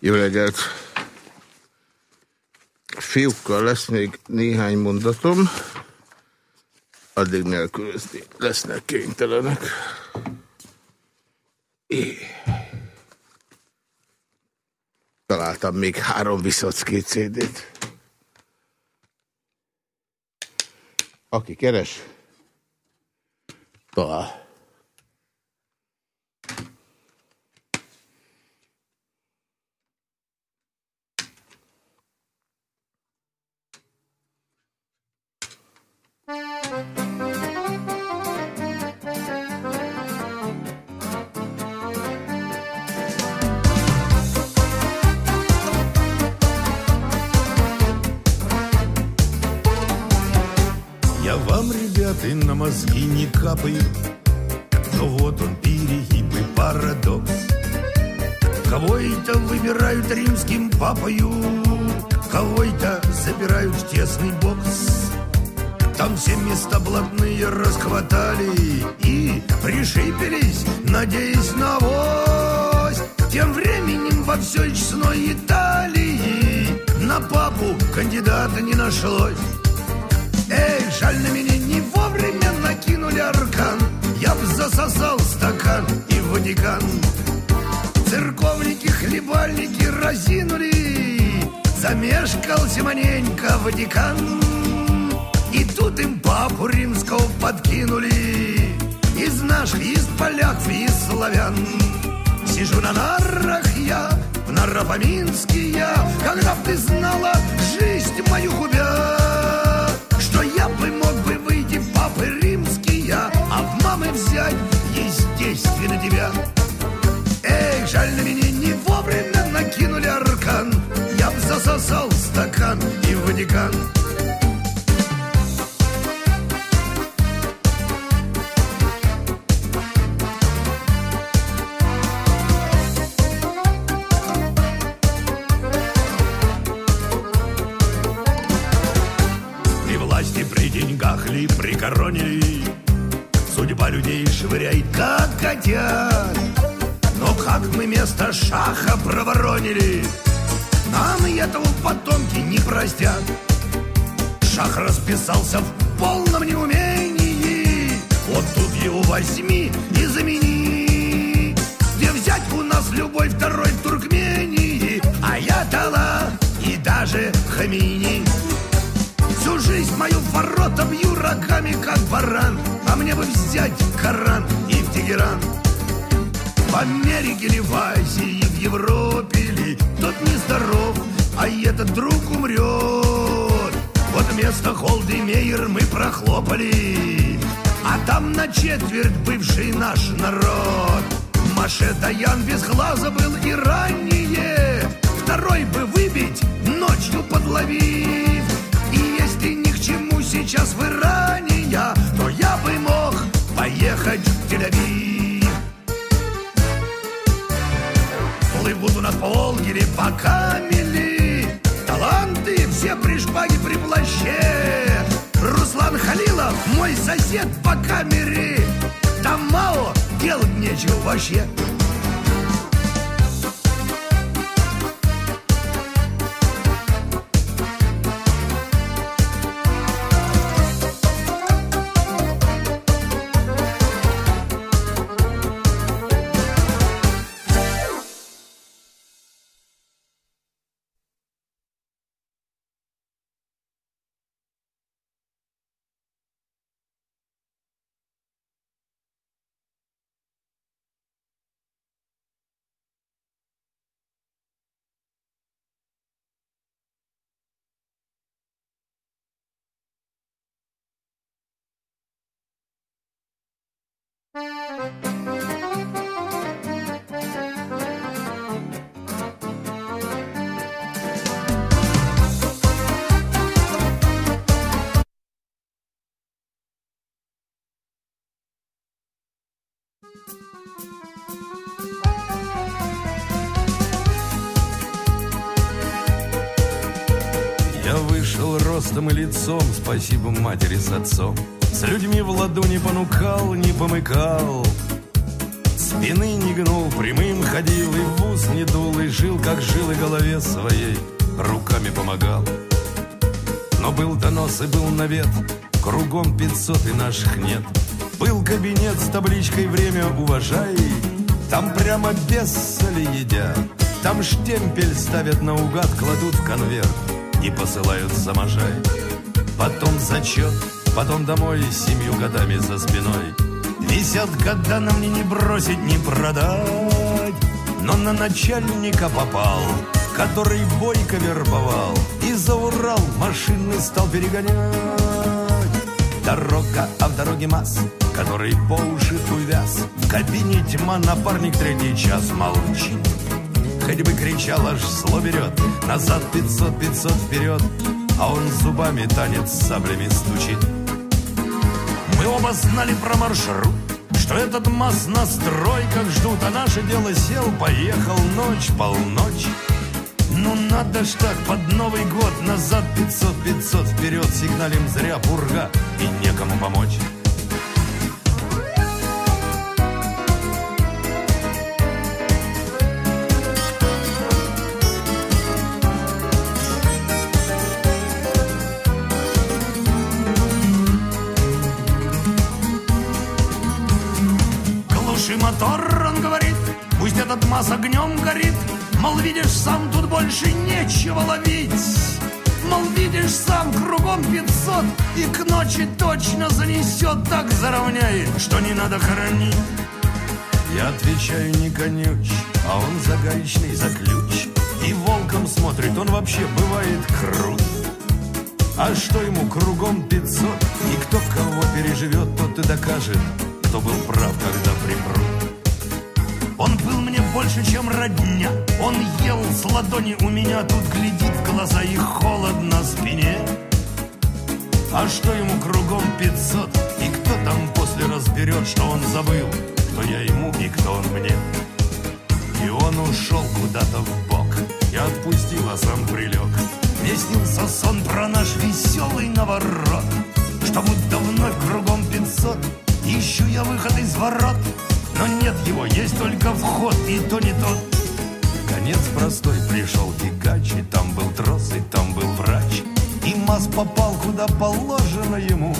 Jó reggelt! Fiúkkal lesz még néhány mondatom, addig nélkülözni lesznek kénytelenek. É. Találtam még három Viszocki CD-t. Aki keres, talál. Честной Италии. На папу кандидата не нашлось. Эй, жаль на меня не вовремя накинули аркан. Я б засосал стакан и в Ватикан Церковники, хлебальники разинули. Замешкался маненько Ватикан И тут им папу римского подкинули. Из наших, из поляков, из славян. Сижу на нарах я, в Наропоминске я Когда б ты знала жизнь мою губя что я бы мог бы выйти папы римские, а в мамы взять естественно тебя. Эй, жаль на меня не вовремя накинули аркан, я б засосал стакан и в Ватикан. Я вышел ростом и лицом, спасибо матери с отцом. С людьми в ладони понукал, не помыкал. Спины не гнул, прямым ходил И в ус не дул, и жил, как жил, и голове своей Руками помогал. Но был донос и был навет Кругом пятьсот и наших нет. Был кабинет с табличкой «Время уважай» Там прямо без соли едят. Там штемпель ставят наугад Кладут в конверт и посылают за можай. Потом зачет, потом домой с семью годами за спиной. Висят года на мне не бросить, не продать. Но на начальника попал Который бойко вербовал. И за Урал машины стал перегонять. Дорога, а в дороге масс Который по уши увяз. В кабине тьма, напарник третий час молчит. Хоть бы кричал, аж зло берет. Назад пятьсот, пятьсот вперед. А он зубами танец саблями стучит оба знали про маршрут что этот масс на стройках ждут, а наше дело сел, поехал ночь, полночь. Ну надо ж так под Новый год назад 500-500 вперед сигналим зря пурга и некому помочь. Масс огнем горит. Мол, видишь, сам тут больше нечего ловить. Мол, видишь, сам кругом пятьсот И к ночи точно занесет Так заровняет, что не надо хоронить. Я отвечаю, не конюч А он за гаечный, за ключ. И волком смотрит, он вообще бывает крут. А что ему кругом пятьсот? И кто кого переживет, тот и докажет Кто был прав, когда припрут. Он был больше, чем родня. Он ел с ладони у меня Тут глядит в глаза и холод на спине. А что ему кругом пятьсот? И кто там после разберет, что он забыл? Кто я ему и кто он мне? И он ушел куда-то в бок Я отпустил, а сам прилег. Мне снился сон про наш веселый наворот. Что будто вновь кругом пятьсот Ищу я выход из ворот но нет его, есть только вход, и то не тот. Конец простой, пришел тягач, и там был трос, и там был врач. И Маз попал, куда положено ему.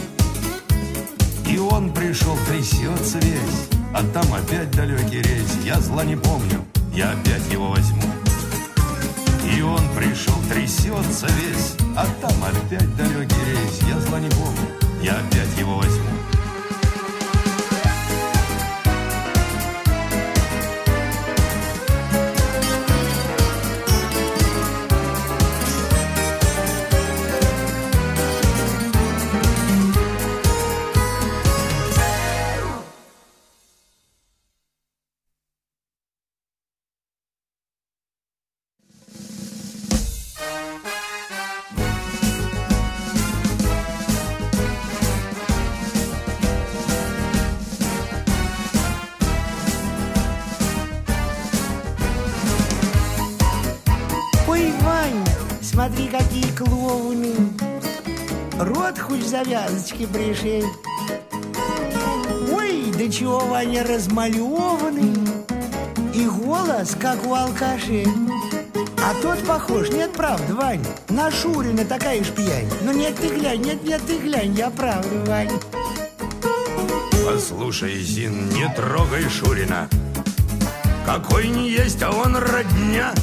И он пришел, трясется весь, а там опять далекий рейс. Я зла не помню, я опять его возьму. И он пришел, трясется весь, а там опять далекий рейс. Я зла не помню, я опять его возьму. Завязочки пришей. Ой, да чего Ваня размалеванный, и голос, как у алкашей. А тот похож, нет, правда, Вань, на Шурина такая ж пьянь. Ну нет, ты глянь, нет, нет, ты глянь, я правда, Вань. Послушай, Зин, не трогай Шурина. Какой не есть, а он родня.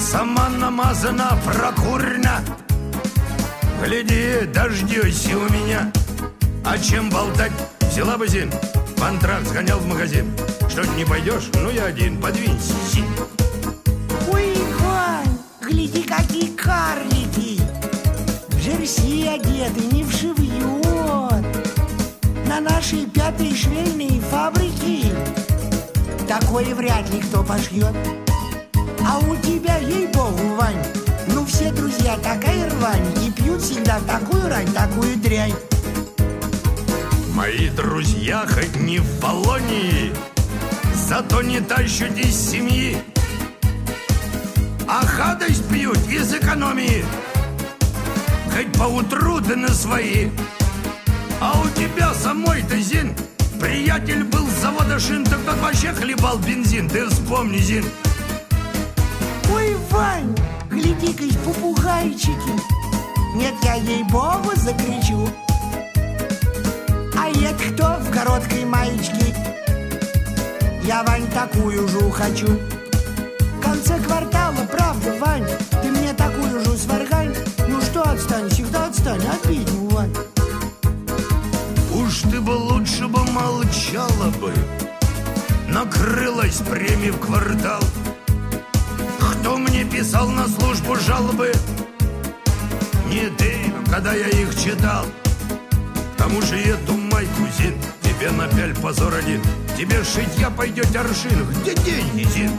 Сама намазана прокурна. Гляди, дождешься у меня. А чем болтать? Взяла бы Зин. Контракт сгонял в магазин. Что не пойдешь? Ну я один. Подвинься, Зин. Ой, Вань, гляди, какие карлики. В жерси одеты, не вшивьет. На нашей пятой швейной фабрике Такое вряд ли кто пошьет. А у тебя, ей-богу, Вань, все друзья такая рвань. И пьют всегда в такую рань, такую дрянь. Мои друзья хоть не в Полонии Зато не тащат из семьи. А хадость пьют из экономии Хоть поутру да на свои. А у тебя самой-то, Зин Приятель был с завода шин Так тот вообще хлебал бензин Ты вспомни, Зин. Вань, гляди-ка, попугайчики. Нет, я ей-богу закричу. А это кто в короткой маечке? Я, Вань, такую же хочу. В конце квартала, правда, Вань, ты мне такую же сваргань. Ну что, отстань, всегда отстань, обидел, Вань. Уж ты бы лучше бы молчала бы, накрылась премии в квартал. Кто мне писал на службу жалобы? Не ты, когда я их читал К тому же эту май, кузин Тебе напяль позор один Тебе шить я пойдет аршин Где деньги, зин?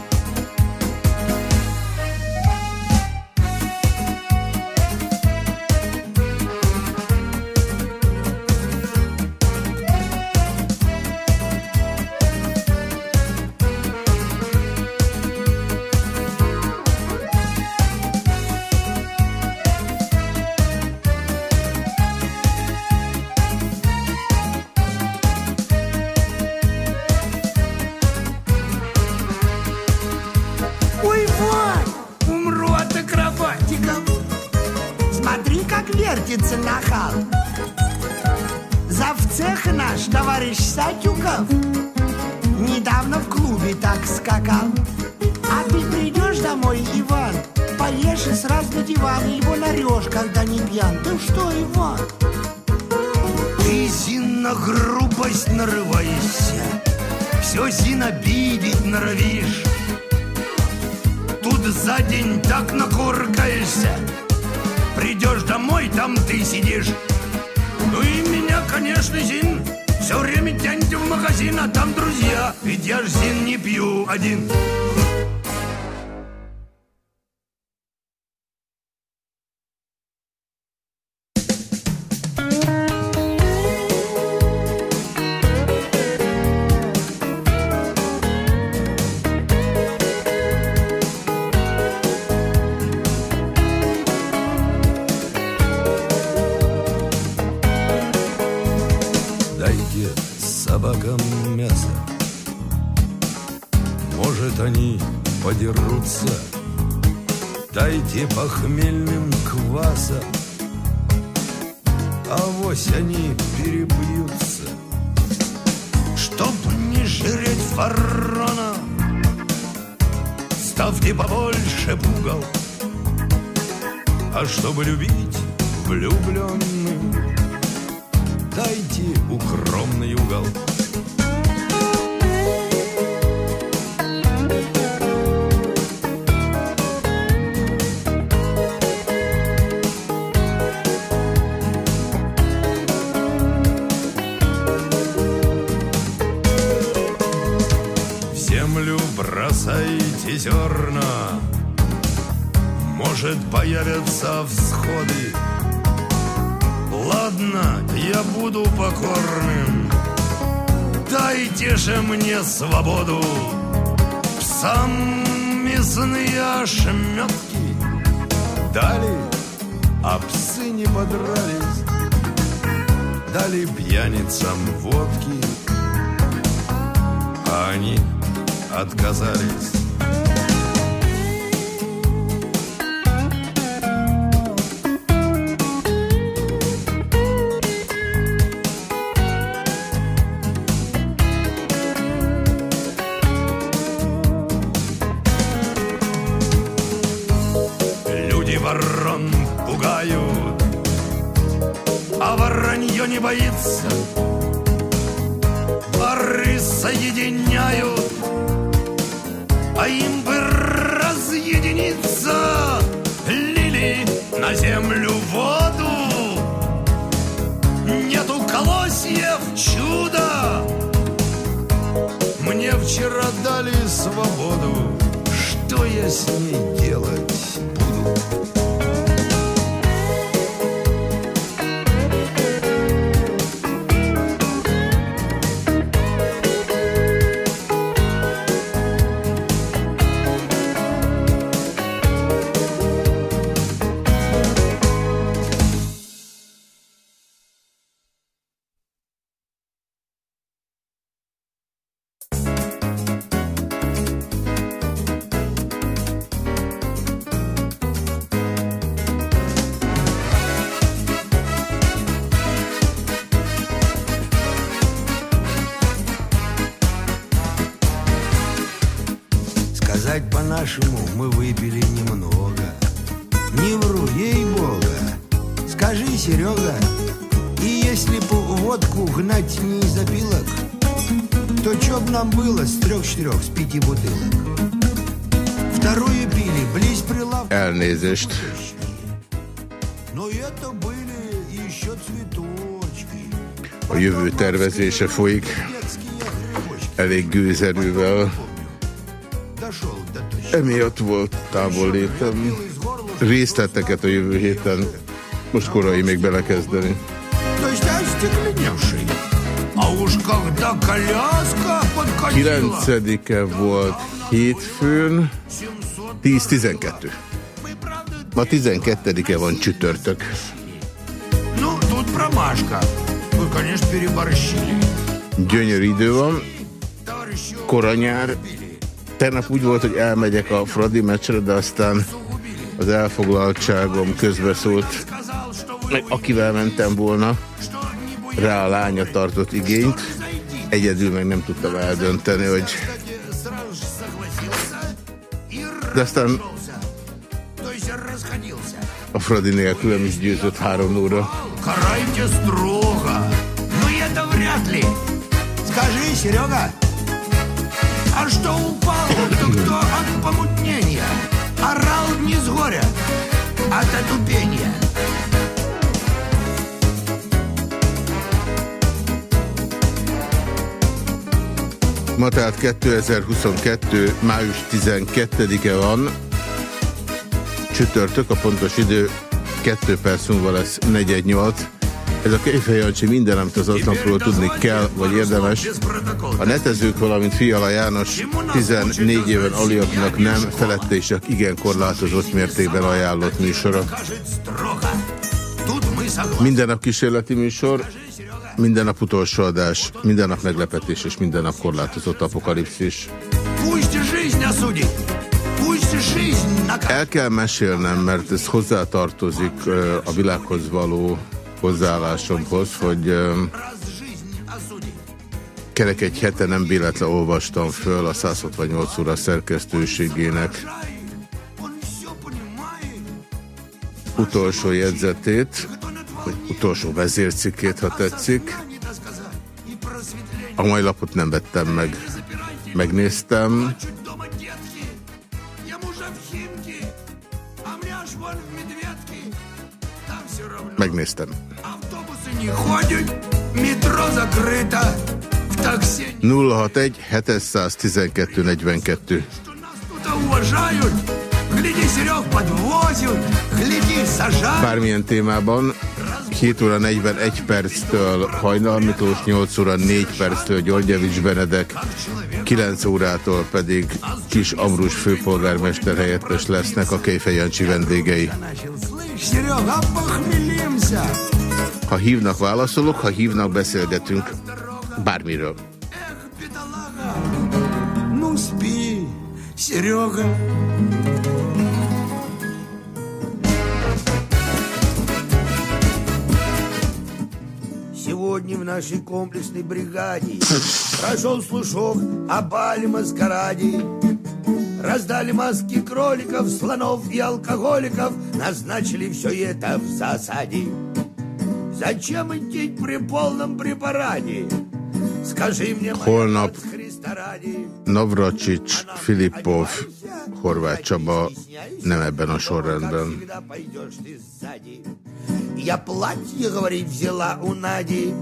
свободу по-нашему мы выпили немного. Не вру, ей-бога. Скажи, Серега, и если бы водку гнать не из опилок, то чё б нам было с трех-четырех, с пяти бутылок? Вторую пили, близ прилавка. Elnézést. Но это были еще цветочки. A jövő tervezése folyik. Elég gőzerővel. Emiatt volt távol létem. Részleteket a jövő héten. Most korai még belekezdeni. Kilencedike volt hétfőn, 10-12. Ma 12-e van csütörtök. Gyönyörű idő van, koranyár, Tegnap úgy volt, hogy elmegyek a Fradi meccsre, de aztán az elfoglaltságom közbeszólt, сказал, что вы meg akivel mentem volna, что не будете rá a lánya tartott igényt. Egyedül meg nem tudtam eldönteni, hogy сразу же согласился и de aztán расшелся. То есть расходился. a Fradi nélkülem is győzött három óra. Карайте строго. Но это вряд ли. Скажи, Серега, а что упал, то кто от помутнения? Орал не с горя, от отупения. Ma tehát 2022. május 12-e van, csütörtök, a pontos idő 2 perc múlva lesz 418. Ez a Kejfejancsi minden, amit az aznapról tudni kell, vagy érdemes. A netezők, valamint Fiala János 14 éven aliaknak nem, felette is igen korlátozott mértékben ajánlott műsora. Minden nap kísérleti műsor, minden nap utolsó adás, minden nap meglepetés és minden nap korlátozott apokalipszis. El kell mesélnem, mert ez hozzátartozik a világhoz való hozzáállásomhoz, hogy kerek egy hete nem véletlen olvastam föl a 168 óra szerkesztőségének utolsó jegyzetét, vagy utolsó vezércikét, ha tetszik. A mai lapot nem vettem meg. Megnéztem. Megnéztem Автобусы не ходят. Метро закрыто. В такси 061 712 42. что нас тут уважают. Гляди, Серег, подвозят. Гляди, сажают. Bármilyen témában 7 óra 41 perctől Hajnal Miklós, 8 óra 4 perctől Györgyevics Benedek, 9 órától pedig Kis Ambrus főpolgármester helyettes lesznek a Kejfej Jancsi vendégei. Ha hívnak, válaszolok, ha hívnak, beszélgetünk. Bármiről. Ну. Сегодня в нашей комплексной бригаде прошел слушок о бале маскараде. Раздали маски кроликов, слонов и алкоголиков, назначили все это в засаде. Зачем идти при полном препарате? Скажи мне, Holnap. Navracsics, Filippov, Horváth Csaba, nem ebben a sorrendben. Я платье, говорит, взяла у Нади.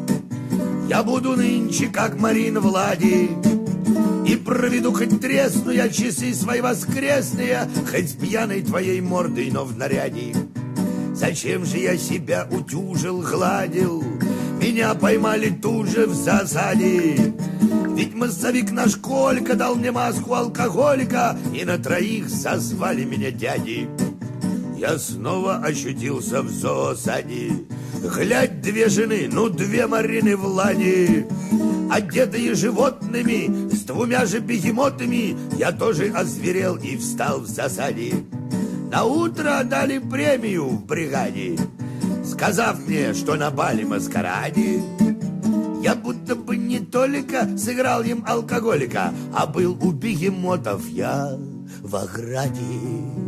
Я буду нынче, как Марина Влади. И проведу хоть тресну я часы свои воскресные, Хоть с пьяной твоей мордой, но в наряде. Зачем же я себя утюжил, гладил? Меня поймали тут же в засаде. Ведь массовик наш Колька дал мне маску алкоголика, И на троих созвали меня дяди. Я снова ощутился в зоосаде. Глядь, две жены, ну две Марины Влади. Одетые животными, с двумя же бегемотами, Я тоже озверел и встал в засаде. На утро дали премию в бригаде, Сказав мне, что на бале маскараде я будто бы не только сыграл им алкоголика, а был у бегемотов я в ограде.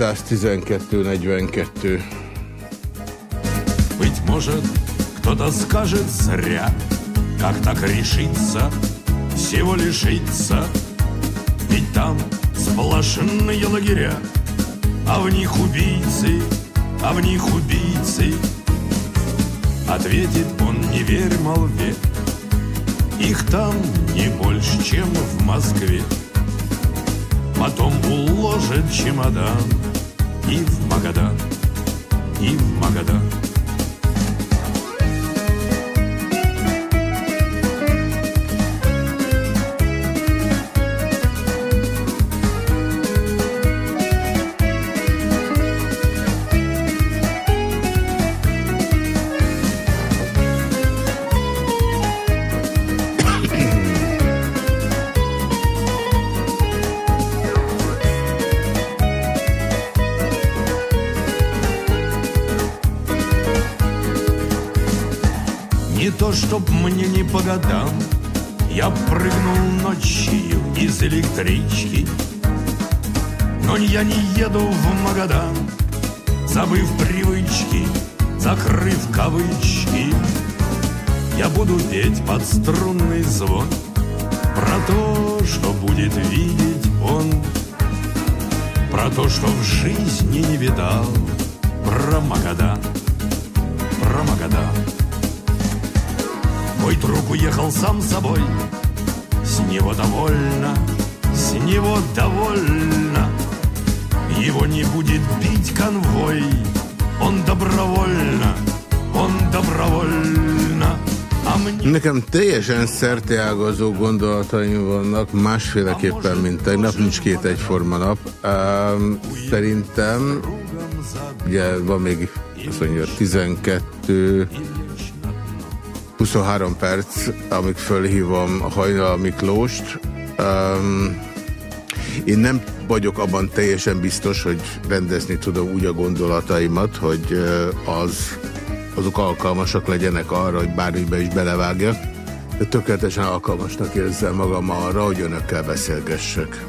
Egy 712 42. Быть может, кто-то скажет зря, как так решиться, всего лишиться. Ведь там сплошные лагеря, а в них убийцы, а в них убийцы. Ответит он, не верь молве, их там не больше, чем в Москве. Потом уложит чемодан И в Магадан, и в Магадан по годам. Я прыгнул ночью из электрички Но я не еду в Магадан Забыв привычки, закрыв кавычки. Я буду петь под струнный звон Про то, что будет видеть он Про то, что в жизни не видал Про Магадан, мой друг уехал сам собой, с него довольно, с него довольно. Его не будет бить konvoj, он добровольно, он добровольно. Nekem teljesen szerteágazó gondolataim vannak, másféleképpen, mint tegnap, nincs két egyforma nap. Um, szerintem, ugye van még, azt mondja, 12 23 perc, amíg fölhívom Hajnal Miklóst. Um, én nem vagyok abban teljesen biztos, hogy rendezni tudom úgy a gondolataimat, hogy az, azok alkalmasak legyenek arra, hogy bármibe is belevágjak. De tökéletesen alkalmasnak érzem magam arra, hogy önökkel beszélgessek.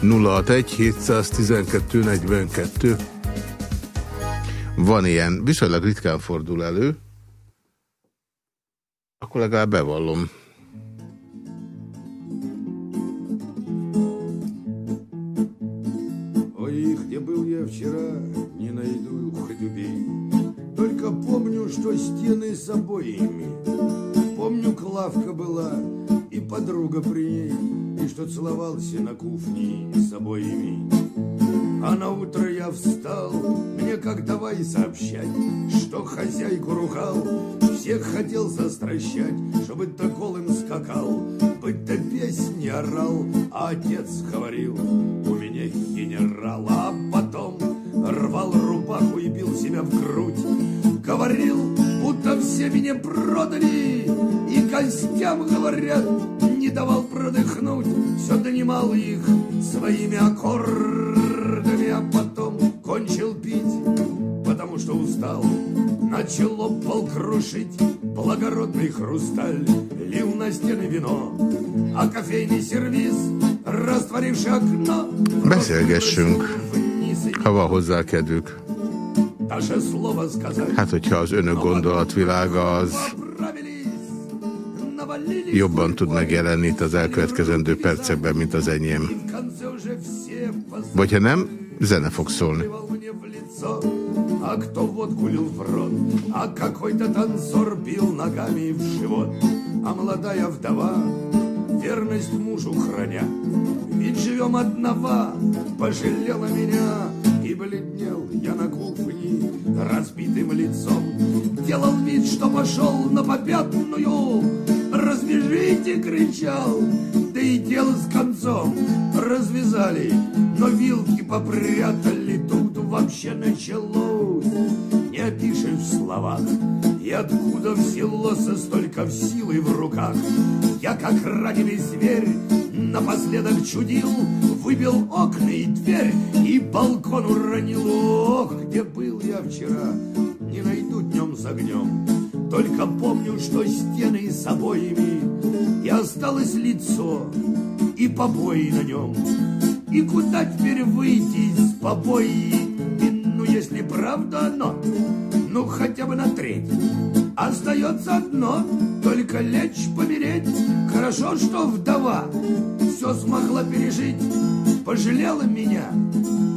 061 712 42 Van ilyen, viszonylag ritkán fordul elő. Akkor legalább bevallom. Ой, где был я вчера, не найду, хоть. Только помню, что стены с обоями. Помню, Клавка была и подруга при ней, И что целовался на кухне с обоями. А на утро я встал, мне как давай сообщать, Что хозяйку ругал, всех хотел застращать, Чтобы то голым скакал, быть то песни орал, А отец говорил, у меня генерал, А потом рвал рубаху и бил себя в грудь, Говорил, будто все меня продали, И костям говорят, не давал продыхнуть, Все донимал их своими аккордами, А потом кончил пить, потому что устал. Начало пол крушить, благородный хрусталь Лил на стены вино, а кофейный сервиз, Rastvaривший окно Beszélgessünk, ha van hozzá kedvük. Hát, hogyha az önök gondolatvilága az jobban tud megjelenni itt az elkövetkezendő percekben, mint az enyém. Vagy ha nem, zene fog szólni. А кто водку лил в рот, а какой-то танцор бил ногами в живот, а молодая вдова верность мужу храня. Ведь живем одного, пожалела меня, и бледнел я на кухне разбитым лицом. Делал вид, что пошел на попятную, развяжите, кричал, да и дело с концом развязали, но вилки попрятали, тут вообще началось. Не опишешь в словах, и откуда взялось столько силы в руках. Я как раненый зверь напоследок чудил, выбил окна и дверь, и балкон уронил. Ох, где был я вчера, не найду днем с огнем. Только помню, что стены с обоями, и осталось лицо, и побои на нем. И куда теперь выйти из побои? Ну, если правда оно, ну, хотя бы на треть. Остается одно, только лечь, помереть. Хорошо, что вдова все смогла пережить, пожалела меня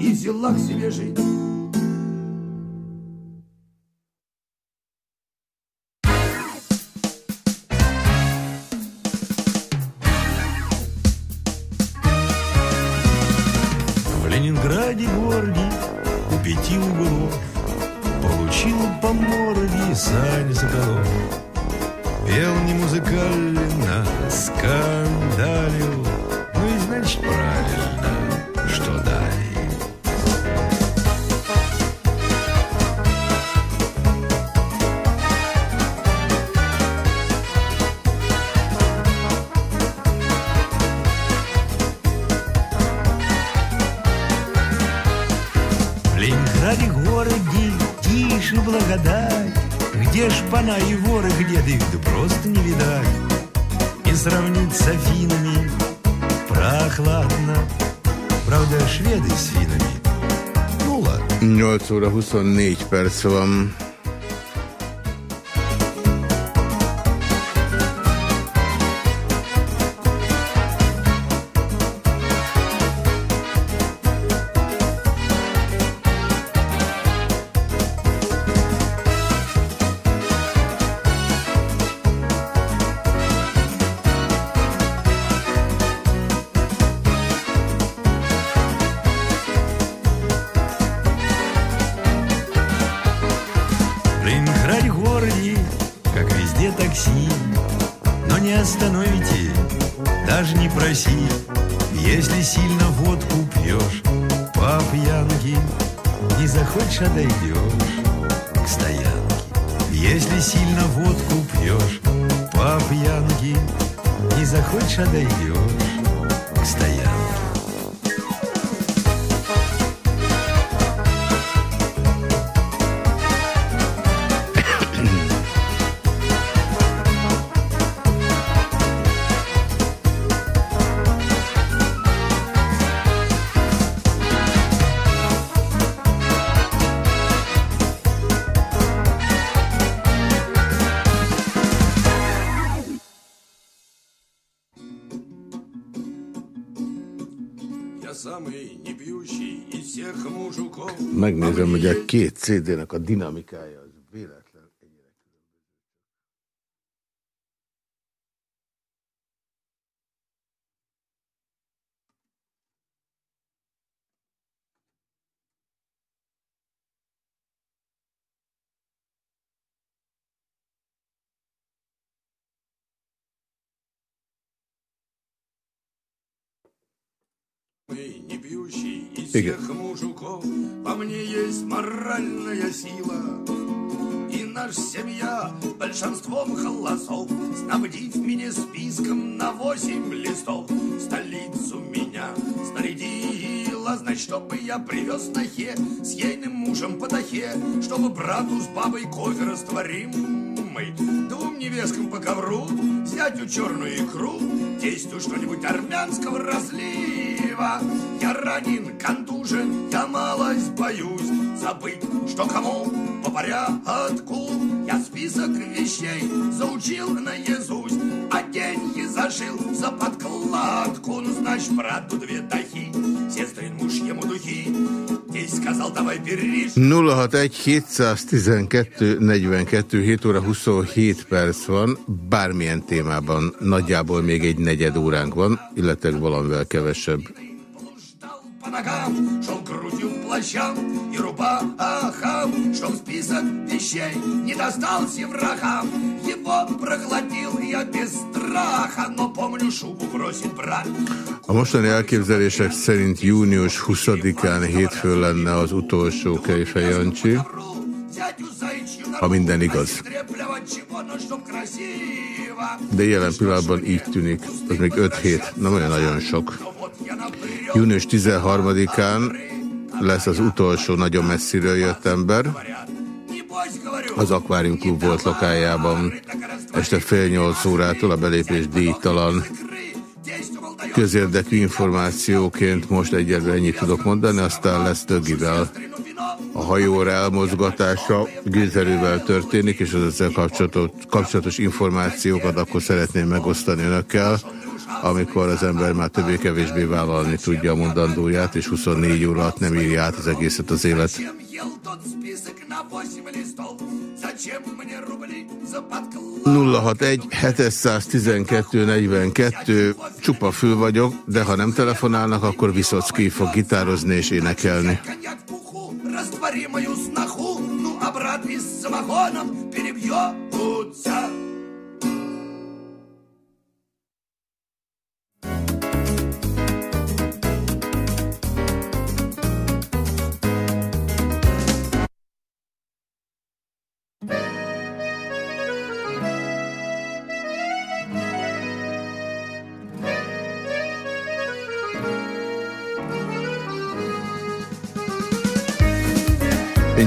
и взяла к себе жить. глаза не заколол. Óra 24 perc van. CD-nek a dinamikája не пьющий из всех мужиков, по мне есть моральная сила. И наша семья большинством голосов, снабдив меня списком на восемь листов, столицу меня снарядила, значит, чтобы я привез на хе с ейным мужем по дахе, чтобы брату с бабой кофе растворимый, двум невесткам по ковру, зятю черную икру, тестю что-нибудь армянского разлива. Я ранен, контужен, я малость боюсь, забыть, что кому по порядку Я список вещей заучил наизусть, а деньги зашил за подкладку. Ну, значит, брату две дахи, сестрин муж ему духи. Здесь сказал, давай перережь. 061 712 42 7 óra 27 perc van, bármilyen témában nagyjából még egy negyed óránk van, illetve valamivel kevesebb. по ногам, шел грудью плащам и рубахам, чтоб список вещей не достался врагам. Его проглотил я без страха, но помню, шубу бросит брат. A mostani elképzelések szerint június 20-án hétfő lenne az utolsó Kejfej Jancsi, ha minden igaz. De jelen pillanatban így tűnik, az még 5 hét, nem olyan nagyon sok. Június 13-án lesz az utolsó nagyon messziről jött ember. Az Aquarium Klub volt lokájában. Este fél nyolc órától a belépés díjtalan. Közérdekű információként most egyelőre ennyit tudok mondani, aztán lesz Tögivel a hajóra elmozgatása gőzerővel történik, és az ezzel kapcsolatos, kapcsolatos információkat akkor szeretném megosztani önökkel amikor az ember már többé-kevésbé vállalni tudja a mondandóját, és 24 óra alatt nem írja át az egészet az élet 061 712 42 csupa fül vagyok, de ha nem telefonálnak, akkor Viszocki fog gitározni és énekelni. Растворимую сноху, ну, обратно с самогоном перебьются.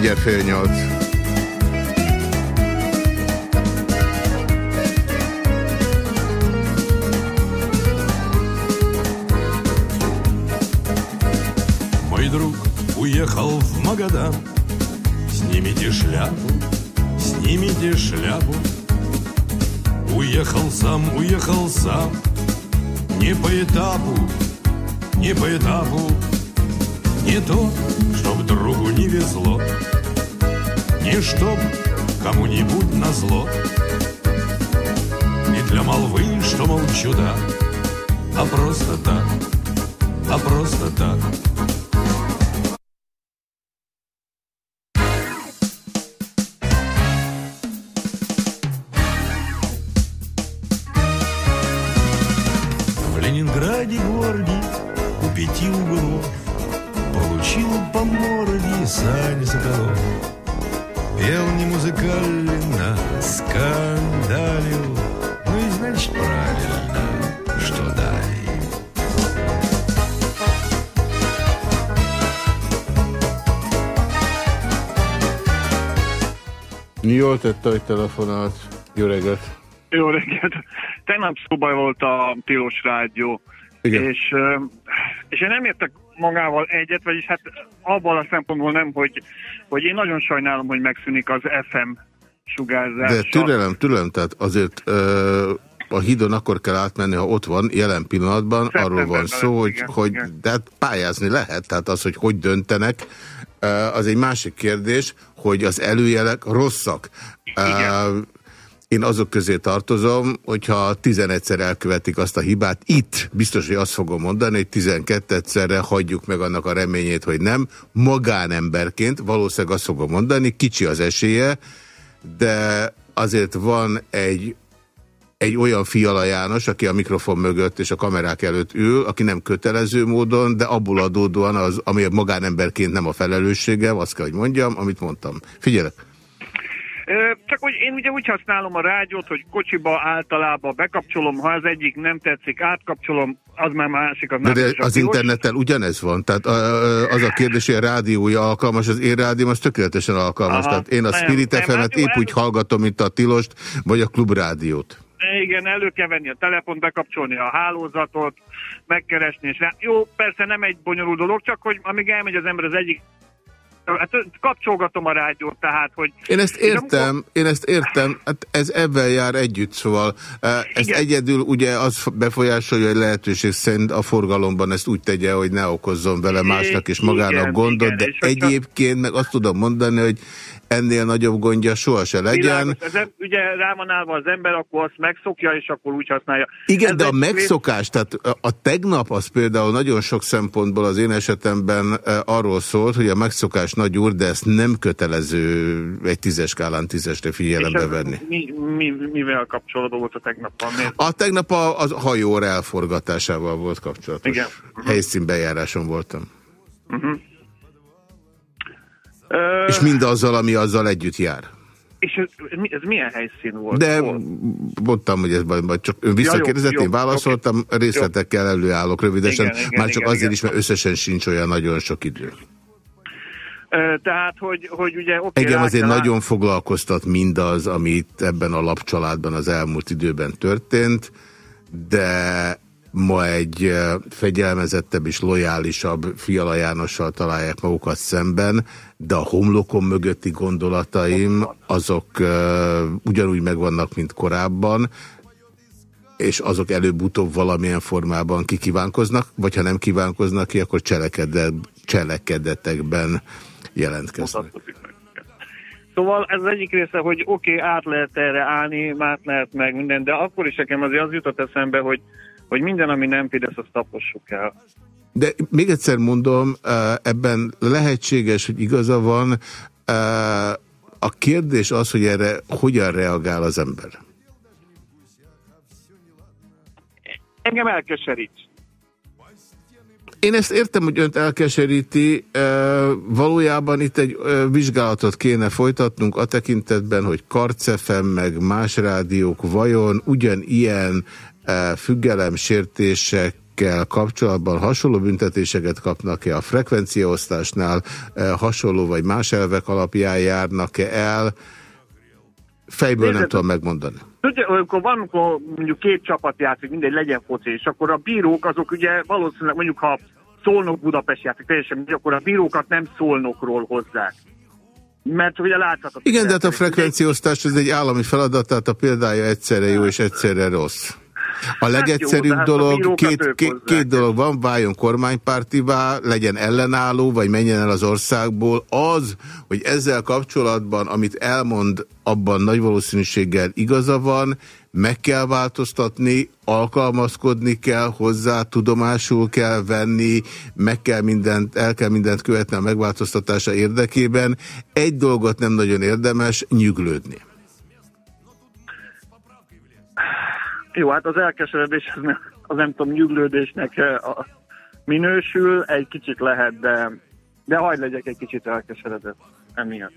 Nyolc. Мой друг уехал в Магадан. Снимите шляпу, снимите шляпу. Уехал сам, уехал сам. Не по этапу, не по этапу. Не то, чтоб другу не везло, Не чтоб кому-нибудь назло, Не для молвы, что мол чудак, А просто так, а просто так. Ленинграде городе у пяти Получил по морде Саня Соколов. Jól tette, hogy telefonált. Jó reggelt! Jó reggelt! Tegnap szóba volt a Tilos Rádió, Igen. és, és én nem értek magával egyet, vagyis hát abban a szempontból nem, hogy, hogy én nagyon sajnálom, hogy megszűnik az FM sugárzás. De türelem, türelem, tehát azért ö, a hídon akkor kell átmenni, ha ott van, jelen pillanatban arról van szó, hogy, igen, hogy igen. De hát pályázni lehet, tehát az, hogy hogy döntenek, az egy másik kérdés, hogy az előjelek rosszak. Igen. Én azok közé tartozom, hogyha 11-szer elkövetik azt a hibát, itt biztos, hogy azt fogom mondani, hogy 12-szerre hagyjuk meg annak a reményét, hogy nem. Magánemberként valószínűleg azt fogom mondani, kicsi az esélye, de azért van egy egy olyan Fiala János, aki a mikrofon mögött és a kamerák előtt ül, aki nem kötelező módon, de abból adódóan, az, ami a magánemberként nem a felelőssége, azt kell, hogy mondjam, amit mondtam. Figyelek! Csak hogy én ugye úgy használom a rádiót, hogy kocsiba általában bekapcsolom, ha az egyik nem tetszik, átkapcsolom, az már másik, az De, de az internettel ugyanez van, tehát az a kérdés, hogy a rádiója alkalmas, az én rádióm az tökéletesen alkalmas, Aha, tehát én a Spirit FM-et épp úgy hallgatom, mint a Tilost, vagy a Klubrádiót. Igen, elő kell venni a telefont, bekapcsolni a hálózatot, megkeresni, és rá... jó, persze nem egy bonyolult dolog, csak hogy amíg elmegy az ember az egyik hát kapcsolgatom a rádiót, tehát, hogy... Én ezt értem, amikor... én ezt értem, hát ez ebben jár együtt, szóval ezt Igen. egyedül ugye az befolyásolja, hogy lehetőség szerint a forgalomban ezt úgy tegye, hogy ne okozzon vele másnak és magának Igen, gondot, Igen, de egyébként meg azt tudom mondani, hogy ennél nagyobb gondja soha se legyen. ez, ugye rá van állva az ember, akkor azt megszokja, és akkor úgy használja. Igen, ez de a megszokás, tehát a, tegnap az például nagyon sok szempontból az én esetemben e, arról szólt, hogy a megszokás nagy úr, de ezt nem kötelező egy tízes skálán tízesre figyelembe venni. Mi, mi, mivel kapcsolatban volt a tegnap? A tegnap a, a hajóra elforgatásával volt kapcsolatos. Igen. Helyszínbejáráson voltam. Uh mhm. -huh. És mindazzal, ami azzal együtt jár. És ez, ez milyen helyszín volt? De mondtam, hogy ez majd csak ön visszakérdezett, ja, én válaszoltam, okay. részletekkel előállok rövidesen, igen, igen, már csak igen, azért igen. is, mert összesen sincs olyan nagyon sok idő. Tehát, hogy, hogy ugye... Okay, Engem azért nagyon foglalkoztat mindaz, amit ebben a lapcsaládban az elmúlt időben történt, de ma egy fegyelmezettebb és lojálisabb Fiala Jánossal találják magukat szemben, de a homlokom mögötti gondolataim azok uh, ugyanúgy megvannak, mint korábban, és azok előbb-utóbb valamilyen formában kikívánkoznak, vagy ha nem kívánkoznak ki, akkor cselekedet, cselekedetekben jelentkeznek. Szóval ez az egyik része, hogy oké, okay, át lehet erre állni, át lehet meg minden, de akkor is nekem azért az jutott eszembe, hogy hogy minden, ami nem Fidesz, azt tapossuk el. De még egyszer mondom, ebben lehetséges, hogy igaza van. A kérdés az, hogy erre hogyan reagál az ember. Engem elkeserít. Én ezt értem, hogy önt elkeseríti. Valójában itt egy vizsgálatot kéne folytatnunk a tekintetben, hogy Karcefem meg más rádiók vajon ugyanilyen függelemsértésekkel kapcsolatban hasonló büntetéseket kapnak-e a frekvenciaosztásnál, hasonló vagy más elvek alapján járnak-e el, fejből Nézd, nem tudom megmondani. Tudja, amikor valamikor mondjuk két csapat játszik, mindegy legyen foci, és akkor a bírók azok ugye valószínűleg mondjuk ha szólnok Budapest játszik, teljesen, akkor a bírókat nem szólnokról hozzák. Mert ugye látható. Igen, de hát a frekvenciosztás ez egy állami feladat, tehát a példája egyszerre jó és egyszerre rossz. A legegyszerűbb hát jó, dolog, a két, két, két dolog van, váljon kormánypártivá, legyen ellenálló, vagy menjen el az országból. Az, hogy ezzel kapcsolatban, amit elmond, abban nagy valószínűséggel igaza van, meg kell változtatni, alkalmazkodni kell hozzá, tudomásul kell venni, meg kell mindent, el kell mindent követni a megváltoztatása érdekében. Egy dolgot nem nagyon érdemes, nyüglődni. Jó, hát az elkeseredés az nem, az nem tudom, nyuglődésnek a, minősül, egy kicsit lehet, de, de hagyd legyek egy kicsit elkeseredett emiatt.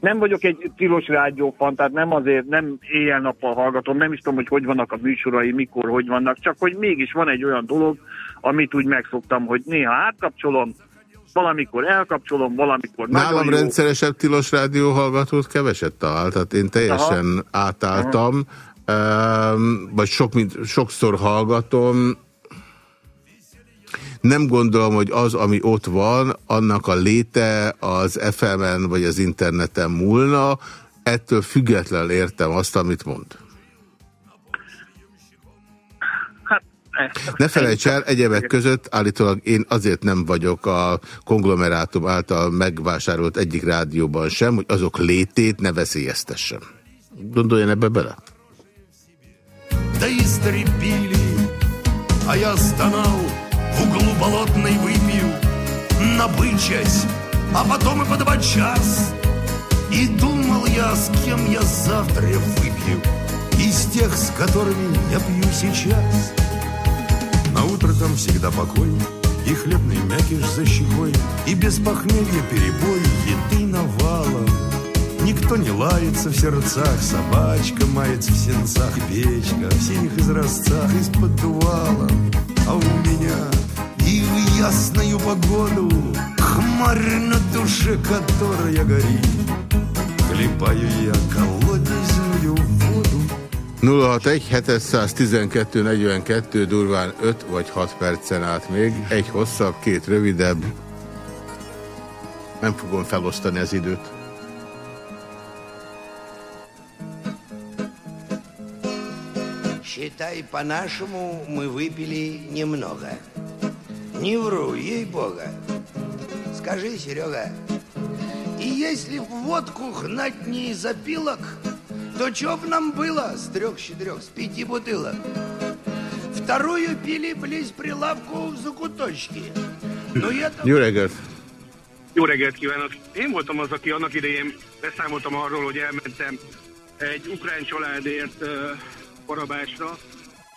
Nem vagyok egy tilos rádiófan, tehát nem azért, nem éjjel-nappal hallgatom, nem is tudom, hogy hogy vannak a műsorai, mikor, hogy vannak, csak hogy mégis van egy olyan dolog, amit úgy megszoktam, hogy néha átkapcsolom, valamikor elkapcsolom, valamikor Nálam nagyon rendszeresebb tilos rádió hallgatót keveset talált, tehát én teljesen Aha. átálltam, Aha. vagy sok, mint, sokszor hallgatom, nem gondolom, hogy az, ami ott van, annak a léte az FM-en vagy az interneten múlna, ettől függetlenül értem azt, amit mond. Ne felejts el, egyebek között állítólag én azért nem vagyok a konglomerátum által megvásárolt egyik rádióban sem, hogy azok létét ne veszélyeztessem. Gondoljon ebbe bele? Да истребили, а я стонал В углу болотной выпью, набычась А потом и по два час И думал я, с кем я завтра выпью Из тех, с которыми я пью сейчас На утро там всегда покой И хлебный мякиш за щекой И без похмелья перебой Еды навалом. Никто не лается в сердцах Собачка мается в сенцах Печка в синих изразцах Из-под дувала А у меня и в ясную погоду Хмарь на душе, которая горит. Хлебаю я колодезную воду 061-712-42, durván 5 vagy 6 percen át még, egy hosszabb, két rövidebb, Nem fogom felosztani az időt. Считай, по-нашему мы выпили немного. Не вру, ей-бога. Скажи, Серега, и если в водку гнать не из опилок, то чё б нам было с трех-четырех, с пяти бутылок? Вторую пили близ прилавку в закуточке. Но я... Jó reggelt! Jó reggelt kívánok! Én voltam az, aki annak idején beszámoltam arról, hogy elmentem egy ukrán családért uh, Barabásra,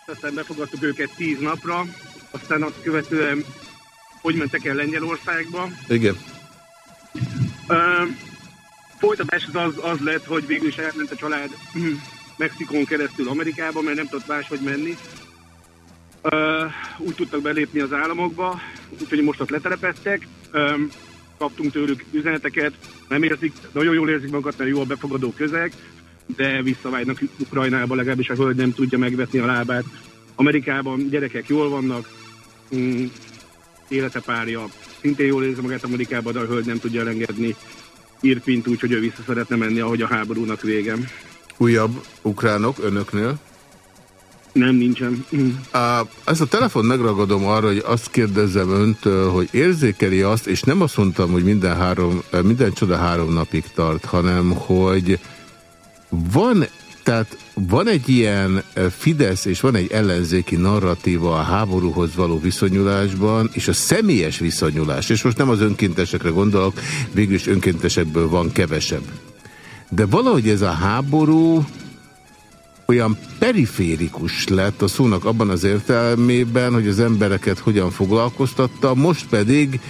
aztán befogadtuk őket tíz napra, aztán azt követően hogy mentek el Lengyelországba. Igen. Uh, folytatás az, az lett, hogy végül is elment a család Mexikón keresztül Amerikába, mert nem tudott máshogy menni. Uh, úgy tudtak belépni az államokba, úgyhogy most ott letelepettek. Um, kaptunk tőlük üzeneteket, nem érzik, nagyon jól érzik magukat, mert jó a befogadó közeg, de visszavágynak Ukrajnába, legalábbis a hölgy nem tudja megvetni a lábát. Amerikában gyerekek jól vannak, mm, élete párja szintén jól érzi magát Amerikában, de a hölgy nem tudja elengedni Irpint úgy, hogy ő vissza szeretne menni, ahogy a háborúnak végem. Újabb ukránok önöknél? Nem, nincsen. Uh, ezt a telefon megragadom arra, hogy azt kérdezzem öntől, hogy érzékeli azt, és nem azt mondtam, hogy minden, három, minden csoda három napig tart, hanem hogy van, tehát van egy ilyen Fidesz és van egy ellenzéki narratíva a háborúhoz való viszonyulásban, és a személyes viszonyulás, és most nem az önkéntesekre gondolok, végülis önkéntesekből van kevesebb. De valahogy ez a háború olyan periférikus lett a szónak abban az értelmében, hogy az embereket hogyan foglalkoztatta, most pedig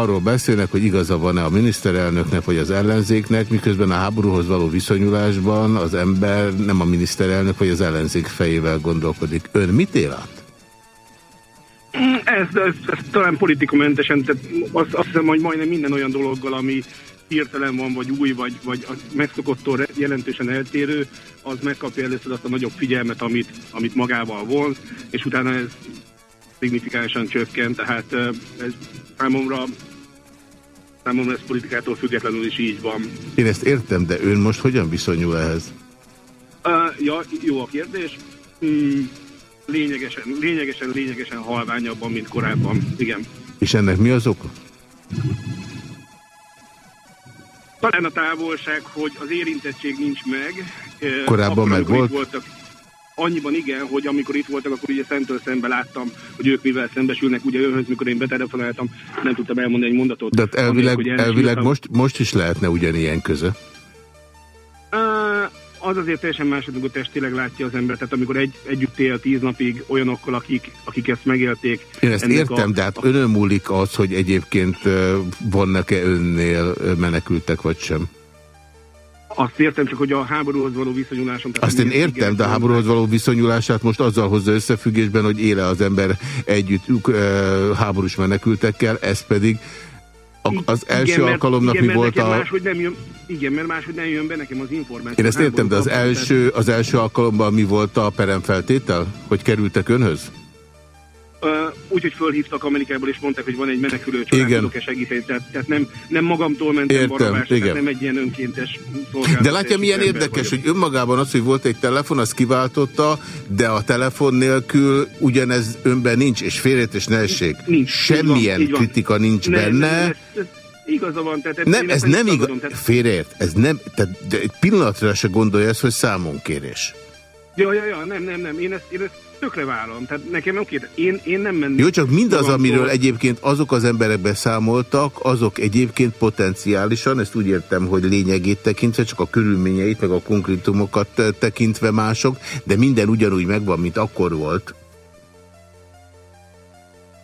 arról beszélnek, hogy igaza van-e a miniszterelnöknek vagy az ellenzéknek, miközben a háborúhoz való viszonyulásban az ember nem a miniszterelnök vagy az ellenzék fejével gondolkodik. Ön mit él át? Ez, ez, ez talán politikamentesen, tehát azt, azt hiszem, hogy majdnem minden olyan dologgal, ami hirtelen van, vagy új, vagy, vagy megszokottól jelentősen eltérő, az megkapja először azt a nagyobb figyelmet, amit, amit magával von, és utána ez szignifikánsan csökken, tehát ez számomra számomra ez politikától függetlenül is így van. Én ezt értem, de ön most hogyan viszonyul ehhez? Uh, ja, jó a kérdés. Hmm, lényegesen, lényegesen, lényegesen halványabban, mint korábban. Igen. És ennek mi az oka? Talán a távolság, hogy az érintettség nincs meg. Korábban meg volt? Voltak, Annyiban igen, hogy amikor itt voltak, akkor ugye szentől szembe láttam, hogy ők mivel szembesülnek, ugye önhöz, mikor én betelefonáltam, nem tudtam elmondani egy mondatot. De hát elvileg, amik, elvileg most, most is lehetne ugyanilyen köze? Az azért teljesen másodlagos testileg látja az ember, tehát amikor egy, együtt él tíz napig olyanokkal, akik, akik ezt megélték. Én ezt értem, a, de hát önön múlik az, hogy egyébként vannak-e önnél menekültek, vagy sem. Azt értem csak, hogy a háborúhoz való viszonyulásom... Azt én értem, de a háborúhoz való viszonyulását most azzal hozza összefüggésben, hogy éle az ember együtt uh, háborús menekültekkel, ez pedig az első igen, alkalomnak igen, mi volt a... Máshogy nem jön, igen, mert máshogy nem jön be nekem az információ. Én ezt értem, de az első, az első alkalomban mi volt a peremfeltétel? Hogy kerültek önhöz? Úgy, hogy fölhívtak Amerikából, és mondták, hogy van egy menekülő család, tudok-e segíteni. Tehát, tehát nem, nem magamtól mentem Értem, barabás, igen. nem egy ilyen önkéntes szolgálat. De látja, milyen érdekes, vagyok. hogy önmagában az, hogy volt egy telefon, az kiváltotta, de a telefon nélkül ugyanez önben nincs, és félretés ne essék. Nincs. Semmilyen így van, kritika nincs ne, benne. Ne, ez, ez, igaza van. Tehát nem, ez nem igaz. Tehát... Félreért, ez nem, tehát de egy pillanatra se gondolja ezt, hogy számonkérés. Ja, ja, ja, nem, nem, nem. Én ezt, én ezt tökre vállom. Tehát nekem oké, én, én nem mennék. Jó, csak mindaz, amiről egyébként azok az emberek beszámoltak, azok egyébként potenciálisan, ezt úgy értem, hogy lényegét tekintve, csak a körülményeit, meg a konkrétumokat tekintve mások, de minden ugyanúgy megvan, mint akkor volt.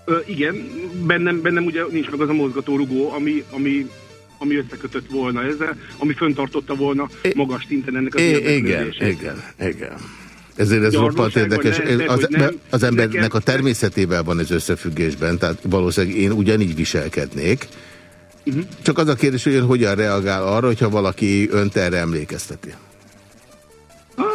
Ö, igen, bennem, bennem ugye nincs meg az a mozgatórugó, ami, ami, ami összekötött volna ezzel, ami föntartotta volna magas szinten ennek az Igen, igen, igen. Ezért ez roppant érdekes. Ne, az, nem, az embernek nekem... a természetével van ez összefüggésben, tehát valószínűleg én ugyanígy viselkednék. Uh -huh. Csak az a kérdés, hogy ön hogyan reagál arra, hogyha valaki önt erre emlékezteti. Ah.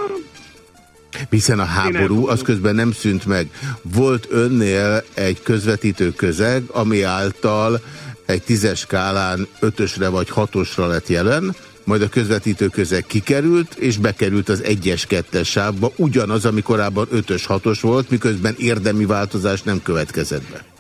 Hiszen a háború az közben nem szűnt meg. Volt önnél egy közvetítő közeg, ami által egy tízes skálán ötösre vagy hatosra lett jelen, majd a közvetítő közeg kikerült, és bekerült az egyes kettes sávba, ugyanaz, ami korábban ötös hatos volt, miközben érdemi változás nem következett be.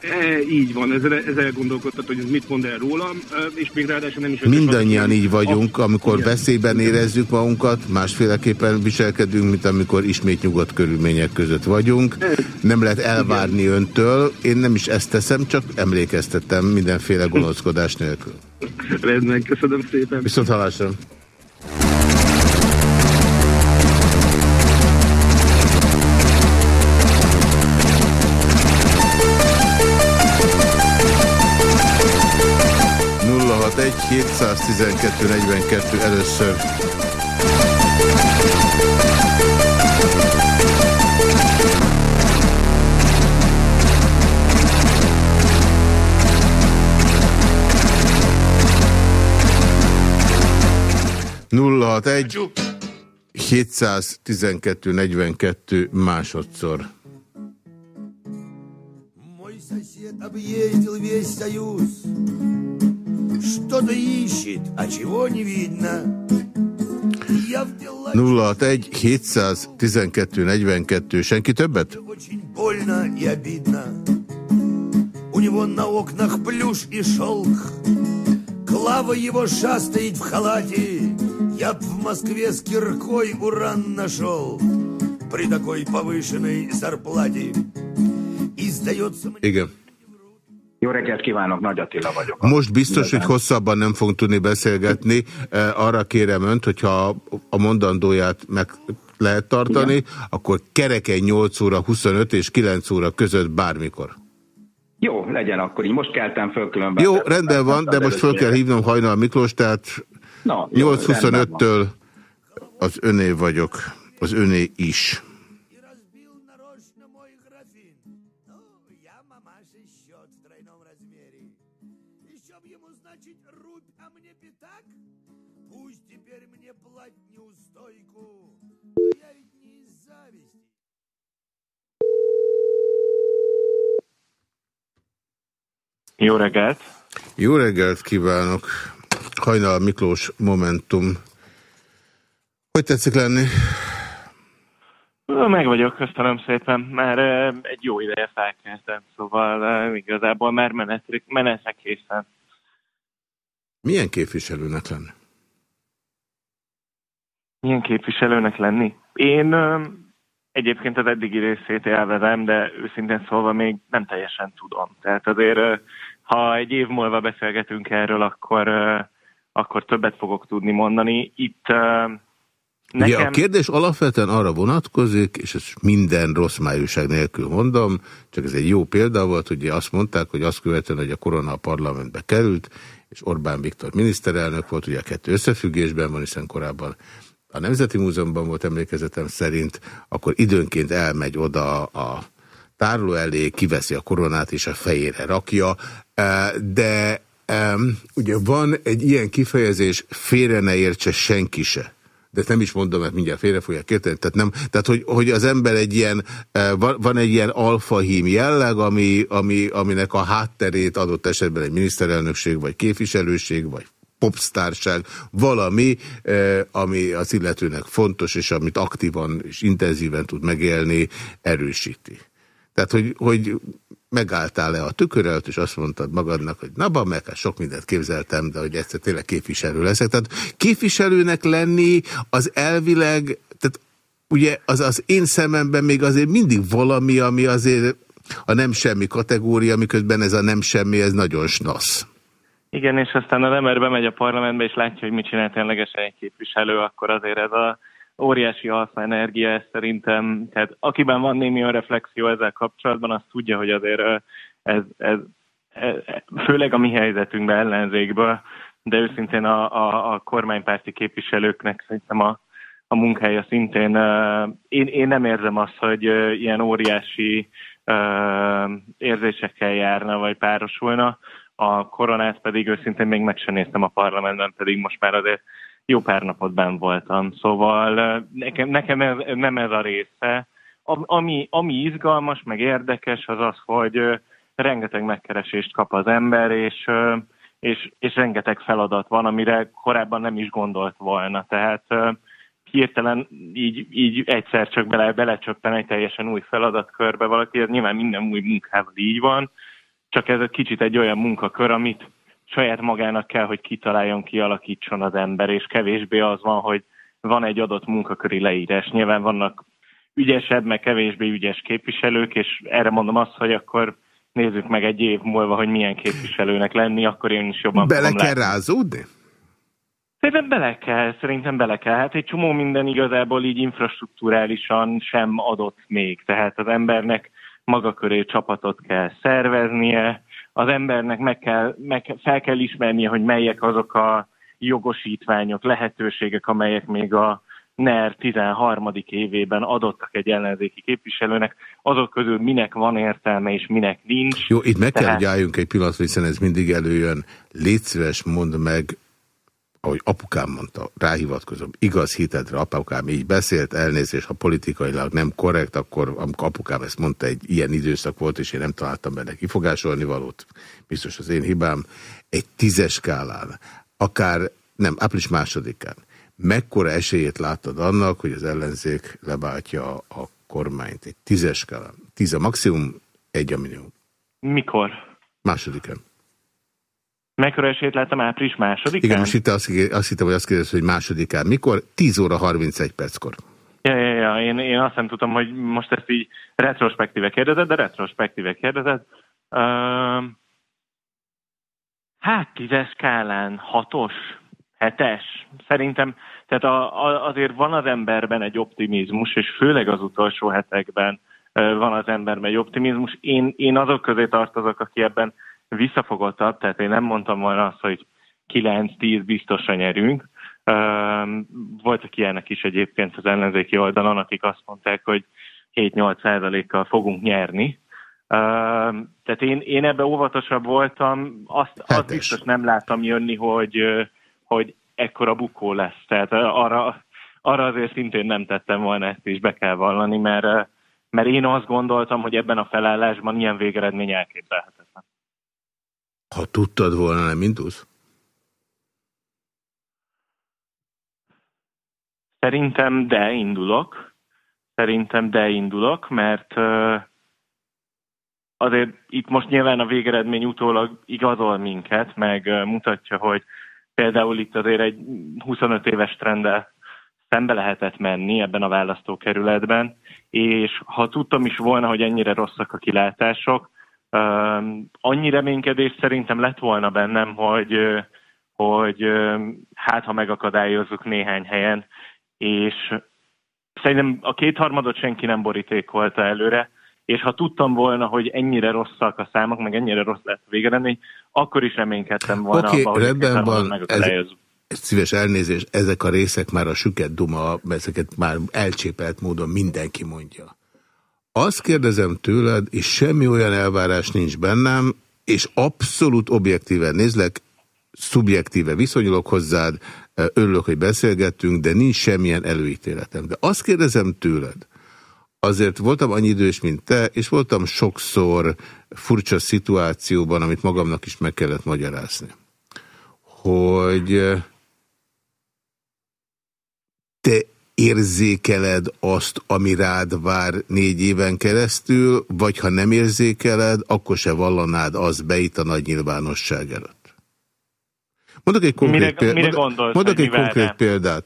E, így van, ezzel, ezzel gondolkodtat, hogy ez mit mond el rólam, e, és még ráadásul nem is... Mindannyian így vagyunk, amikor igen. veszélyben érezzük magunkat, másféleképpen viselkedünk, mint amikor ismét nyugodt körülmények között vagyunk. Nem lehet elvárni igen. öntől, én nem is ezt teszem, csak emlékeztettem mindenféle gonoszkodás nélkül. Rendben, köszönöm szépen. Viszont hallásra. 712 42 először. Nulla hat egy 712 42 másodszor. Мой сосед объездил весь союз Что-то ищет, а чего не видно. 061 712 42. Senki többet? Очень больно и обидно. У него на окнах плюш и шелк. Клава его шастает в халате. Я б в Москве с киркой уран нашел. При такой повышенной зарплате. И сдается мне... Jó reggelt kívánok, Nagy Attila vagyok. Most biztos, hogy hosszabban nem fogunk tudni beszélgetni. Eh, arra kérem önt, hogyha a mondandóját meg lehet tartani, Igen. akkor kereken 8 óra 25 és 9 óra között bármikor. Jó, legyen akkor így. Most keltem föl különben. Jó, rendben van, de most föl kell hívnom Hajnal Miklós, tehát 8.25-től az öné vagyok, az öné is. Jó reggelt! Jó reggelt kívánok! Hajnal Miklós Momentum. Hogy tetszik lenni? Meg vagyok, köszönöm szépen. Már egy jó ideje felkeltem, szóval igazából már menetre, menetre készen. Milyen képviselőnek lenni? Milyen képviselőnek lenni? Én egyébként az eddigi részét élvezem, de őszintén szólva még nem teljesen tudom. Tehát azért ha egy év múlva beszélgetünk erről, akkor, akkor többet fogok tudni mondani. Itt Nekem... Ugye a kérdés alapvetően arra vonatkozik, és ezt minden rossz májúság nélkül mondom, csak ez egy jó példa volt, ugye azt mondták, hogy azt követően, hogy a korona a parlamentbe került, és Orbán Viktor miniszterelnök volt, ugye a kettő összefüggésben van, hiszen korábban a Nemzeti Múzeumban volt emlékezetem szerint, akkor időnként elmegy oda a tároló elé, kiveszi a koronát és a fejére rakja, de ugye van egy ilyen kifejezés, félre ne értse senki se de nem is mondom, mert mindjárt félre fogják érteni. Tehát, nem, tehát hogy, hogy az ember egy ilyen, van, van egy ilyen alfahím jelleg, ami, ami, aminek a hátterét adott esetben egy miniszterelnökség, vagy képviselőség, vagy popstárság, valami, ami az illetőnek fontos, és amit aktívan és intenzíven tud megélni, erősíti. Tehát, hogy, hogy megálltál-e a tükör előtt, és azt mondtad magadnak, hogy na, meg hát sok mindent képzeltem, de hogy egyszer tényleg képviselő leszek. Tehát képviselőnek lenni az elvileg, tehát ugye az, az én szememben még azért mindig valami, ami azért a nem semmi kategória, miközben ez a nem semmi, ez nagyon snasz. Igen, és aztán az ember bemegy a parlamentbe, és látja, hogy mit csinál ténylegesen egy képviselő, akkor azért ez a óriási alfa energia, ez szerintem, tehát akiben van némi reflexió ezzel kapcsolatban, az tudja, hogy azért ez, ez, ez főleg a mi helyzetünkben ellenzékből, de őszintén a, a, a kormánypárti képviselőknek szerintem a, a munkája szintén, én, én nem érzem azt, hogy ilyen óriási érzésekkel járna, vagy párosulna. A koronát pedig őszintén még meg sem néztem a parlamentben, pedig most már azért jó pár napot benn voltam, szóval nekem, nekem ez, nem ez a része. Ami, ami izgalmas, meg érdekes, az az, hogy rengeteg megkeresést kap az ember, és, és, és rengeteg feladat van, amire korábban nem is gondolt volna. Tehát hirtelen így, így egyszer csak bele, belecsöppen egy teljesen új feladatkörbe valaki, ez nyilván minden új munkával így van, csak ez egy kicsit egy olyan munkakör, amit saját magának kell, hogy kitaláljon, kialakítson az ember, és kevésbé az van, hogy van egy adott munkaköri leírás. Nyilván vannak ügyesebb, meg kevésbé ügyes képviselők, és erre mondom azt, hogy akkor nézzük meg egy év múlva, hogy milyen képviselőnek lenni, akkor én is jobban Bele kell rázódni? Szerintem bele kell, szerintem bele kell. Hát egy csomó minden igazából így infrastruktúrálisan sem adott még. Tehát az embernek maga köré csapatot kell szerveznie, az embernek meg kell, meg fel kell ismernie, hogy melyek azok a jogosítványok, lehetőségek, amelyek még a NER 13. évében adottak egy ellenzéki képviselőnek, azok közül minek van értelme és minek nincs. Jó, itt meg Tehát... kell, hogy álljunk egy pillanatra, hiszen ez mindig előjön. Légy szíves, mondd meg, ahogy apukám mondta, ráhivatkozom, igaz hitedre, apukám így beszélt, elnézést, ha politikailag nem korrekt, akkor amikor apukám ezt mondta, egy ilyen időszak volt, és én nem találtam benne kifogásolni valót, biztos az én hibám, egy tízes skálán, akár, nem, április másodikán, mekkora esélyét láttad annak, hogy az ellenzék lebáltja a kormányt? Egy tízes skálán. Tíz a maximum, egy a minimum. Mikor? Másodikán. Mekkora esélyt láttam április másodikán? Igen, most itt azt, azt hittem, hogy azt kérdez, hogy másodikán. Mikor? 10 óra 31 perckor. Ja, ja, ja. Én, én azt nem tudom, hogy most ezt így retrospektíve kérdezed, de retrospektíve kérdezed. Uh, hát tízes skálán hatos, hetes. Szerintem, tehát a, a, azért van az emberben egy optimizmus, és főleg az utolsó hetekben uh, van az emberben egy optimizmus. Én, én azok közé tartozok, aki ebben visszafogottabb, tehát én nem mondtam volna azt, hogy 9-10 biztosan nyerünk. Voltak ilyenek is egyébként az ellenzéki oldalon, akik azt mondták, hogy 7-8 százalékkal fogunk nyerni. Tehát én, én ebbe óvatosabb voltam, azt, azt biztos nem láttam jönni, hogy, hogy ekkora bukó lesz. Tehát arra, arra azért szintén nem tettem volna ezt is, be kell vallani, mert, mert én azt gondoltam, hogy ebben a felállásban ilyen végeredmény elképzelhetetlen. Ha tudtad volna, nem indulsz? Szerintem de indulok. Szerintem de indulok, mert azért itt most nyilván a végeredmény utólag igazol minket, meg mutatja, hogy például itt azért egy 25 éves trendel szembe lehetett menni ebben a választókerületben, és ha tudtam is volna, hogy ennyire rosszak a kilátások, annyi reménykedés szerintem lett volna bennem, hogy, hogy hát ha megakadályozzuk néhány helyen, és szerintem a kétharmadot senki nem borítékolta előre, és ha tudtam volna, hogy ennyire rosszak a számok, meg ennyire rossz lett a végeredmény, akkor is reménykedtem volna Oké, okay, rendben van, ez, ez szíves elnézés, ezek a részek már a süket duma, ezeket már elcsépelt módon mindenki mondja. Azt kérdezem tőled, és semmi olyan elvárás nincs bennem, és abszolút objektíven nézlek, szubjektíve viszonyulok hozzád, örülök, hogy beszélgettünk, de nincs semmilyen előítéletem. De azt kérdezem tőled, azért voltam annyi idős, mint te, és voltam sokszor furcsa szituációban, amit magamnak is meg kellett magyarázni. Hogy te érzékeled azt, ami rád vár négy éven keresztül, vagy ha nem érzékeled, akkor se vallanád az be itt a nagy nyilvánosság előtt. Mondok egy konkrét, mire, példát, mire gondolsz, mondok egy konkrét példát.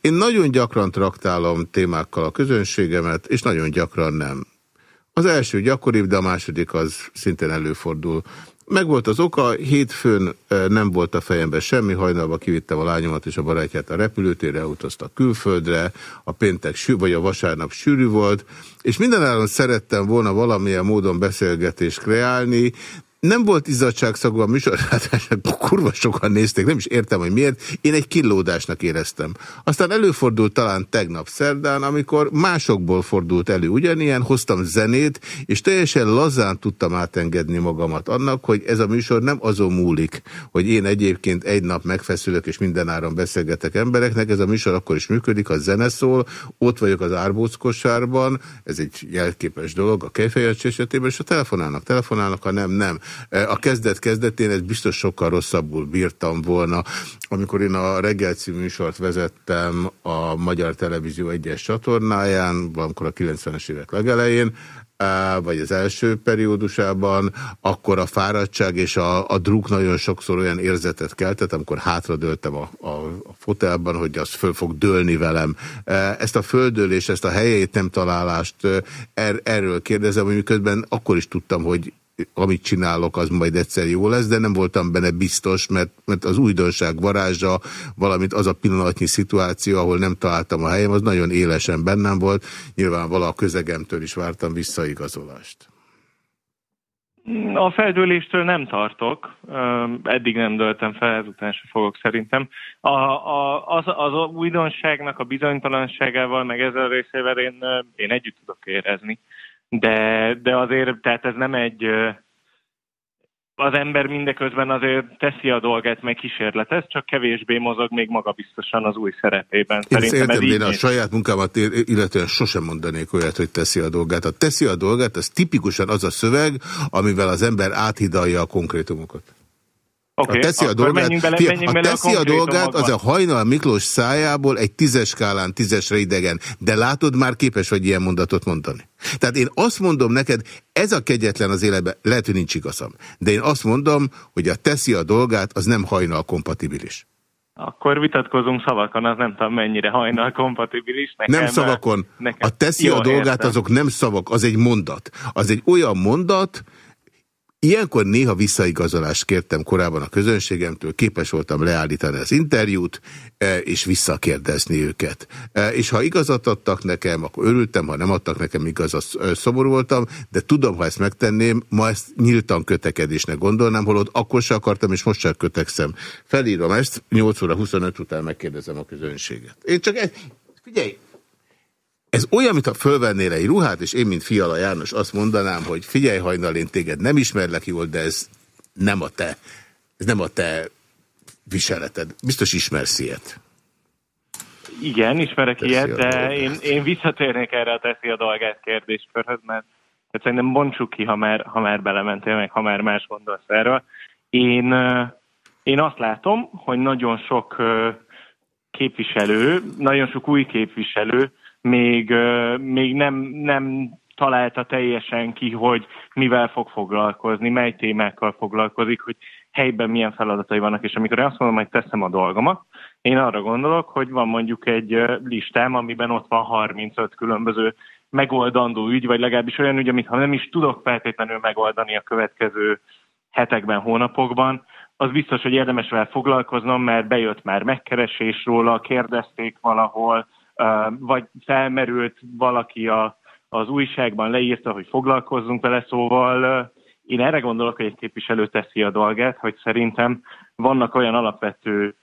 Én nagyon gyakran traktálom témákkal a közönségemet, és nagyon gyakran nem. Az első gyakoribb, de a második az szintén előfordul. Megvolt az oka, hétfőn nem volt a fejemben semmi, hajnalban kivittem a lányomat és a barátját a repülőtérre, utaztak külföldre, a péntek vagy a vasárnap sűrű volt, és mindenáron szerettem volna valamilyen módon beszélgetést kreálni, nem volt izzadságszagú a műsor, hát kurva sokan nézték, nem is értem, hogy miért. Én egy killódásnak éreztem. Aztán előfordult talán tegnap szerdán, amikor másokból fordult elő ugyanilyen, hoztam zenét, és teljesen lazán tudtam átengedni magamat annak, hogy ez a műsor nem azon múlik, hogy én egyébként egy nap megfeszülök, és mindenáron beszélgetek embereknek. Ez a műsor akkor is működik, a zene szól, ott vagyok az árbóckosárban, ez egy jelképes dolog a kejfejacs esetében, és a telefonálnak, telefonálnak, ha nem, nem. E, a kezdet kezdetén ez biztos sokkal rosszabbul bírtam volna. Amikor én a reggel című műsort vezettem a Magyar Televízió egyes csatornáján, valamikor a 90-es évek legelején, vagy az első periódusában, akkor a fáradtság és a, a druk nagyon sokszor olyan érzetet keltett, amikor hátradőltem a, a, a fotelban, hogy az föl fog dőlni velem. Ezt a földölést, ezt a helyét nem találást, er, erről kérdezem, hogy miközben akkor is tudtam, hogy amit csinálok, az majd egyszer jó lesz, de nem voltam benne biztos, mert, mert az újdonság varázsa, valamint az a pillanatnyi szituáció, ahol nem találtam a helyem, az nagyon élesen bennem volt. Nyilván vala a közegemtől is vártam visszaigazolást. A feldőléstől nem tartok, eddig nem döltem fel, ezután sem fogok szerintem. A, a, az, az újdonságnak a bizonytalanságával, meg ezzel részével én, én együtt tudok érezni de, de azért, tehát ez nem egy, az ember mindeközben azért teszi a dolgát, meg kísérletez, csak kevésbé mozog még magabiztosan az új szerepében. Én Szerintem értem, én a saját munkámat illetően sosem mondanék olyat, hogy teszi a dolgát. A teszi a dolgát, ez tipikusan az a szöveg, amivel az ember áthidalja a konkrétumokat. Okay, a teszi a dolgát, bele, fia, a, teszi a, a dolgát az a hajnal Miklós szájából egy tízes skálán tízesre idegen, de látod, már képes vagy ilyen mondatot mondani. Tehát én azt mondom neked, ez a kegyetlen az életben, lehet, hogy nincs igazam, de én azt mondom, hogy a teszi a dolgát, az nem hajnal kompatibilis. Akkor vitatkozunk szavakon, az nem tudom mennyire hajnal kompatibilis. Nekem, nem szavakon. Nekem. A teszi Jó, a dolgát, értem. azok nem szavak, az egy mondat. Az egy olyan mondat, Ilyenkor néha visszaigazolást kértem korábban a közönségemtől, képes voltam leállítani az interjút, e, és visszakérdezni őket. E, és ha igazat adtak nekem, akkor örültem, ha nem adtak nekem igazat, szomorú voltam, de tudom, ha ezt megtenném, ma ezt nyíltan kötekedésnek gondolnám, holott akkor se akartam, és most sem kötekszem. Felírom ezt, 8 óra 25 után megkérdezem a közönséget. Én csak egy, figyelj, ez olyan, mintha fölvennél egy ruhát, és én, mint Fiala János azt mondanám, hogy figyelj hajnal, én téged nem ismerlek jól, de ez nem a te, ez nem a te viseleted. Biztos ismersz ilyet. Igen, ismerek teszi ilyet, de én, én visszatérnék erre a teszi a dolgát kérdéskörhöz, mert hát szerintem bontsuk ki, ha már, ha már belementél, meg ha már más gondolsz erről. Én, én azt látom, hogy nagyon sok képviselő, nagyon sok új képviselő még, még nem, nem találta teljesen ki, hogy mivel fog foglalkozni, mely témákkal foglalkozik, hogy helyben milyen feladatai vannak, és amikor én azt mondom, hogy teszem a dolgomat, én arra gondolok, hogy van mondjuk egy listám, amiben ott van 35 különböző megoldandó ügy, vagy legalábbis olyan ügy, amit ha nem is tudok feltétlenül megoldani a következő hetekben, hónapokban, az biztos, hogy érdemes vele foglalkoznom, mert bejött már megkeresés róla, kérdezték valahol, vagy felmerült valaki a, az újságban, leírta, hogy foglalkozzunk vele, szóval én erre gondolok, hogy egy képviselő teszi a dolgát, hogy szerintem vannak olyan alapvető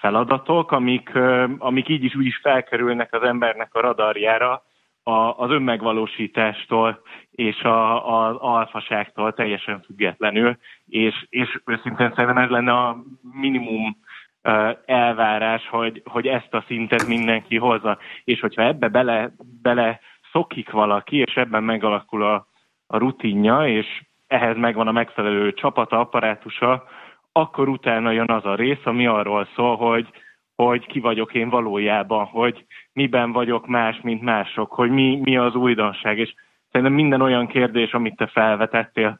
feladatok, amik, amik így is úgy is felkerülnek az embernek a radarjára, az önmegvalósítástól és az alfaságtól teljesen függetlenül, és, és őszintén szerintem ez lenne a minimum elvárás, hogy, hogy ezt a szintet mindenki hozza. És hogyha ebbe bele, bele szokik valaki, és ebben megalakul a, a rutinja, és ehhez megvan a megfelelő csapata, apparátusa, akkor utána jön az a rész, ami arról szól, hogy, hogy ki vagyok én valójában, hogy miben vagyok más, mint mások, hogy mi, mi az újdonság. És szerintem minden olyan kérdés, amit te felvetettél,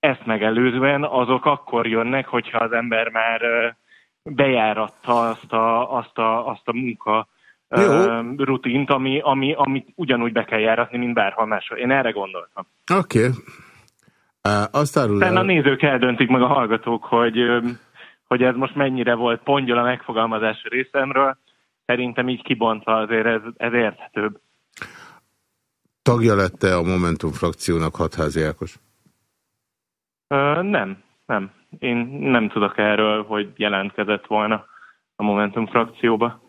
ezt megelőzően, azok akkor jönnek, hogyha az ember már bejáratta azt a, azt a, azt a munka Jó. rutint, ami, ami, amit ugyanúgy be kell járatni, mint bárhol máshol. Én erre gondoltam. Oké. Okay. Uh, azt árul el... a nézők eldöntik meg a hallgatók, hogy, hogy ez most mennyire volt pongyol a megfogalmazás részemről. Szerintem így kibontva azért ez, ez érthetőbb. Tagja lette a Momentum frakciónak hatházi Ákos? Nem, nem. Én nem tudok erről, hogy jelentkezett volna a Momentum frakcióba.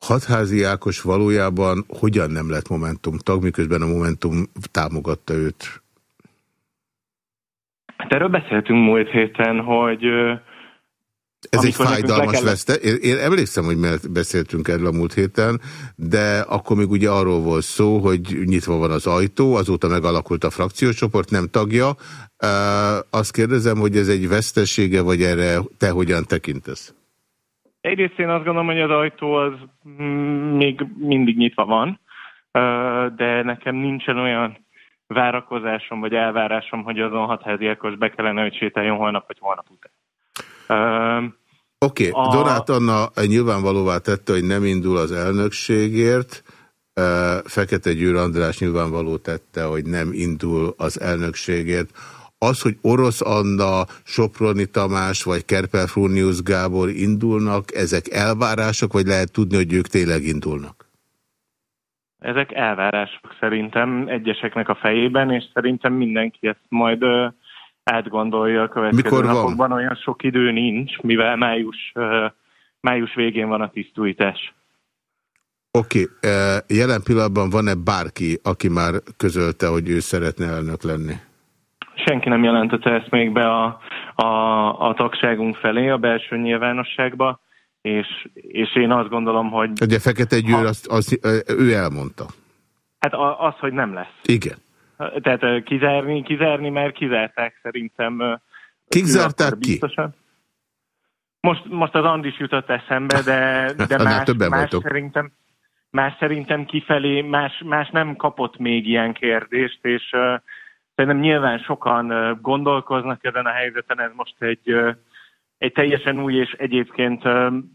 Hatházi Ákos valójában hogyan nem lett Momentum tag, miközben a Momentum támogatta őt? Hát erről beszéltünk múlt héten, hogy ez egy fájdalmas veszte. Én, én emlékszem, hogy mert beszéltünk erről a múlt héten, de akkor még ugye arról volt szó, hogy nyitva van az ajtó, azóta megalakult a frakciócsoport, nem tagja. Uh, azt kérdezem, hogy ez egy vesztesége, vagy erre te hogyan tekintesz? Egyrészt én azt gondolom, hogy az ajtó az még mindig nyitva van, de nekem nincsen olyan várakozásom vagy elvárásom, hogy azon hatháziakos be kellene, hogy sétáljon holnap vagy holnap után. Oké, okay. a... Donát Anna nyilvánvalóvá tette, hogy nem indul az elnökségért, Fekete Győr András nyilvánvaló tette, hogy nem indul az elnökségért. Az, hogy Orosz Anna, Soproni Tamás vagy Kerpel Frunius Gábor indulnak, ezek elvárások, vagy lehet tudni, hogy ők tényleg indulnak? Ezek elvárások szerintem egyeseknek a fejében, és szerintem mindenki ezt majd átgondolja a következő Mikor napokban. Van? Olyan sok idő nincs, mivel május, május végén van a tisztújtás. Oké, okay. jelen pillanatban van-e bárki, aki már közölte, hogy ő szeretne elnök lenni? Senki nem jelentette ezt még be a, a, a tagságunk felé, a belső nyilvánosságba, és, és én azt gondolom, hogy... Ugye Fekete Győr, ha... azt, azt, ő elmondta. Hát az, hogy nem lesz. Igen. Tehát kizárni, kizárni, mert kizárták szerintem. Kik zárták ki? Most, most az Andis jutott eszembe, de, de más, más szerintem más szerintem kifelé, más, más nem kapott még ilyen kérdést, és uh, szerintem nyilván sokan uh, gondolkoznak ezen a helyzeten, ez most egy uh, egy teljesen új, és egyébként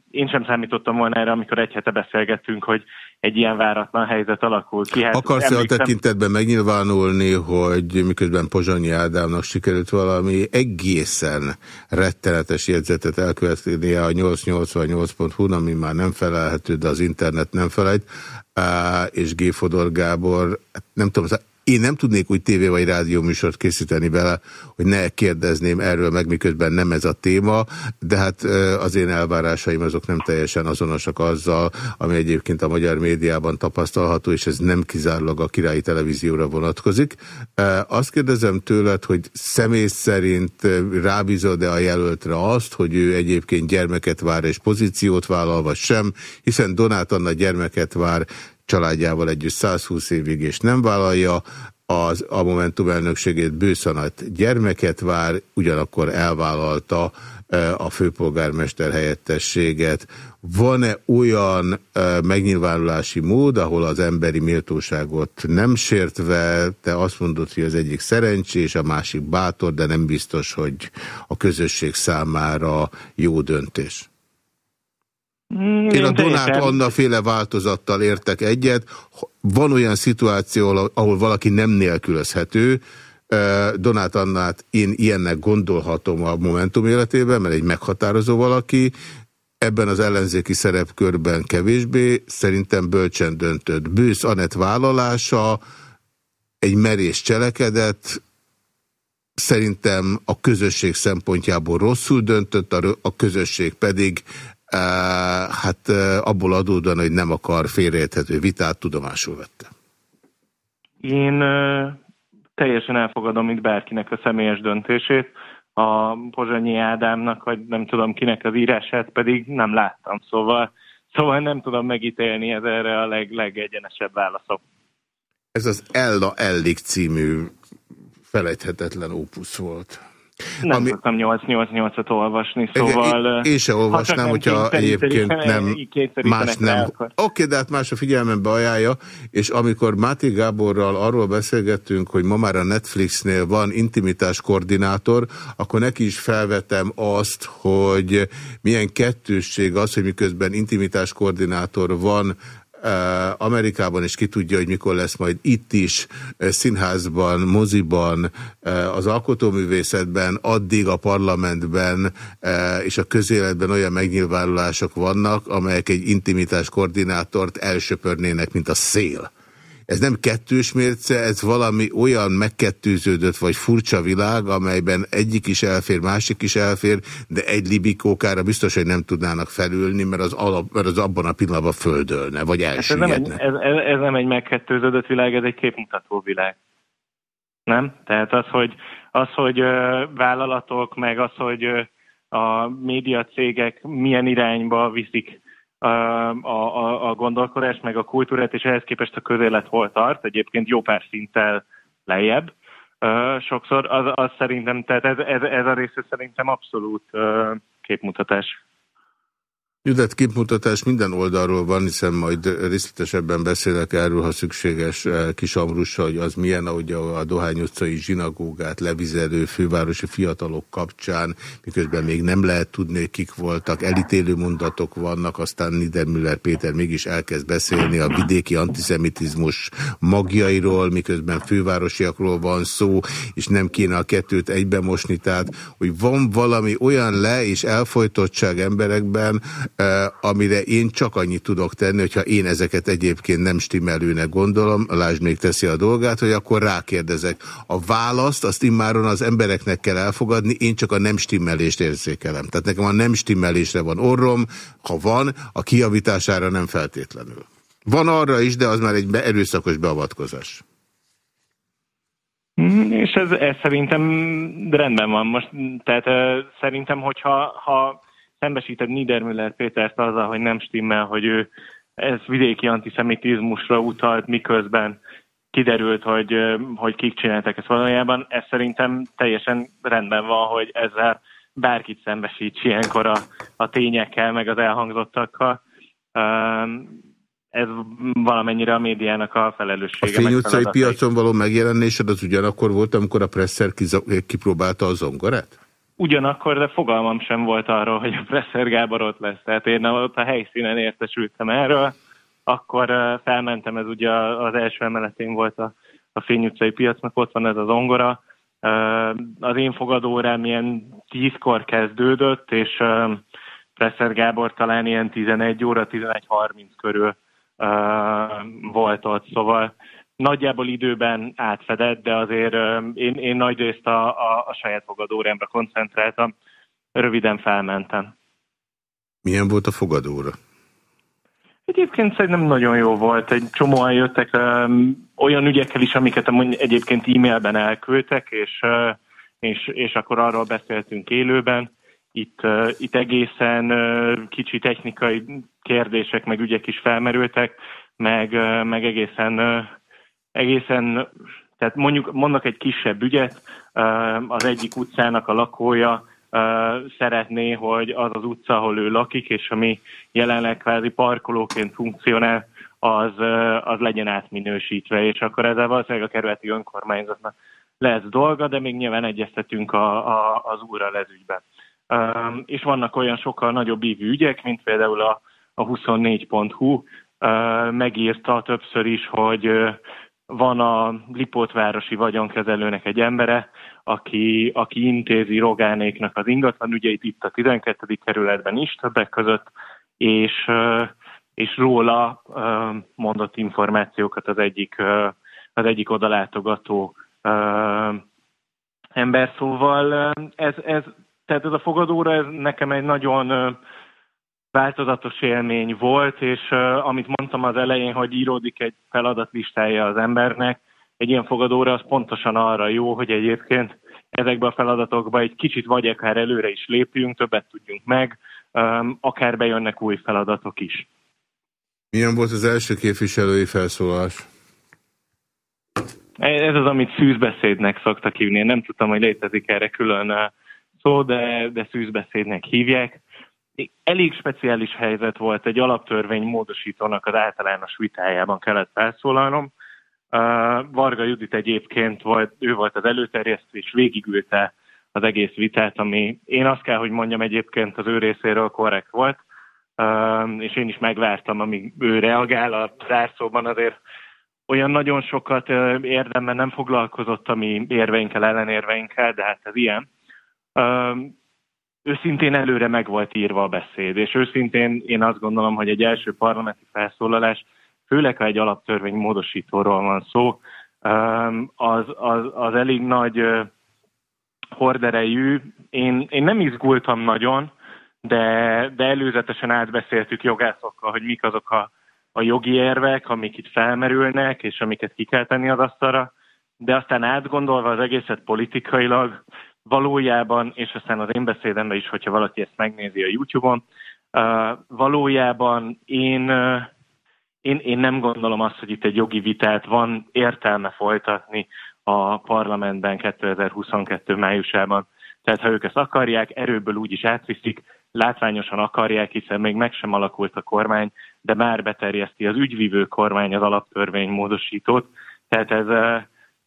én sem számítottam volna erre, amikor egy hete beszélgettünk, hogy egy ilyen váratlan helyzet alakul ki. Hát Akarsz-e emlékszem... a tekintetben megnyilvánulni, hogy miközben Pozsonyi Ádámnak sikerült valami egészen rettenetes jegyzetet elkövetnie a 888.hu, ami már nem felelhető, de az internet nem felejt, és G. Fodor Gábor, hát nem tudom, én nem tudnék úgy tévé vagy rádió műsort készíteni vele, hogy ne kérdezném erről meg, miközben nem ez a téma, de hát az én elvárásaim azok nem teljesen azonosak azzal, ami egyébként a magyar médiában tapasztalható, és ez nem kizárólag a királyi televízióra vonatkozik. Azt kérdezem tőled, hogy személy szerint rábízod-e a jelöltre azt, hogy ő egyébként gyermeket vár és pozíciót vállal, vagy sem, hiszen Donát Anna gyermeket vár, családjával együtt 120 évig, és nem vállalja, az a Momentum elnökségét bőszanat gyermeket vár, ugyanakkor elvállalta e, a főpolgármester helyettességet. Van-e olyan e, megnyilvánulási mód, ahol az emberi méltóságot nem sértve, te azt mondod, hogy az egyik szerencsés, a másik bátor, de nem biztos, hogy a közösség számára jó döntés? Mm, én a Donát Anna féle változattal értek egyet. Van olyan szituáció, ahol valaki nem nélkülözhető, Donát Annát én ilyennek gondolhatom a Momentum életében, mert egy meghatározó valaki, ebben az ellenzéki szerepkörben kevésbé, szerintem bölcsen döntött. Bősz Anett vállalása, egy merés cselekedet, szerintem a közösség szempontjából rosszul döntött, a közösség pedig hát abból adódóan, hogy nem akar félreérthető vitát, tudomásul vette. Én teljesen elfogadom itt bárkinek a személyes döntését. A Pozsonyi Ádámnak, vagy nem tudom kinek az írását pedig nem láttam, szóval, szóval nem tudom megítélni, ez erre a leg, legegyenesebb válaszok. Ez az Ella Ellik című felejthetetlen ópusz volt. Nem ami... szoktam 8-8-8-at olvasni, szóval... Én, én se olvasnám, hogyha egyébként nem, más nem. Oké, okay, de hát más a figyelmembe ajánlja, és amikor Máté Gáborral arról beszélgettünk, hogy ma már a Netflixnél van intimitás koordinátor, akkor neki is felvetem azt, hogy milyen kettősség az, hogy miközben intimitás koordinátor van Amerikában, és ki tudja, hogy mikor lesz majd itt is, színházban, moziban, az alkotóművészetben, addig a parlamentben és a közéletben olyan megnyilvánulások vannak, amelyek egy intimitás koordinátort elsöpörnének, mint a szél. Ez nem kettős mérce, ez valami olyan megkettőződött vagy furcsa világ, amelyben egyik is elfér, másik is elfér, de egy libikókára biztos, hogy nem tudnának felülni, mert az, alap, mert az abban a pillanatban földölne, vagy elsüllyedne. Hát ez, nem egy, ez, ez nem egy megkettőződött világ, ez egy képmutató világ. Nem? Tehát az, hogy, az, hogy vállalatok, meg az, hogy a médiacégek milyen irányba viszik a, a, a gondolkodást, meg a kultúrát, és ehhez képest a közélet hol tart, egyébként jó pár szinttel lejjebb. Sokszor az, az szerintem, tehát ez, ez, ez a része szerintem abszolút képmutatás. Judett képmutatás minden oldalról van, hiszen majd részletesebben beszélek erről, ha szükséges eh, Kis Amrussal, hogy az milyen, ahogy a Dohány utcai zsinagógát levizelő fővárosi fiatalok kapcsán, miközben még nem lehet tudni, kik voltak, elítélő mondatok vannak, aztán Niedermüller Péter mégis elkezd beszélni a vidéki antiszemitizmus magjairól, miközben fővárosiakról van szó, és nem kéne a kettőt egybemosni, tehát, hogy van valami olyan le- és elfolytottság emberekben, amire én csak annyit tudok tenni, hogyha én ezeket egyébként nem stimmelőnek gondolom, Lásd még teszi a dolgát, hogy akkor rákérdezek. A választ azt immáron az embereknek kell elfogadni, én csak a nem stimmelést érzékelem. Tehát nekem a nem stimmelésre van orrom, ha van, a kiavítására nem feltétlenül. Van arra is, de az már egy erőszakos beavatkozás. Mm, és ez, ez szerintem rendben van most. Tehát szerintem, hogyha ha szembesíted Niedermüller Pétert azzal, hogy nem stimmel, hogy ő ez vidéki antiszemitizmusra utalt, miközben kiderült, hogy, hogy kik csináltak ezt valójában. Ez szerintem teljesen rendben van, hogy ezzel bárkit szembesíts ilyenkor a, a tényekkel, meg az elhangzottakkal. Ez valamennyire a médiának a felelőssége. A Fény utcai piacon való megjelenésed az ugyanakkor volt, amikor a Presser kipróbálta a zongorát? Ugyanakkor, de fogalmam sem volt arról, hogy a Presser Gábor ott lesz. Tehát én ott a helyszínen értesültem erről, akkor felmentem, ez ugye az első emeletén volt a, a Fény utcai piacnak, ott van ez az ongora. Az én fogadórám ilyen tízkor kezdődött, és Presser Gábor talán ilyen 11 óra, 11.30 körül volt ott, szóval nagyjából időben átfedett, de azért én, én nagy részt a, a, a saját fogadórámra koncentráltam, röviden felmentem. Milyen volt a fogadóra? Egyébként szerintem nagyon jó volt. Egy csomóan jöttek um, olyan ügyekkel is, amiket egyébként e-mailben elküldtek, és, uh, és, és akkor arról beszéltünk élőben. Itt, uh, itt egészen uh, kicsi technikai kérdések, meg ügyek is felmerültek, meg, uh, meg egészen egészen, tehát mondjuk mondok egy kisebb ügyet, az egyik utcának a lakója szeretné, hogy az az utca, ahol ő lakik, és ami jelenleg kvázi parkolóként funkcionál, az, az legyen átminősítve, és akkor ezzel valószínűleg a kerületi önkormányzatnak lesz dolga, de még nyilván egyeztetünk a, a, az úrral ez ügyben. És vannak olyan sokkal nagyobb ívű ügyek, mint például a, a 24.hu megírta többször is, hogy van a Lipótvárosi vagyonkezelőnek egy embere, aki, aki intézi Rogánéknak az ingatlan ügyeit itt a 12. kerületben is többek között, és, és róla mondott információkat az egyik, az egyik odalátogató ember. Szóval ez, ez, tehát ez a fogadóra ez nekem egy nagyon változatos élmény volt, és uh, amit mondtam az elején, hogy íródik egy feladatlistája az embernek, egy ilyen fogadóra az pontosan arra jó, hogy egyébként ezekbe a feladatokba egy kicsit vagy akár előre is lépjünk, többet tudjunk meg, um, akár bejönnek új feladatok is. Milyen volt az első képviselői felszólás? Ez az, amit szűzbeszédnek szoktak hívni. Én nem tudtam, hogy létezik erre külön szó, de, de szűzbeszédnek hívják elég speciális helyzet volt, egy alaptörvény módosítónak az általános vitájában kellett felszólalnom. Varga Judit egyébként volt, ő volt az előterjesztő, és végigülte az egész vitát, ami én azt kell, hogy mondjam egyébként az ő részéről korrekt volt, és én is megvártam, amíg ő reagál a zárszóban, azért olyan nagyon sokat érdemben nem foglalkozott a mi érveinkkel, ellenérveinkkel, de hát ez ilyen őszintén előre meg volt írva a beszéd, és őszintén én azt gondolom, hogy egy első parlamenti felszólalás főleg ha egy alaptörvény módosítóról van szó, az, az, az elég nagy horderejű. Én, én nem izgultam nagyon, de, de előzetesen átbeszéltük jogászokkal, hogy mik azok a, a jogi érvek, amik itt felmerülnek, és amiket ki kell tenni az asztalra, de aztán átgondolva az egészet politikailag, valójában, és aztán az én beszédemben is, hogyha valaki ezt megnézi a YouTube-on, valójában én, én, én nem gondolom azt, hogy itt egy jogi vitát van értelme folytatni a parlamentben 2022 májusában. Tehát ha ők ezt akarják, erőből úgy is átviszik, látványosan akarják, hiszen még meg sem alakult a kormány, de már beterjeszti az ügyvívő kormány az alaptörvény módosítót. Tehát ez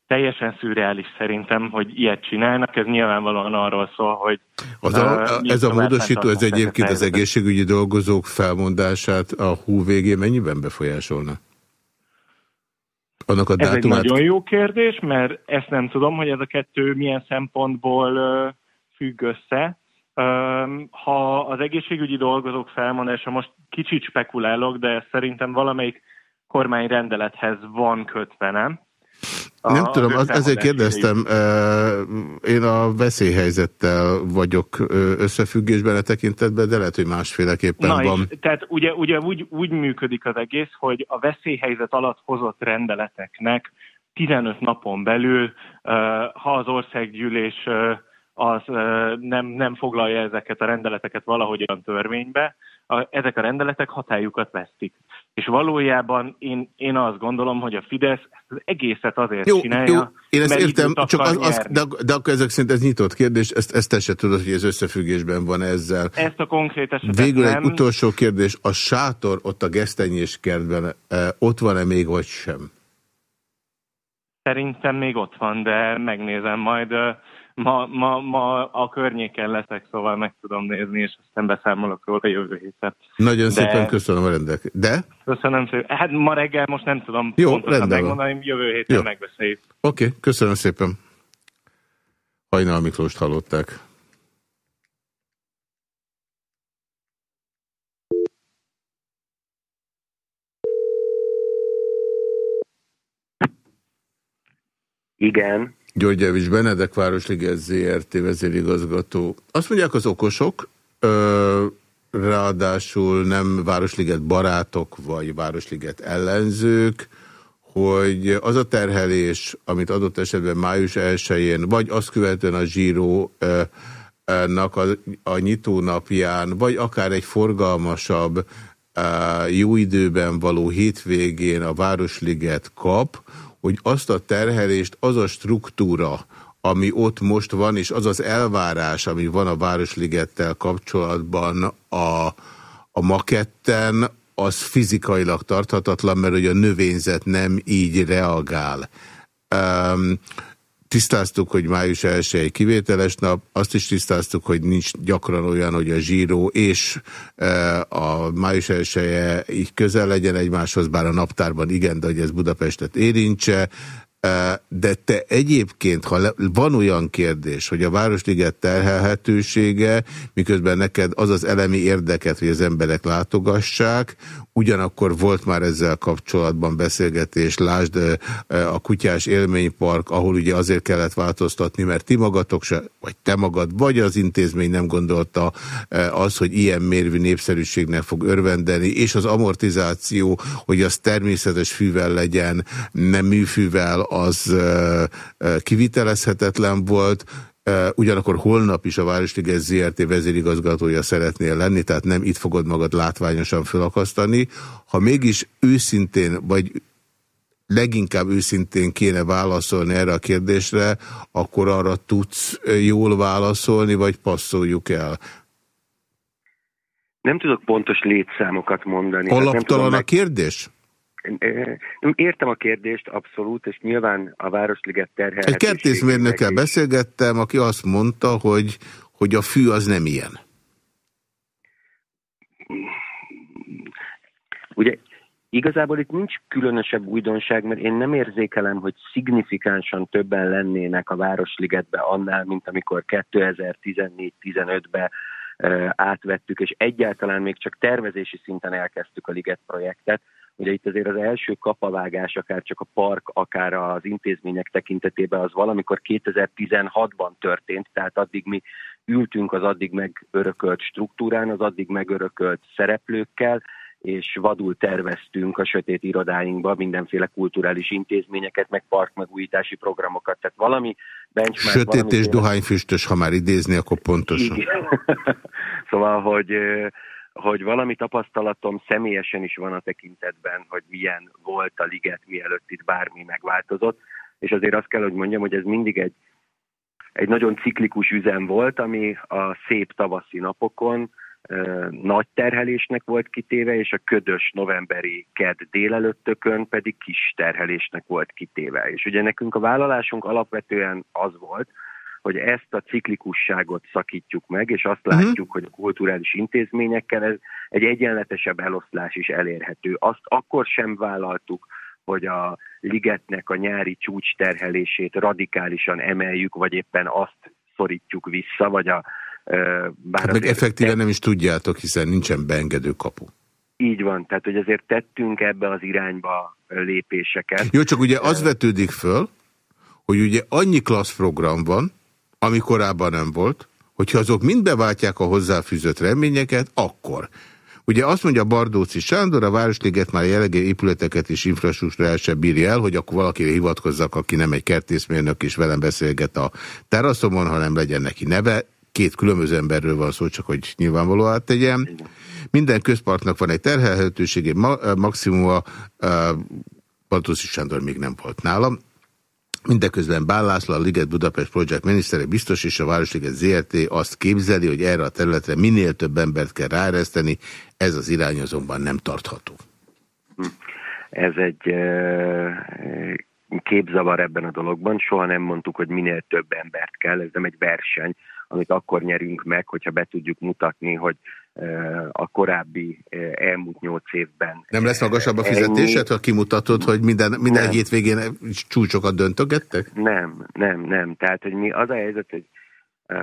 teljesen szürreális szerintem, hogy ilyet csinálnak. Ez nyilvánvalóan arról szól, hogy... Az a, uh, ez a módosító, ez egyébként az egészségügyi dolgozók felmondását a hú végén mennyiben befolyásolna? Annak a ez dátumát... egy nagyon jó kérdés, mert ezt nem tudom, hogy ez a kettő milyen szempontból függ össze. Ha az egészségügyi dolgozók felmondása, most kicsit spekulálok, de szerintem valamelyik kormányrendelethez van kötve, nem? Nem a, tudom, az, ezért kérdeztem, én a veszélyhelyzettel vagyok összefüggésben a tekintetben, de lehet, hogy másféleképpen Na van. És, tehát ugye, ugye úgy, úgy működik az egész, hogy a veszélyhelyzet alatt hozott rendeleteknek 15 napon belül, ha az országgyűlés az nem, nem foglalja ezeket a rendeleteket valahogyan törvénybe, ezek a rendeletek hatályukat vesztik. És valójában én, én azt gondolom, hogy a Fidesz az egészet azért jó, csinálja, jó, én ezt értem, csak az, az, de, de akkor ezek szerint ez nyitott kérdés, ezt, ezt te se tudod, hogy ez összefüggésben van ezzel. Ezt a konkrét esetet Végül nem. egy utolsó kérdés, a sátor ott a gesztenyés kertben, eh, ott van-e még, vagy sem? Szerintem még ott van, de megnézem majd. Ma, ma, ma a környéken leszek, szóval meg tudom nézni, és aztán beszámolok róla jövő héten. Nagyon De... szépen köszönöm a rendek. De? Köszönöm szépen. Hát ma reggel most nem tudom Jó, pontosan megmondani, jövő héten Jó. megbeszéljük. Oké, okay, köszönöm szépen. Hajnal Miklóst hallották. Igen. Györgyevics Benedek Városliget ZRT vezérigazgató. Azt mondják az okosok, ö, ráadásul nem Városliget barátok, vagy Városliget ellenzők, hogy az a terhelés, amit adott esetben május 1-én, vagy azt követően a zsíró nak a, a nyitónapján, vagy akár egy forgalmasabb, jó időben való hétvégén a Városliget kap, hogy azt a terhelést, az a struktúra, ami ott most van, és az az elvárás, ami van a Városligettel kapcsolatban a, a maketten, az fizikailag tarthatatlan, mert hogy a növényzet nem így reagál. Um, Tisztáztuk, hogy május 1 egy kivételes nap, azt is tisztáztuk, hogy nincs gyakran olyan, hogy a zsíró és e, a május 1 -e így közel legyen egymáshoz, bár a naptárban igen, de hogy ez Budapestet érintse. De te egyébként, ha van olyan kérdés, hogy a Városliget terhelhetősége, miközben neked az az elemi érdeket, hogy az emberek látogassák, ugyanakkor volt már ezzel kapcsolatban beszélgetés, lásd a Kutyás Élménypark, ahol ugye azért kellett változtatni, mert ti magatok se, vagy te magad, vagy az intézmény nem gondolta az, hogy ilyen mérvű népszerűségnek fog örvendeni, és az amortizáció, hogy az természetes fűvel legyen, nem műfűvel, az kivitelezhetetlen volt, Ugyanakkor holnap is a Városliges ZRT vezérigazgatója szeretnél lenni, tehát nem itt fogod magad látványosan felakasztani. Ha mégis őszintén, vagy leginkább őszintén kéne válaszolni erre a kérdésre, akkor arra tudsz jól válaszolni, vagy passzoljuk el? Nem tudok pontos létszámokat mondani. Alaptalan a kérdés? Értem a kérdést abszolút, és nyilván a Városliget terhelhetőség... Egy kertészmérnökkel beszélgettem, aki azt mondta, hogy, hogy a fű az nem ilyen. Ugye igazából itt nincs különösebb újdonság, mert én nem érzékelem, hogy szignifikánsan többen lennének a Városligetbe annál, mint amikor 2014-15-ben átvettük, és egyáltalán még csak tervezési szinten elkezdtük a Liget projektet, Ugye itt azért az első kapavágás, akár csak a park, akár az intézmények tekintetében az valamikor 2016-ban történt, tehát addig mi ültünk az addig megörökölt struktúrán, az addig megörökölt szereplőkkel, és vadul terveztünk a sötét irodáinkba mindenféle kulturális intézményeket, meg parkmegújítási programokat. Tehát valami benchmark... Sötét valami és dohányfüstös, ha már idézni, akkor pontosan. szóval, hogy hogy valami tapasztalatom személyesen is van a tekintetben, hogy milyen volt a liget, mielőtt itt bármi megváltozott, és azért azt kell, hogy mondjam, hogy ez mindig egy, egy nagyon ciklikus üzem volt, ami a szép tavaszi napokon nagy terhelésnek volt kitéve, és a ködös novemberi ked délelőttökön pedig kis terhelésnek volt kitéve. És ugye nekünk a vállalásunk alapvetően az volt, hogy ezt a ciklikusságot szakítjuk meg, és azt uh-huh. látjuk, hogy a kulturális intézményekkel ez egy egyenletesebb eloszlás is elérhető. Azt akkor sem vállaltuk, hogy a ligetnek a nyári csúcs terhelését radikálisan emeljük, vagy éppen azt szorítjuk vissza, vagy a bár hát meg effektíven te... nem is tudjátok, hiszen nincsen beengedő kapu. Így van, tehát hogy azért tettünk ebbe az irányba lépéseket. Jó, csak ugye az vetődik föl, hogy ugye annyi klassz program van, ami korábban nem volt, hogyha azok mind beváltják a hozzáfűzött reményeket, akkor. Ugye azt mondja Bardóci Sándor, a Városliget már jellegű épületeket és infrastruktúrát sem bírja el, hogy akkor valakire hivatkozzak, aki nem egy kertészmérnök és velem beszélget a teraszomon, hanem legyen neki neve. Két különböző emberről van szó, csak hogy nyilvánvalóan tegyem. Minden közpartnak van egy terhelhetősége, maximuma, Bardóci Sándor még nem volt nálam. Mindeközben Bállászló, a Liget Budapest Project minisztere biztos, és a Városliget ZRT azt képzeli, hogy erre a területre minél több embert kell ráereszteni, ez az irány azonban nem tartható. Ez egy képzavar ebben a dologban. Soha nem mondtuk, hogy minél több embert kell, ez nem egy verseny, amit akkor nyerünk meg, hogyha be tudjuk mutatni, hogy a korábbi elmúlt nyolc évben. Nem lesz magasabb a fizetésed, ha kimutatod, hogy minden, minden nem. hétvégén csúcsokat döntögettek? Nem, nem, nem. Tehát, hogy mi az a helyzet, hogy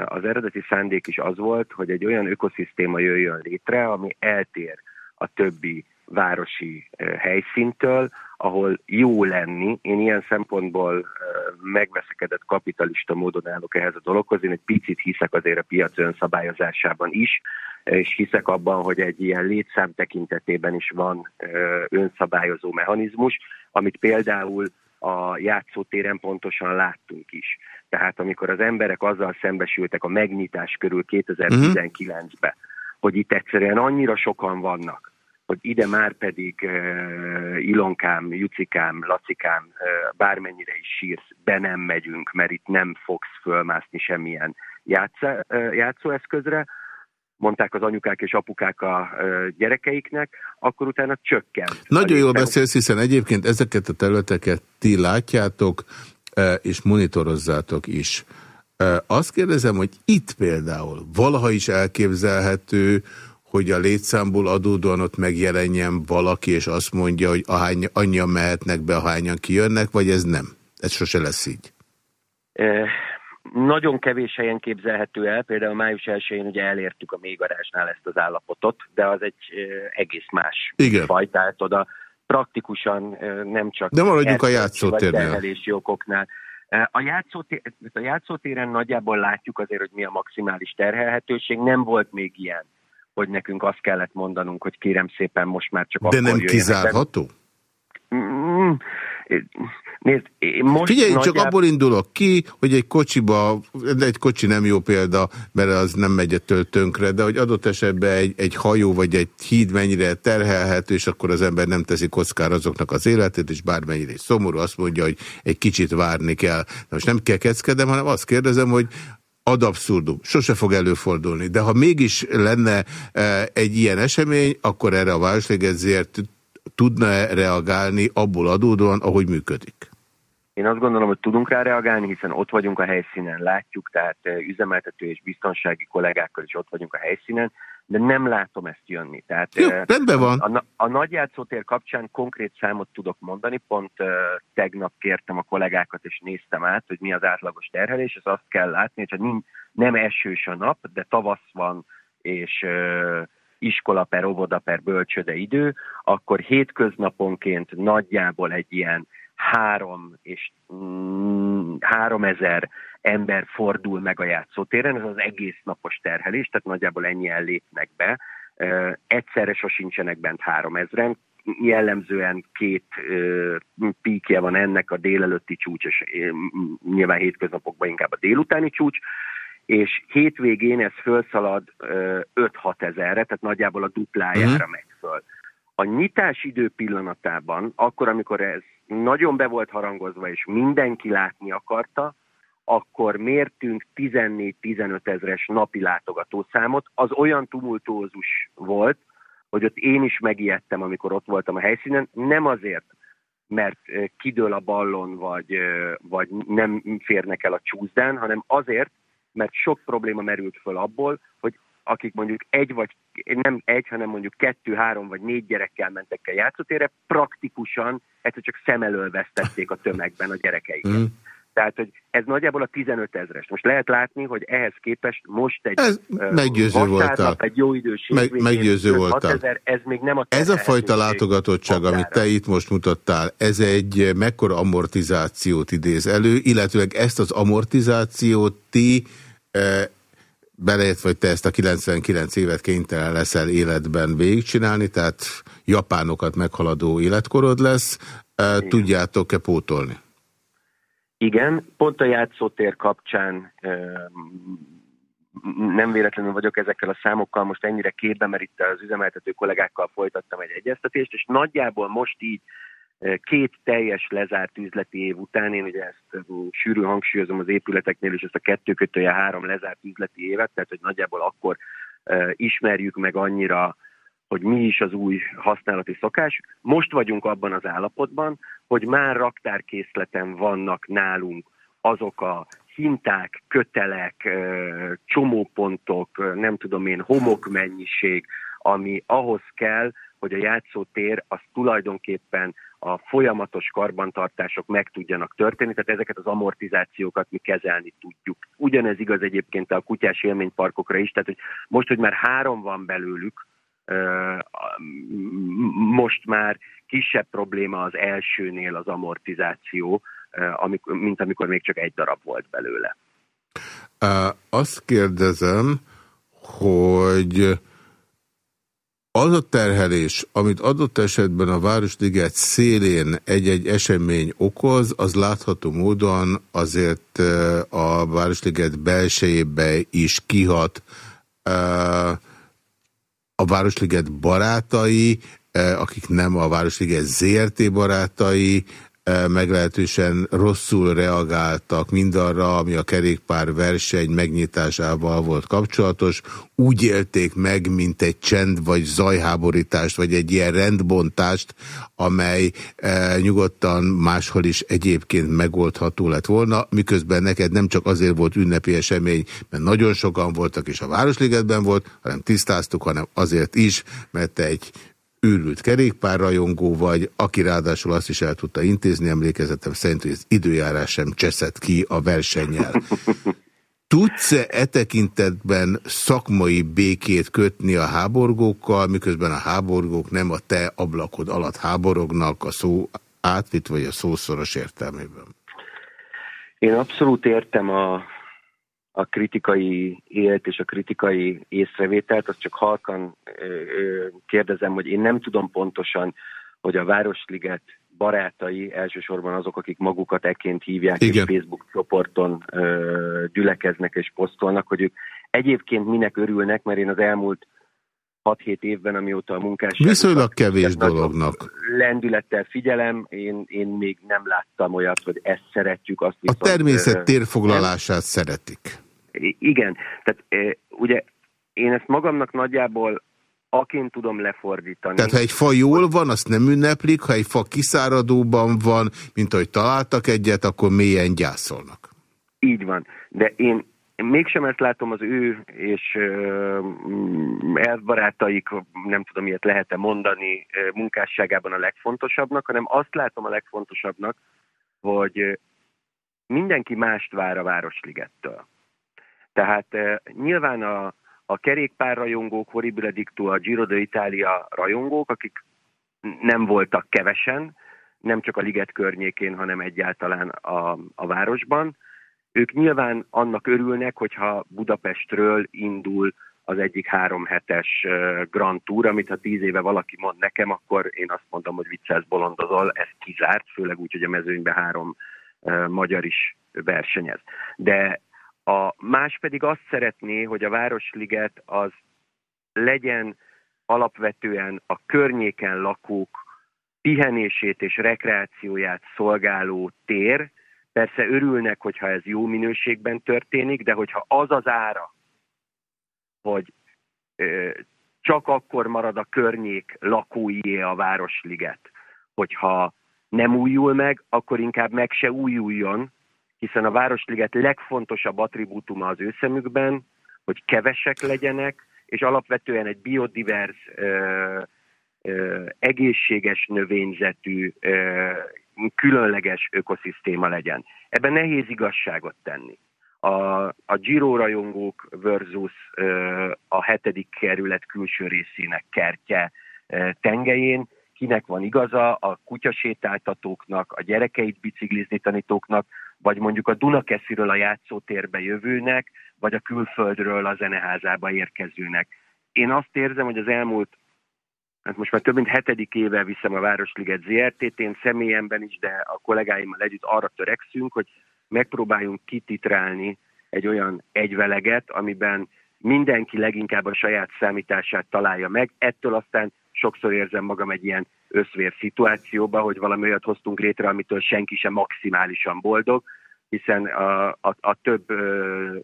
az eredeti szándék is az volt, hogy egy olyan ökoszisztéma jöjjön létre, ami eltér a többi városi helyszíntől, ahol jó lenni. Én ilyen szempontból megveszekedett kapitalista módon állok ehhez a dologhoz. Én egy picit hiszek azért a piac önszabályozásában is, és hiszek abban, hogy egy ilyen létszám tekintetében is van önszabályozó mechanizmus, amit például a játszótéren pontosan láttunk is. Tehát amikor az emberek azzal szembesültek a megnyitás körül 2019-ben, hogy itt egyszerűen annyira sokan vannak, hogy ide már pedig uh, Ilonkám, Jucikám, Lacikám, uh, bármennyire is sírsz, be nem megyünk, mert itt nem fogsz fölmászni semmilyen játszá, uh, játszóeszközre, mondták az anyukák és apukák a gyerekeiknek, akkor utána csökken. Nagyon jól beszélsz, hiszen egyébként ezeket a területeket ti látjátok, és monitorozzátok is. Azt kérdezem, hogy itt például valaha is elképzelhető, hogy a létszámból adódóan ott megjelenjen valaki, és azt mondja, hogy ahány, annyian mehetnek be, ahányan kijönnek, vagy ez nem? Ez sose lesz így. Nagyon kevés helyen képzelhető el, például május 1-én ugye elértük a mélygarázsnál ezt az állapotot, de az egy egész más Igen. faj, tehát oda praktikusan nem csak... De maradjunk a játszótérnél. okoknál. A, játszótér, a játszótéren nagyjából látjuk azért, hogy mi a maximális terhelhetőség. Nem volt még ilyen, hogy nekünk azt kellett mondanunk, hogy kérem szépen most már csak De nem kizárható? Mm, Nézd, most Figyelj, nagyjából... csak abból indulok ki, hogy egy kocsiba, de egy kocsi nem jó példa, mert az nem megy ettől tönkre, de hogy adott esetben egy, egy hajó vagy egy híd mennyire terhelhető, és akkor az ember nem teszi kockára azoknak az életét, és bármennyire szomorú, azt mondja, hogy egy kicsit várni kell. De most nem kell keckedem, hanem azt kérdezem, hogy ad abszurdum. Sose fog előfordulni. De ha mégis lenne e, egy ilyen esemény, akkor erre a Városliget tudna -e reagálni abból adódóan, ahogy működik? Én azt gondolom, hogy tudunk rá reagálni, hiszen ott vagyunk a helyszínen, látjuk, tehát üzemeltető és biztonsági kollégákkal is ott vagyunk a helyszínen, de nem látom ezt jönni. Tehát, Jó, rendben van. A, a, a nagy játszótér kapcsán konkrét számot tudok mondani, pont uh, tegnap kértem a kollégákat és néztem át, hogy mi az átlagos terhelés, és azt kell látni, hogy nem esős a nap, de tavasz van, és uh, iskola per óvoda per bölcsöde idő, akkor hétköznaponként nagyjából egy ilyen három és mm, három ezer ember fordul meg a játszótéren, ez az egész napos terhelés, tehát nagyjából ennyi lépnek be. Egyszerre sosincsenek bent három ezren, jellemzően két ö, píkje van ennek, a délelőtti csúcs, és nyilván hétköznapokban inkább a délutáni csúcs, és hétvégén ez felszalad 5-6 ezerre, tehát nagyjából a duplájára uh-huh. megy föl. A nyitás idő pillanatában, akkor, amikor ez nagyon be volt harangozva, és mindenki látni akarta, akkor mértünk 14-15 ezres napi látogatószámot. Az olyan tumultózus volt, hogy ott én is megijedtem, amikor ott voltam a helyszínen, nem azért, mert kidől a ballon, vagy, vagy nem férnek el a csúszdán, hanem azért, mert sok probléma merült föl abból, hogy akik mondjuk egy vagy nem egy, hanem mondjuk kettő, három vagy négy gyerekkel mentek el játszótérre, praktikusan egyszer csak szem elől vesztették a tömegben a gyerekeiket. Mm. Tehát, hogy ez nagyjából a 15 ezres. Most lehet látni, hogy ehhez képest most egy ez meggyőző voltál. egy jó idős Meg, meggyőző voltál. Ezer, ez még nem a Ez a fajta látogatottság, határa. amit te itt most mutattál, ez egy mekkora amortizációt idéz elő, illetőleg ezt az amortizációt ti beleértve, hogy te ezt a 99 évet kénytelen leszel életben végigcsinálni, tehát japánokat meghaladó életkorod lesz, tudjátok-e pótolni? Igen, pont a játszótér kapcsán nem véletlenül vagyok ezekkel a számokkal most ennyire képbe, mert itt az üzemeltető kollégákkal folytattam egy egyeztetést, és nagyjából most így két teljes lezárt üzleti év után, én ugye ezt sűrű hangsúlyozom az épületeknél is, ezt a kettő kötője három lezárt üzleti évet, tehát hogy nagyjából akkor ismerjük meg annyira hogy mi is az új használati szokás. Most vagyunk abban az állapotban, hogy már raktárkészleten vannak nálunk azok a hinták, kötelek, csomópontok, nem tudom én, homokmennyiség, ami ahhoz kell, hogy a játszótér az tulajdonképpen a folyamatos karbantartások meg tudjanak történni, tehát ezeket az amortizációkat mi kezelni tudjuk. Ugyanez igaz egyébként a kutyás élményparkokra is, tehát hogy most, hogy már három van belőlük, most már kisebb probléma az elsőnél az amortizáció, mint amikor még csak egy darab volt belőle. Azt kérdezem, hogy az a terhelés, amit adott esetben a Városliget szélén egy-egy esemény okoz, az látható módon azért a Városliget belsejébe is kihat. Uh, a Városliget barátai, eh, akik nem a Városliget ZRT barátai, eh, meglehetősen rosszul reagáltak mindarra, ami a kerékpár verseny megnyitásával volt kapcsolatos. Úgy élték meg, mint egy csend vagy zajháborítást, vagy egy ilyen rendbontást, amely e, nyugodtan máshol is egyébként megoldható lett volna, miközben neked nem csak azért volt ünnepi esemény, mert nagyon sokan voltak, és a Városligetben volt, hanem tisztáztuk, hanem azért is, mert egy őrült kerékpárrajongó vagy, aki ráadásul azt is el tudta intézni, emlékezetem szerint, hogy az időjárás sem cseszett ki a versennyel. Tudsz-e e tekintetben szakmai békét kötni a háborgókkal, miközben a háborgók nem a te ablakod alatt háborognak a szó átvitt vagy a szószoros értelmében? Én abszolút értem a, a kritikai élt és a kritikai észrevételt, azt csak halkan kérdezem, hogy én nem tudom pontosan, hogy a Városliget barátai, elsősorban azok, akik magukat ekként hívják, Igen. és Facebook csoporton ö, gyülekeznek és posztolnak, hogy ők egyébként minek örülnek, mert én az elmúlt 6-7 évben, amióta a munkás... Viszonylag kevés dolognak. Lendülettel figyelem, én, én még nem láttam olyat, hogy ezt szeretjük. Azt viszont, a természet térfoglalását nem. szeretik. Igen, tehát ugye én ezt magamnak nagyjából aként tudom lefordítani. Tehát ha egy fa jól van, azt nem ünneplik, ha egy fa kiszáradóban van, mint ahogy találtak egyet, akkor mélyen gyászolnak. Így van, de én mégsem ezt látom az ő és elbarátaik, nem tudom ilyet lehet-e mondani, munkásságában a legfontosabbnak, hanem azt látom a legfontosabbnak, hogy mindenki mást vár a Városligettől. Tehát nyilván a, a a kerékpár rajongók, Horribile Dictu, a Giro d'Italia rajongók, akik nem voltak kevesen, nem csak a liget környékén, hanem egyáltalán a, a városban. Ők nyilván annak örülnek, hogyha Budapestről indul az egyik három hetes Grand Tour, amit ha tíz éve valaki mond nekem, akkor én azt mondom, hogy viccelsz bolondozol, ez kizárt, főleg úgy, hogy a mezőnyben három magyar is versenyez. De a más pedig azt szeretné, hogy a Városliget az legyen alapvetően a környéken lakók pihenését és rekreációját szolgáló tér. Persze örülnek, hogyha ez jó minőségben történik, de hogyha az az ára, hogy ö, csak akkor marad a környék lakóié a Városliget, hogyha nem újul meg, akkor inkább meg se újuljon, hiszen a Városliget legfontosabb attribútuma az ő szemükben, hogy kevesek legyenek, és alapvetően egy biodivers, ö, ö, egészséges növényzetű, ö, különleges ökoszisztéma legyen. Ebben nehéz igazságot tenni. A, a Giro rajongók versus ö, a hetedik kerület külső részének kertje ö, tengelyén, kinek van igaza, a kutyasétáltatóknak, a gyerekeit biciklizni tanítóknak, vagy mondjuk a Dunakesziről a játszótérbe jövőnek, vagy a külföldről a zeneházába érkezőnek. Én azt érzem, hogy az elmúlt, hát most már több mint hetedik éve viszem a Városliget ZRT-t, én személyemben is, de a kollégáimmal együtt arra törekszünk, hogy megpróbáljunk kititrálni egy olyan egyveleget, amiben mindenki leginkább a saját számítását találja meg, ettől aztán sokszor érzem magam egy ilyen összvér szituációba, hogy valami olyat hoztunk létre, amitől senki sem maximálisan boldog, hiszen a, a, a több ö,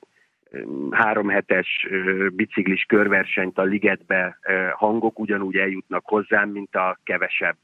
három hetes biciklis körversenyt a ligetbe hangok ugyanúgy eljutnak hozzám, mint a kevesebb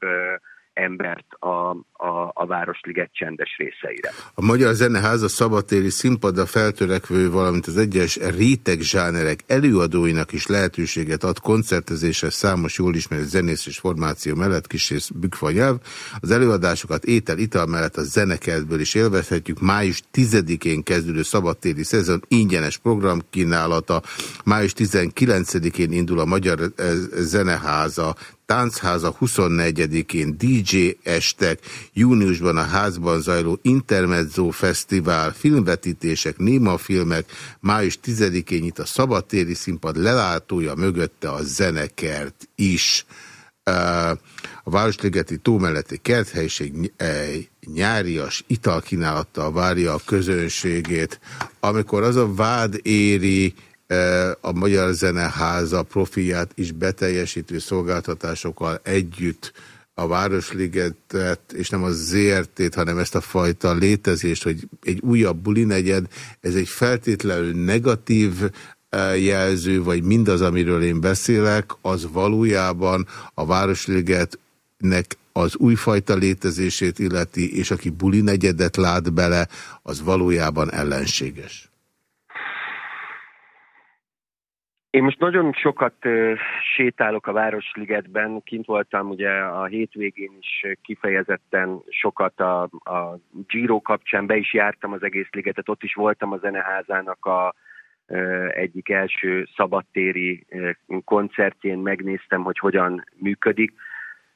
embert a, a, a Városliget csendes részeire. A Magyar Zeneháza szabadtéri színpadra feltörekvő, valamint az egyes réteg zsánerek előadóinak is lehetőséget ad koncertezésre számos jól ismert zenész és formáció mellett kísérsz bükfa nyelv. Az előadásokat étel, ital mellett a zenekertből is élvezhetjük. Május 10-én kezdődő szabadtéri szezon ingyenes programkínálata. Május 19-én indul a Magyar eh, Zeneháza Táncháza 24-én DJ estek, júniusban a házban zajló Intermezzo Fesztivál, filmvetítések, némafilmek, május 10-én itt a Szabadtéri Színpad lelátója mögötte a zenekert is. A Városligeti tó melletti kerthelyiség nyárias italkínálattal várja a közönségét. Amikor az a vád éri a Magyar Zeneháza profiát is beteljesítő szolgáltatásokkal együtt a Városligetet, és nem a ZRT-t, hanem ezt a fajta létezést, hogy egy újabb buli negyed, ez egy feltétlenül negatív jelző, vagy mindaz, amiről én beszélek, az valójában a Városligetnek az újfajta létezését illeti, és aki buli negyedet lát bele, az valójában ellenséges. Én most nagyon sokat sétálok a Városligetben, kint voltam ugye a hétvégén is kifejezetten sokat a, a Giro kapcsán, be is jártam az egész ligetet, ott is voltam a zeneházának a egyik első szabadtéri koncertjén, megnéztem, hogy hogyan működik.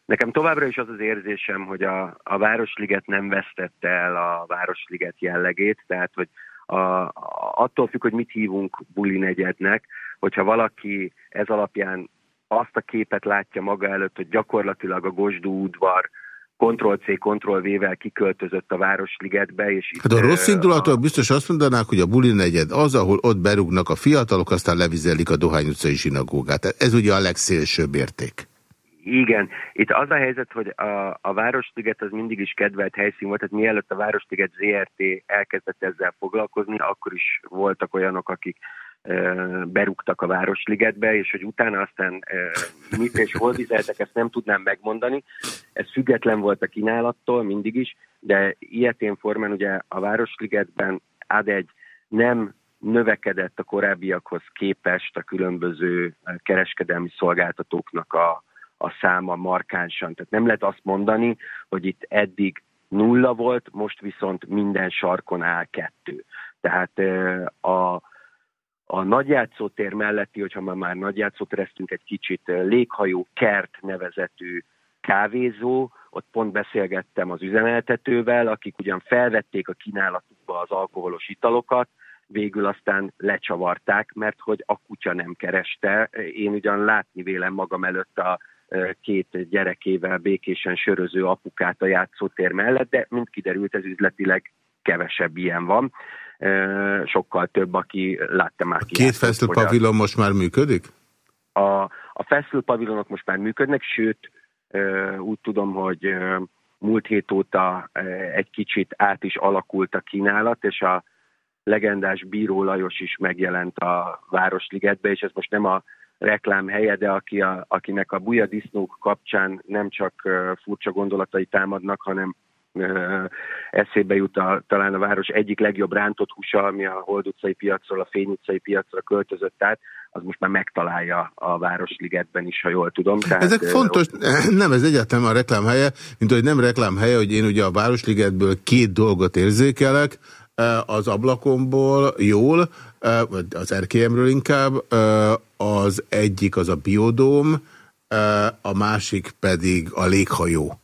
Nekem továbbra is az az érzésem, hogy a, a Városliget nem vesztette el a Városliget jellegét, tehát hogy a, attól függ, hogy mit hívunk buli negyednek, hogyha valaki ez alapján azt a képet látja maga előtt, hogy gyakorlatilag a Gosdú udvar Ctrl-C, Ctrl-V-vel kiköltözött a Városligetbe. És itt, hát a rossz indulatok a... biztos azt mondanák, hogy a buli negyed az, ahol ott berúgnak a fiatalok, aztán levizelik a Dohány utcai zsinagógát. Ez ugye a legszélsőbb érték. Igen, itt az a helyzet, hogy a, a Városliget az mindig is kedvelt helyszín volt, tehát mielőtt a Városliget ZRT elkezdett ezzel foglalkozni, akkor is voltak olyanok, akik berúgtak a Városligetbe, és hogy utána aztán mit és hol vizeltek, ezt nem tudnám megmondani. Ez független volt a kínálattól mindig is, de ilyetén formán ugye a Városligetben ad egy nem növekedett a korábbiakhoz képest a különböző kereskedelmi szolgáltatóknak a, a száma markánsan. Tehát nem lehet azt mondani, hogy itt eddig nulla volt, most viszont minden sarkon áll kettő. Tehát a, a nagyjátszótér melletti, hogyha már, már nagyjátszótéreztünk egy kicsit, léghajó kert nevezetű kávézó, ott pont beszélgettem az üzemeltetővel, akik ugyan felvették a kínálatukba az alkoholos italokat, végül aztán lecsavarták, mert hogy a kutya nem kereste. Én ugyan látni vélem magam előtt a két gyerekével békésen söröző apukát a játszótér mellett, de mint kiderült, ez üzletileg kevesebb ilyen van. Sokkal több, aki látta már ki. Két fesztő pavilon most már működik? A, a fesztő pavilonok most már működnek, sőt, úgy tudom, hogy múlt hét óta egy kicsit át is alakult a kínálat, és a legendás Bíró Lajos is megjelent a Városligetbe, és ez most nem a reklám helye, de aki a, akinek a buja disznók kapcsán nem csak furcsa gondolatai támadnak, hanem eszébe jut a, talán a város egyik legjobb rántott húsa, ami a Hold utcai piacról, a Fény utcai piacra költözött át, az most már megtalálja a Városligetben is, ha jól tudom. Tehát, Ezek fontos, ott... nem, ez egyáltalán a reklámhelye, mint hogy nem reklámhelye, hogy én ugye a Városligetből két dolgot érzékelek, az ablakomból jól, vagy az erkélyemről inkább, az egyik az a biodóm, a másik pedig a léghajó.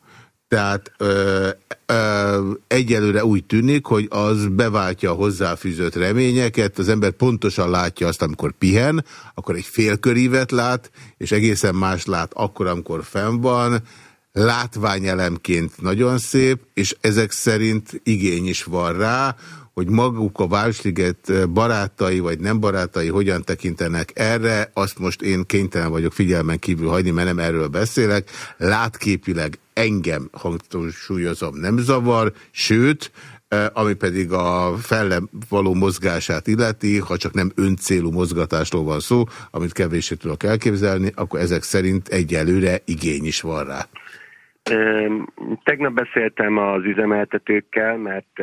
Tehát ö, ö, egyelőre úgy tűnik, hogy az beváltja a hozzáfűzött reményeket, az ember pontosan látja azt, amikor pihen, akkor egy félkörívet lát, és egészen más lát akkor, amikor fenn van, látványelemként nagyon szép, és ezek szerint igény is van rá, hogy maguk a Városliget barátai vagy nem barátai hogyan tekintenek erre, azt most én kénytelen vagyok figyelmen kívül hagyni, mert nem erről beszélek. Látképileg engem hangsúlyozom nem zavar, sőt, ami pedig a felle való mozgását illeti, ha csak nem öncélú mozgatásról van szó, amit kevéssé tudok elképzelni, akkor ezek szerint egyelőre igény is van rá. Tegnap beszéltem az üzemeltetőkkel, mert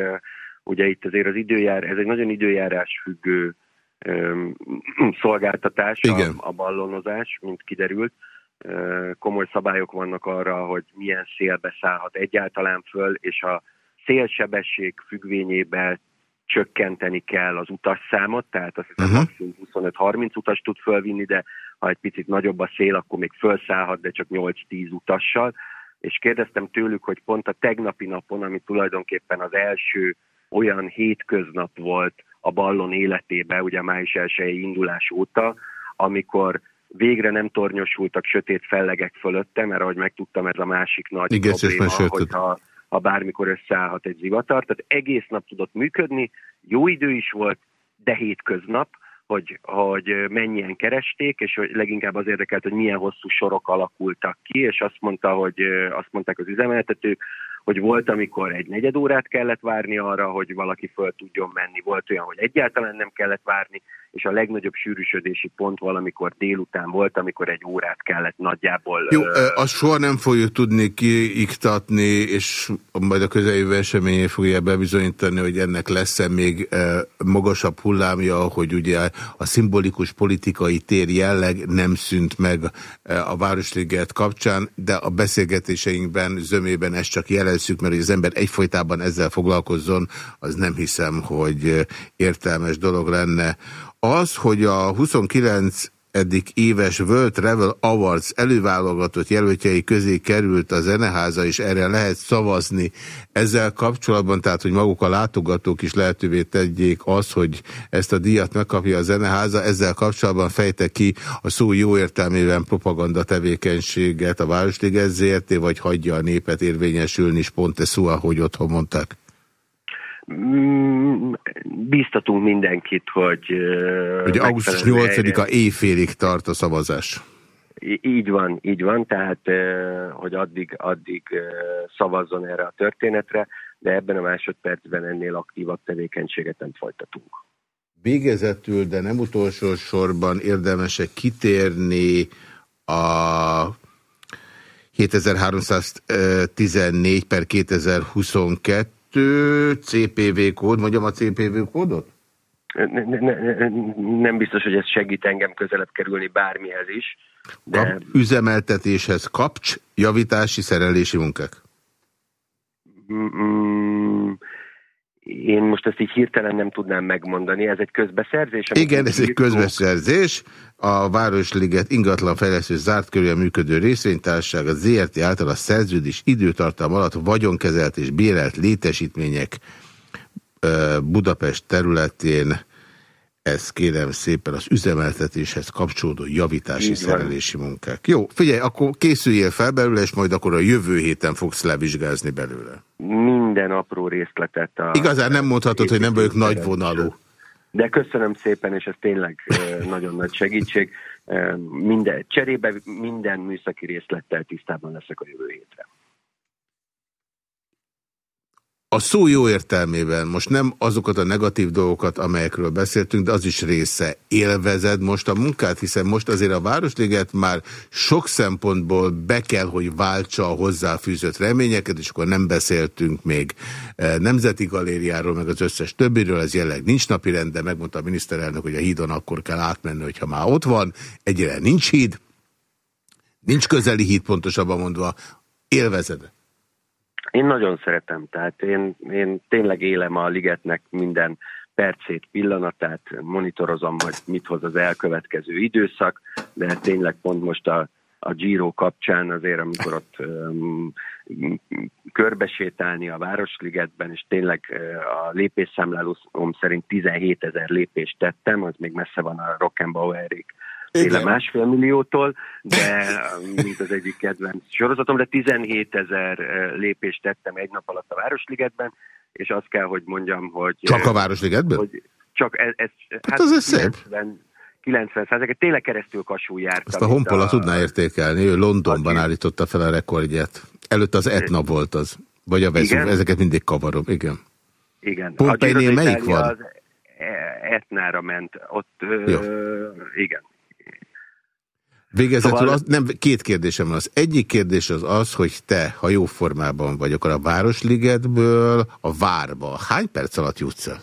Ugye itt azért az időjár, ez egy nagyon időjárás függő szolgáltatás, Igen. A, a ballonozás, mint kiderült. Komoly szabályok vannak arra, hogy milyen szélbe szállhat egyáltalán föl, és a szélsebesség függvényében csökkenteni kell az utasszámot, tehát azt hiszem uh -huh. 25-30 utas tud fölvinni, de ha egy picit nagyobb a szél, akkor még felszállhat, de csak 8-10 utassal. És kérdeztem tőlük, hogy pont a tegnapi napon, ami tulajdonképpen az első olyan hétköznap volt a ballon életébe, ugye május elsői indulás óta, amikor végre nem tornyosultak sötét fellegek fölötte, mert ahogy megtudtam, ez a másik nagy Igen, probléma, hogyha ha bármikor összeállhat egy zivatar. Tehát egész nap tudott működni, jó idő is volt, de hétköznap, hogy, hogy mennyien keresték, és hogy leginkább az érdekelt, hogy milyen hosszú sorok alakultak ki, és azt mondta, hogy azt mondták az üzemeltetők, hogy volt, amikor egy negyed órát kellett várni arra, hogy valaki föl tudjon menni, volt olyan, hogy egyáltalán nem kellett várni, és a legnagyobb sűrűsödési pont valamikor délután volt, amikor egy órát kellett nagyjából... Jó, azt soha nem fogjuk tudni kiiktatni, és majd a közeljövő eseményé fogja bebizonyítani, hogy ennek lesz-e még magasabb hullámja, hogy ugye a szimbolikus politikai tér jelleg nem szűnt meg a Városliget kapcsán, de a beszélgetéseinkben, zömében ezt csak jelezzük, mert hogy az ember egyfolytában ezzel foglalkozzon, az nem hiszem, hogy értelmes dolog lenne. Az, hogy a 29 eddig éves World Travel Awards előválogatott jelöltjei közé került a zeneháza, és erre lehet szavazni ezzel kapcsolatban, tehát hogy maguk a látogatók is lehetővé tegyék az, hogy ezt a díjat megkapja a zeneháza, ezzel kapcsolatban fejte ki a szó jó értelmében propaganda tevékenységet a Városliget ZRT, vagy hagyja a népet érvényesülni, és pont ez szó, ahogy otthon mondták. Mm, bíztatunk mindenkit, hogy... Ugye augusztus 8-a éjfélig tart a szavazás. Így van, így van, tehát hogy addig, addig szavazzon erre a történetre, de ebben a másodpercben ennél aktívabb tevékenységet nem folytatunk. Végezetül, de nem utolsó sorban érdemesek kitérni a 7314 per 2022 kettő CPV kód, mondjam a CPV kódot? Ne, ne, ne, nem biztos, hogy ez segít engem közelebb kerülni bármihez is. De... A üzemeltetéshez kapcs, javítási, szerelési munkák? Mm, én most ezt így hirtelen nem tudnám megmondani, ez egy közbeszerzés? Igen, ez egy közbeszerzés. A Városliget ingatlan fejlesztő zárt körül működő részvénytársaság a ZRT által a szerződés időtartam alatt vagyonkezelt és bérelt létesítmények Budapest területén ez kérem szépen az üzemeltetéshez kapcsolódó javítási Így szerelési van. munkák. Jó, figyelj, akkor készüljél fel belőle, és majd akkor a jövő héten fogsz levizsgázni belőle. Minden apró részletet. A Igazán nem mondhatod, hogy nem vagyok nagy vonalú. De köszönöm szépen, és ez tényleg nagyon nagy segítség. Minden, cserébe minden műszaki részlettel tisztában leszek a jövő hétre a szó jó értelmében, most nem azokat a negatív dolgokat, amelyekről beszéltünk, de az is része. Élvezed most a munkát, hiszen most azért a Városliget már sok szempontból be kell, hogy váltsa a hozzáfűzött reményeket, és akkor nem beszéltünk még eh, Nemzeti Galériáról, meg az összes többiről, ez jelenleg nincs napi rend, de megmondta a miniszterelnök, hogy a hídon akkor kell átmenni, hogyha már ott van. Egyre nincs híd, nincs közeli híd, pontosabban mondva. Élvezed? Én nagyon szeretem, tehát én, én tényleg élem a ligetnek minden percét, pillanatát, monitorozom, hogy mit hoz az elkövetkező időszak, de tényleg pont most a, a Giro kapcsán azért, amikor ott um, körbesétálni a Városligetben, és tényleg a lépésszámlálóm szerint 17 ezer lépést tettem, az még messze van a Rockenbauerig féle másfél milliótól, de mint az egyik kedvenc sorozatom, de 17 ezer eh, lépést tettem egy nap alatt a Városligetben, és azt kell, hogy mondjam, hogy... Csak a eh, Városligetben? Hogy csak ez... ez hát, hát az ez 90, szép. 90 százalék, tényleg keresztül kasul jártam. Azt a Honpola a... tudná értékelni, ő Londonban aki... állította fel a rekordját. Előtt az Etna volt az, vagy a Vezú, ezeket mindig kavarom, igen. Igen. Pompeinél melyik van? Az Etnára ment, ott, ö, igen, Végezetül szóval... az, nem, két kérdésem van. Az egyik kérdés az az, hogy te, ha jó formában vagy, akkor a Városligetből a Várba hány perc alatt jutsz el?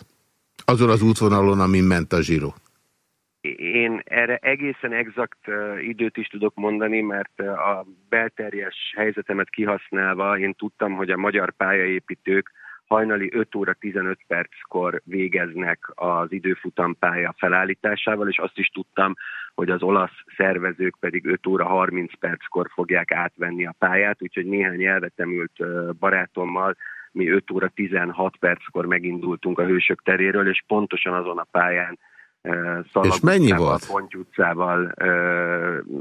Azon az útvonalon, amin ment a zsíró. Én erre egészen exakt időt is tudok mondani, mert a belterjes helyzetemet kihasználva én tudtam, hogy a magyar pályaépítők hajnali 5 óra 15 perckor végeznek az időfutampálya felállításával, és azt is tudtam, hogy az olasz szervezők pedig 5 óra 30 perckor fogják átvenni a pályát, úgyhogy néhány elvetemült barátommal mi 5 óra 16 perckor megindultunk a Hősök teréről, és pontosan azon a pályán Szalag és mennyi volt? Ponty utcával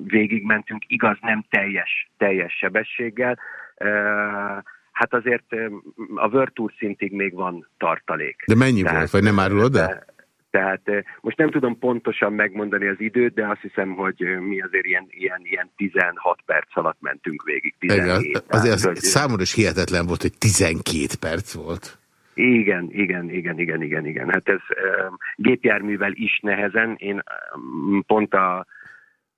végigmentünk, igaz, nem teljes, teljes sebességgel, hát azért a World Tour szintig még van tartalék. De mennyi Tehát, volt, vagy nem árulod el? Tehát most nem tudom pontosan megmondani az időt, de azt hiszem, hogy mi azért ilyen, ilyen, ilyen 16 perc alatt mentünk végig. 17, Igen, azért az hogy... számomra is hihetetlen volt, hogy 12 perc volt. Igen, igen, igen, igen, igen, igen. Hát ez um, gépjárművel is nehezen. Én um, pont a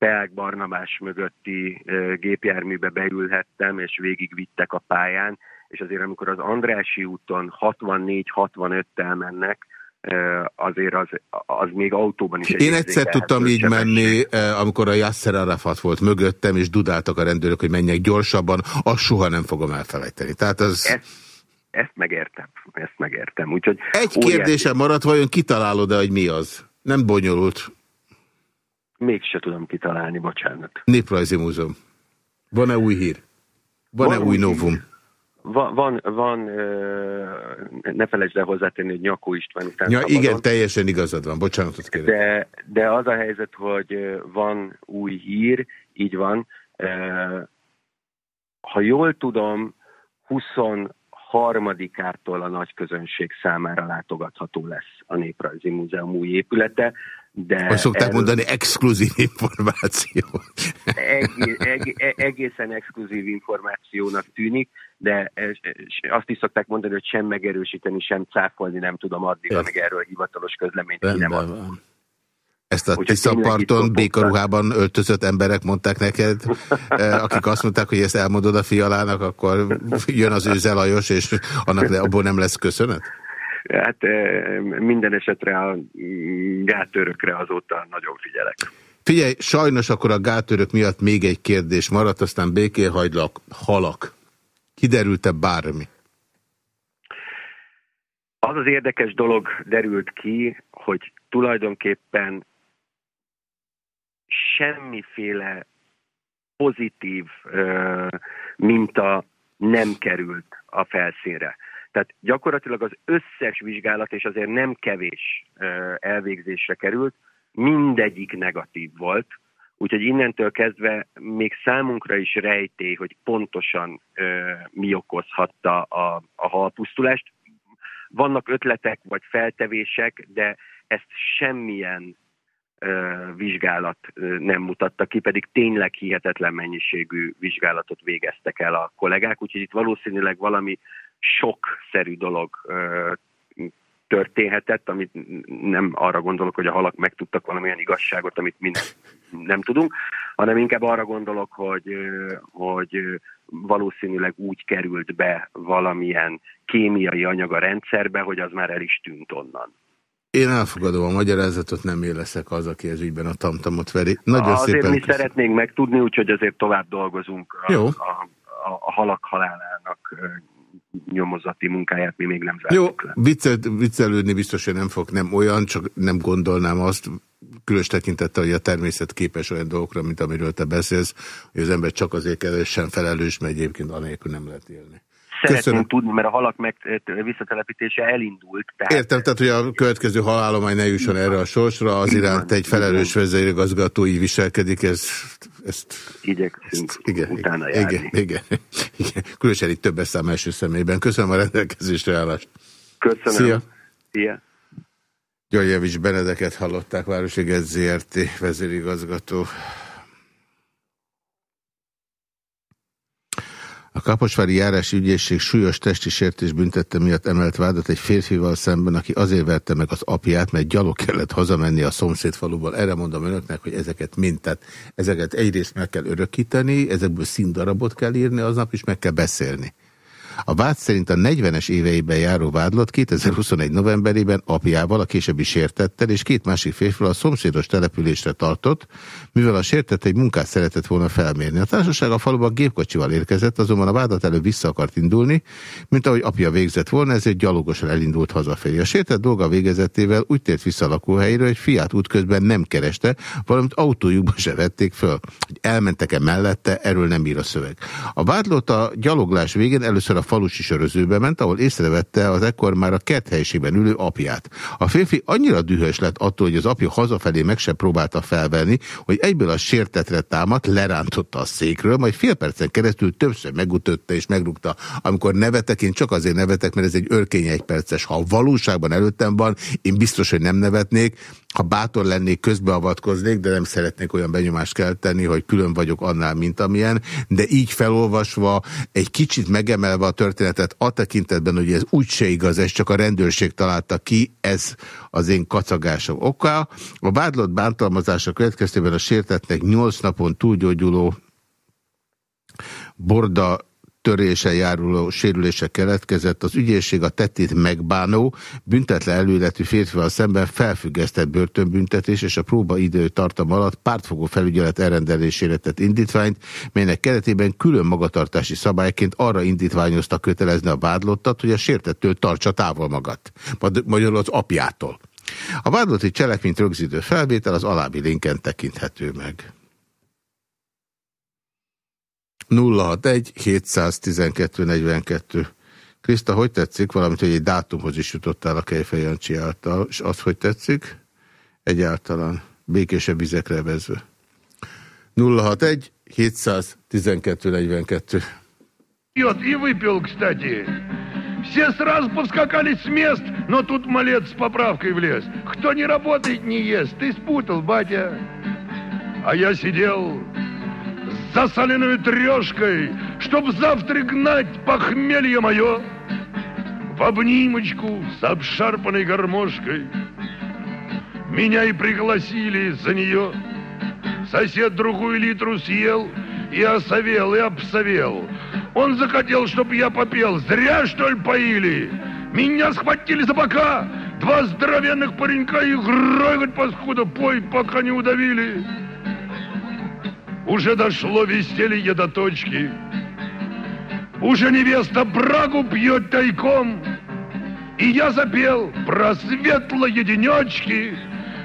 Peák Barnabás mögötti gépjárműbe beülhettem, és végigvittek a pályán, és azért amikor az Andrási úton 64-65-tel mennek, azért az, az még autóban is... Én egyszer tudtam így menni, amikor a Yasser Arafat volt mögöttem, és dudáltak a rendőrök, hogy menjek gyorsabban, azt soha nem fogom elfelejteni. Tehát az... Ezt, ezt megértem, ezt megértem. Úgyhogy Egy óriási... kérdésem maradt, vajon kitalálod-e, hogy mi az? Nem bonyolult. Mégse tudom kitalálni, bocsánat. Néprajzi Múzeum. Van-e új hír? Van-e Van új novum? Hír. Van, van, van ne felejtsd el hozzátenni, hogy Nyakó István után ja, Igen, teljesen igazad van, bocsánatot kérek. De, de az a helyzet, hogy van új hír, így van. Ha jól tudom, 23-ától a nagy közönség számára látogatható lesz a Néprajzi Múzeum új épülete. De Azt szokták erről... mondani, exkluzív információ. Egész, egészen exkluzív információnak tűnik, de azt is szokták mondani, hogy sem megerősíteni, sem cáfolni nem tudom addig, amíg erről hivatalos közleményt ki nem adom. Ezt a Tiszaparton békaruhában öltözött emberek mondták neked, akik azt mondták, hogy ezt elmondod a fialának, akkor jön az ő zelajos, és annak abból nem lesz köszönet? Hát eh, minden esetre a gátörökre azóta nagyon figyelek. Figyelj, sajnos akkor a gátörök miatt még egy kérdés maradt, aztán békéhagylak, halak. Kiderült-e bármi? az az érdekes dolog derült ki, hogy tulajdonképpen semmiféle pozitív uh, minta nem került a felszínre. Tehát gyakorlatilag az összes vizsgálat, és azért nem kevés elvégzésre került, mindegyik negatív volt, úgyhogy innentől kezdve még számunkra is rejtély, hogy pontosan mi okozhatta a, a halpusztulást. Vannak ötletek vagy feltevések, de ezt semmilyen vizsgálat nem mutatta ki, pedig tényleg hihetetlen mennyiségű vizsgálatot végeztek el a kollégák, úgyhogy itt valószínűleg valami sokszerű dolog történhetett, amit nem arra gondolok, hogy a halak megtudtak valamilyen igazságot, amit mi nem, nem tudunk, hanem inkább arra gondolok, hogy, hogy valószínűleg úgy került be valamilyen kémiai anyag a rendszerbe, hogy az már el is tűnt onnan. Én elfogadom a magyarázatot, nem én leszek az, aki ez ügyben a tamtamot veri. Nagyon azért szépen mi köszön. szeretnénk megtudni, úgyhogy azért tovább dolgozunk a, Jó. A, a, a halak halálának nyomozati munkáját mi még nem zártuk Jó, le. Viccel, viccelődni biztos, hogy nem fog, nem olyan, csak nem gondolnám azt, különös tekintettel, hogy a természet képes olyan dolgokra, mint amiről te beszélsz, hogy az ember csak azért kell, sem felelős, mert egyébként anélkül nem lehet élni. Szeretném tudni, mert a halak meg visszatelepítése elindult. Tehát... Értem, tehát hogy a következő halálomány ne jusson erre a sorsra, az iránt egy felelős vezérigazgató így viselkedik, ez, ezt... Igyekszünk ezt, igen, utána igen, járni. Igen, igen, igen. Különösen itt többes szám első személyben. Köszönöm a rendelkezésre állást. Köszönöm. Szia. Szia. Györgyevics Benedeket hallották, Városliget ZRT vezérigazgató. A Kaposvári járási ügyészség súlyos testi sértés büntette miatt emelt vádat egy férfival szemben, aki azért verte meg az apját, mert gyalog kellett hazamenni a szomszédfaluból. Erre mondom önöknek, hogy ezeket mind, tehát ezeket egyrészt meg kell örökíteni, ezekből színdarabot kell írni, aznap is meg kell beszélni. A vád szerint a 40-es éveiben járó vádlott 2021 novemberében apjával, a későbbi sértettel és két másik férfival a szomszédos településre tartott, mivel a sértett egy munkát szeretett volna felmérni. A társaság a faluban gépkocsival érkezett, azonban a vádat előbb vissza akart indulni, mint ahogy apja végzett volna, ezért gyalogosan elindult hazafelé. A sértett dolga végezetével úgy tért vissza a lakóhelyre, hogy fiát útközben nem kereste, valamint autójukba se vették föl. Hogy elmentek-e mellette, erről nem ír a szöveg. A vádlott a gyaloglás végén először a a falusi sörözőbe ment, ahol észrevette az ekkor már a kerthelységben ülő apját. A férfi annyira dühös lett attól, hogy az apja hazafelé meg sem próbálta felvenni, hogy egyből a sértetre támadt, lerántotta a székről, majd fél percen keresztül többször megütötte és megrúgta. Amikor nevetek, én csak azért nevetek, mert ez egy örkény egy perces. Ha valóságban előttem van, én biztos, hogy nem nevetnék. Ha bátor lennék, közbeavatkoznék, de nem szeretnék olyan benyomást kelteni, hogy külön vagyok annál, mint amilyen. De így felolvasva, egy kicsit megemelve a történetet a tekintetben, hogy ez úgyse igaz, ez csak a rendőrség találta ki, ez az én kacagásom oka. A vádlott bántalmazása következtében a sértetnek 8 napon túlgyógyuló borda törése járuló sérülése keletkezett, az ügyészség a tettét megbánó, büntetlen előletű férfival szemben felfüggesztett börtönbüntetés és a próba idő tartam alatt pártfogó felügyelet elrendelésére tett indítványt, melynek keretében külön magatartási szabályként arra indítványozta kötelezni a vádlottat, hogy a sértettől tartsa távol magat, magyarul az apjától. A vádlotti cselekményt rögzítő felvétel az alábbi linken tekinthető meg. 061 712 42. Kriszta, hogy tetszik? Valamint, hogy egy dátumhoz is jutottál a Kejfej Jancsi által, és az, hogy tetszik? Egyáltalán békésebb vizekre vezve. 061 712 42. Пьет и выпил, кстати. Все сразу повскакали с мест, но тут малец с поправкой влез. Кто не работает, не ест. Ты спутал, батя. А я сидел засоленную трешкой, Чтоб завтра гнать похмелье мое В обнимочку с обшарпанной гармошкой. Меня и пригласили за нее. Сосед другую литру съел и осовел, и обсовел. Он захотел, чтоб я попел. Зря, что ли, поили? Меня схватили за бока. Два здоровенных паренька и грой, хоть паскуда, пой, пока не удавили. Уже дошло веселье до точки. Уже невеста брагу пьет тайком. И я запел про светлые денечки,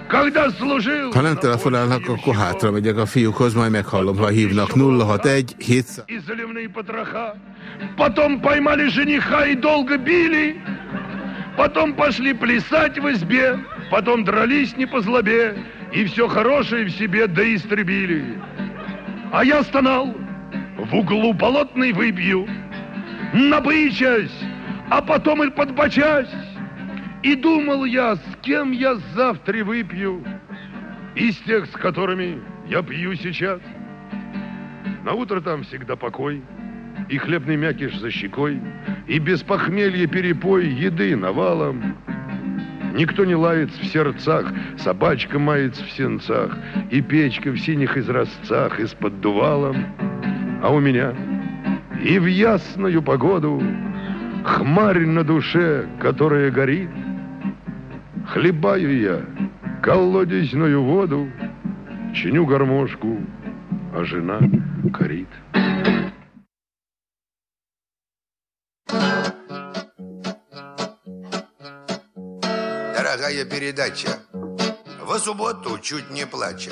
когда служил... Ha nem telefonálnak, akkor hátra megyek a fiúkhoz, majd meghallom, ha hívnak 061 700... И заливные потроха. Потом поймали жениха и долго били. Потом пошли плясать в избе. Потом дрались не по злобе. И все хорошее в себе доистребили. А я стонал, в углу болотный выбью, набычась, а потом и подбочась. И думал я, с кем я завтра выпью, из тех, с которыми я пью сейчас. На утро там всегда покой, и хлебный мякиш за щекой, и без похмелья перепой еды навалом. Никто не лает в сердцах, собачка мается в сенцах, и печка в синих изразцах, и с поддувалом. А у меня и в ясную погоду Хмарь на душе, которая горит. Хлебаю я колодезную воду, Чиню гармошку, а жена корит. Дорогая передача, в субботу чуть не плача,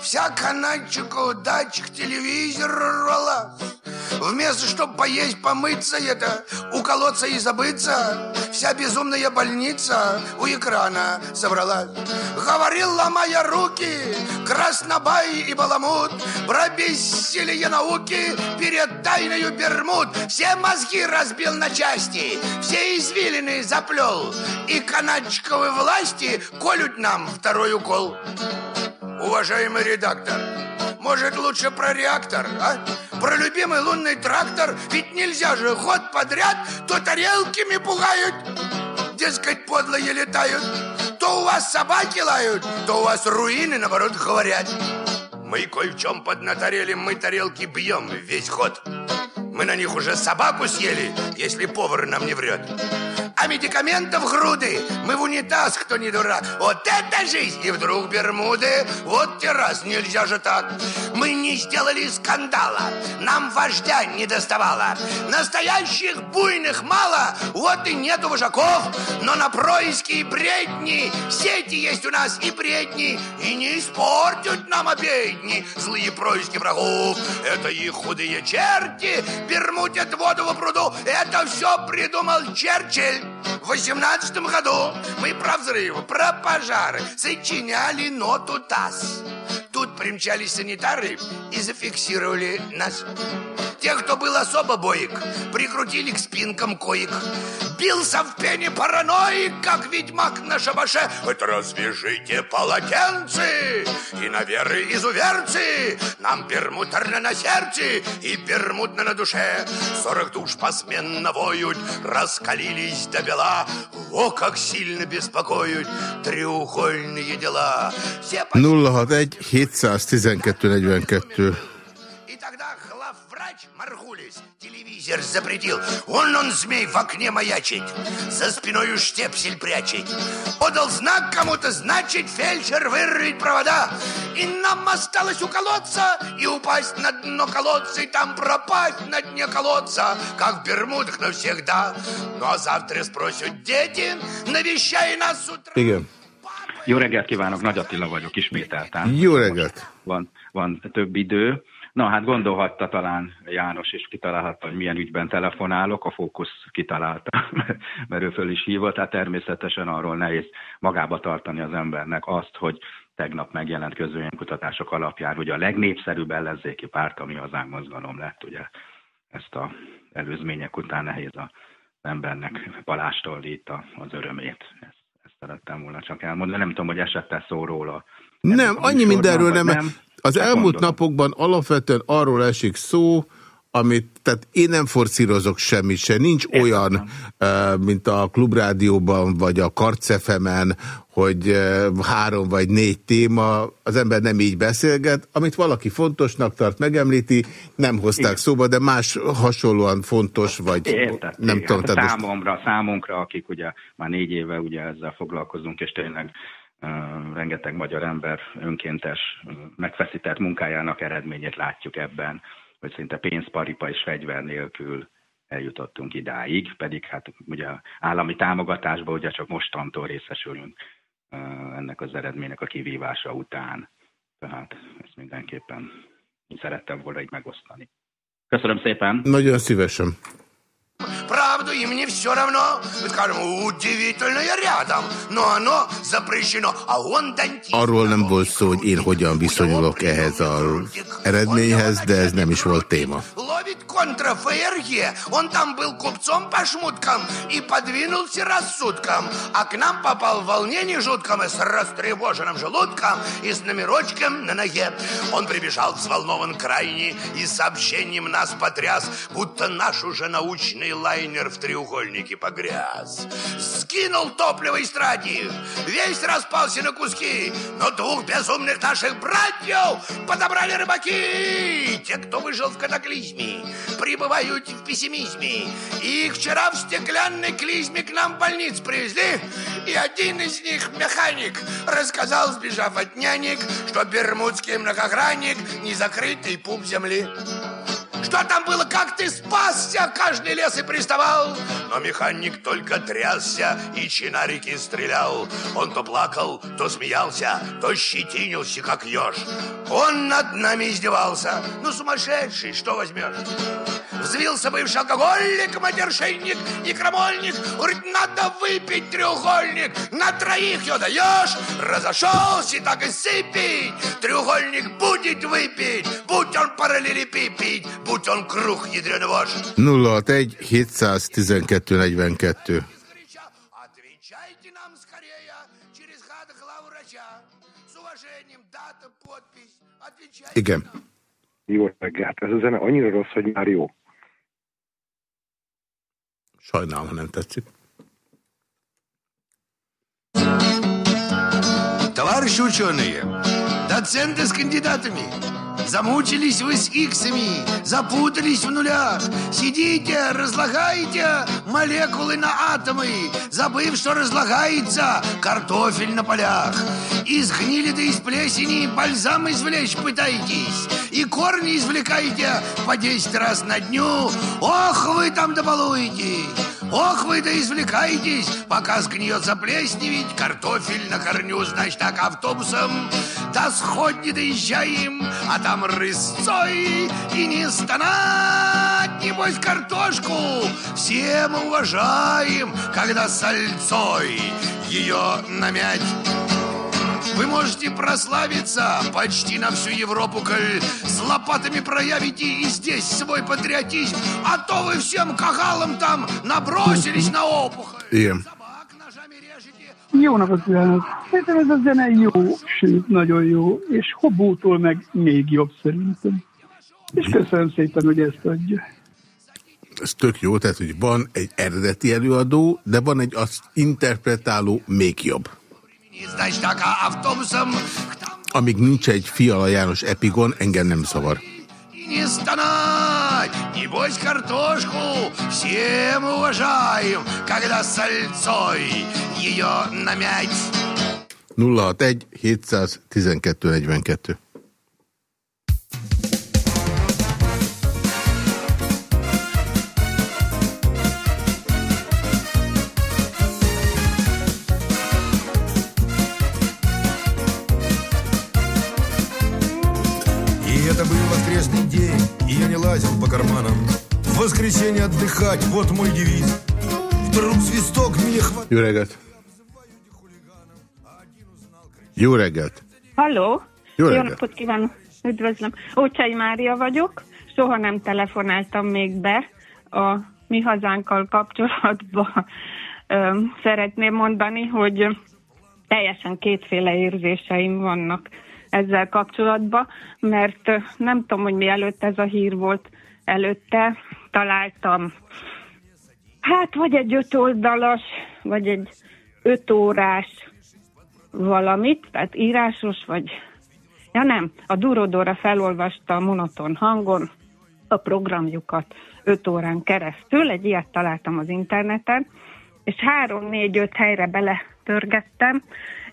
Вся канадчика удач к телевизору рвалась. Вместо, чтобы поесть, помыться это, уколоться и забыться, вся безумная больница у экрана собралась. Говорил, ломая руки, краснобай и баламут, про бессилие науки перед тайною Бермуд. Все мозги разбил на части, все извилины заплел, и канадчиковы власти колют нам второй укол. Уважаемый редактор, может, лучше про реактор, а? Про любимый лунный трактор Ведь нельзя же год подряд То тарелками пугают Дескать, подлые летают. То у вас собаки лают То у вас руины, наоборот, говорят. Мы кое в чем поднаторели Мы тарелки бьем весь ход Мы на них уже собаку съели Если повар нам не врет а медикаментов груды. Мы в унитаз, кто не дурак. Вот это жизнь! И вдруг Бермуды, вот террас, нельзя же так. Мы не сделали скандала, нам вождя не доставало. Настоящих буйных мало, вот и нету вожаков. Но на происки и бредни сети есть у нас и бредни. И не испортят нам обедни злые происки врагов. Это их худые черти бермутят воду в пруду. Это все придумал Черчилль. В восемнадцатом году мы про взрывы, про пожары сочиняли ноту ТАСС. Тут примчались санитары и зафиксировали нас. Тех, кто был особо боек, прикрутили к спинкам коек. Бился в пене параноик, как ведьмак на шабаше. Это развяжите полотенцы и на веры изуверцы. Нам пермутерно на сердце и пермутно на душе. Сорок душ посменно воют, раскалились до бела. О, как сильно беспокоят треугольные дела. Все 061 712 42 телевизор запретил. Он, он, змей, в окне маячить, за спиной штепсель прячет. Подал знак кому-то, значит, фельдшер вырвет провода. И нам осталось уколоться и упасть на дно колодца, и там пропасть на дне колодца, как в Бермудах навсегда. Ну а завтра спросят дети, навещай нас с утра. Igen. Jó reggelt kívánok, Nagy Attila vagyok ismételten. Jó reggelt. Van, van több idő. Na hát gondolhatta talán János, és kitalálhatta, hogy milyen ügyben telefonálok, a fókusz kitalálta, mert ő föl is hívott, tehát természetesen arról nehéz magába tartani az embernek azt, hogy tegnap megjelent közönkutatások alapján, hogy a legnépszerűbb ellenzéki párt, ami az mozgalom lett, ugye ezt a előzmények után nehéz az embernek palástolni itt az örömét. Ezt, ezt szerettem volna csak elmondani. Nem tudom, hogy esette szó róla. Nem, annyi mindenről nem. nem. Az hát elmúlt gondolom. napokban alapvetően arról esik szó, amit, tehát én nem forcírozok semmit se, nincs Értem. olyan, mint a klubrádióban, vagy a karcefemen, hogy három vagy négy téma, az ember nem így beszélget, amit valaki fontosnak tart, megemlíti, nem hozták Igen. szóba, de más hasonlóan fontos, vagy Értem, nem Igen. tudom. Hát számomra, számunkra, akik ugye már négy éve ugye ezzel foglalkozunk, és tényleg rengeteg magyar ember önkéntes, megfeszített munkájának eredményét látjuk ebben, hogy szinte pénzparipa és fegyver nélkül eljutottunk idáig, pedig hát ugye állami támogatásban ugye csak mostantól részesülünk ennek az eredménynek a kivívása után. Tehát ezt mindenképpen szerettem volna így megosztani. Köszönöm szépen! Nagyon szívesen! Правду им не все равно. Мы скажем, удивительное рядом, но оно запрещено. А он дантист. Arról nem volt szó, hogy én hogyan viszonyulok ehhez az eredményhez, de ez nem is volt téma. Ловит контра. Он там был купцом по шмуткам и подвинулся рассудком. А к нам попал в волнение жутком и с растревоженным желудком и с номерочком на ноге. Он прибежал взволнован крайне и сообщением нас потряс, будто наш уже научный лайнер в треугольнике погряз. Скинул топливо из тради, весь распался на куски, но двух безумных наших братьев подобрали рыбаки. Те, кто выжил в катаклизме, пребывают в пессимизме. И их вчера в стеклянной клизме к нам в больниц привезли, и один из них, механик, рассказал, сбежав от нянек, что бермудский многогранник — незакрытый пуп земли. Что там было, как ты спасся? Каждый лес и приставал. Но механик только трясся и чинарики стрелял. Он то плакал, то смеялся, то щетинился, как еж. Он над нами издевался. Ну, сумасшедший, что возьмешь? Взвился бывший алкоголик, матершинник и крамольник. Говорит, надо выпить треугольник. На троих ее даешь. Разошелся, так и сыпить. Треугольник будет выпить. Будь он параллелепипед, будь он круг ядреный вож. 061 712 42. Отвечайте нам скорее через гад главврача. С уважением, дата, подпись. Отвечайте. Igen. Jó reggelt. Ez a zene annyira rossz, hogy már jó. Sajnálom, ha nem tetszik. Товарищи ученые, доценты с кандидатами, замучились вы с иксами, запутались в нулях, сидите, разлагаете молекулы на атомы, забыв, что разлагается картофель на полях. Из гнили да из плесени бальзам извлечь пытаетесь, и корни извлекаете по 10 раз на дню. Ох, вы там добалуетесь! Ох, вы да извлекаетесь, пока сгниет заплесневить картофель на корню, значит, так автобусом до сходни доезжаем, а там рысцой и не стонать, небось, картошку все мы уважаем, когда сальцой ее намять. Вы можете прославиться почти на всю Европу, коль с лопатами проявите и здесь свой патриотизм, а то вы всем кагалам там nabrosilись на опухоль. Igen. Jó napot kívánok! Szerintem ez a zene jó, sőt, nagyon jó, és hobótól meg még jobb szerintem. És köszönöm szépen, hogy ezt adja. Ez tök jó, tehát, hogy van egy eredeti előadó, de van egy azt interpretáló még jobb. Amíg nincs egy Fiala János epigon, engem nem szavar. Не стонать. Небось, картошку все мы уважаем, когда сальцой ее намять. 061 712 42. лазил по карманам. В воскресенье отдыхать, вот мой девиз. Вдруг свисток меня хватит. Jó reggelt! Jó reggelt! Halló! Jó Jó reggelt! napot kívánok! Üdvözlöm! Ócsai Mária vagyok. Soha nem telefonáltam még be a mi hazánkkal kapcsolatban. Öm, Szeretném mondani, hogy teljesen kétféle érzéseim vannak ezzel kapcsolatban, mert nem tudom, hogy mielőtt ez a hír volt, előtte találtam hát vagy egy öt oldalas, vagy egy öt órás valamit, tehát írásos, vagy ja nem, a Durodóra felolvasta a monoton hangon a programjukat öt órán keresztül, egy ilyet találtam az interneten, és három-négy-öt helyre beletörgettem,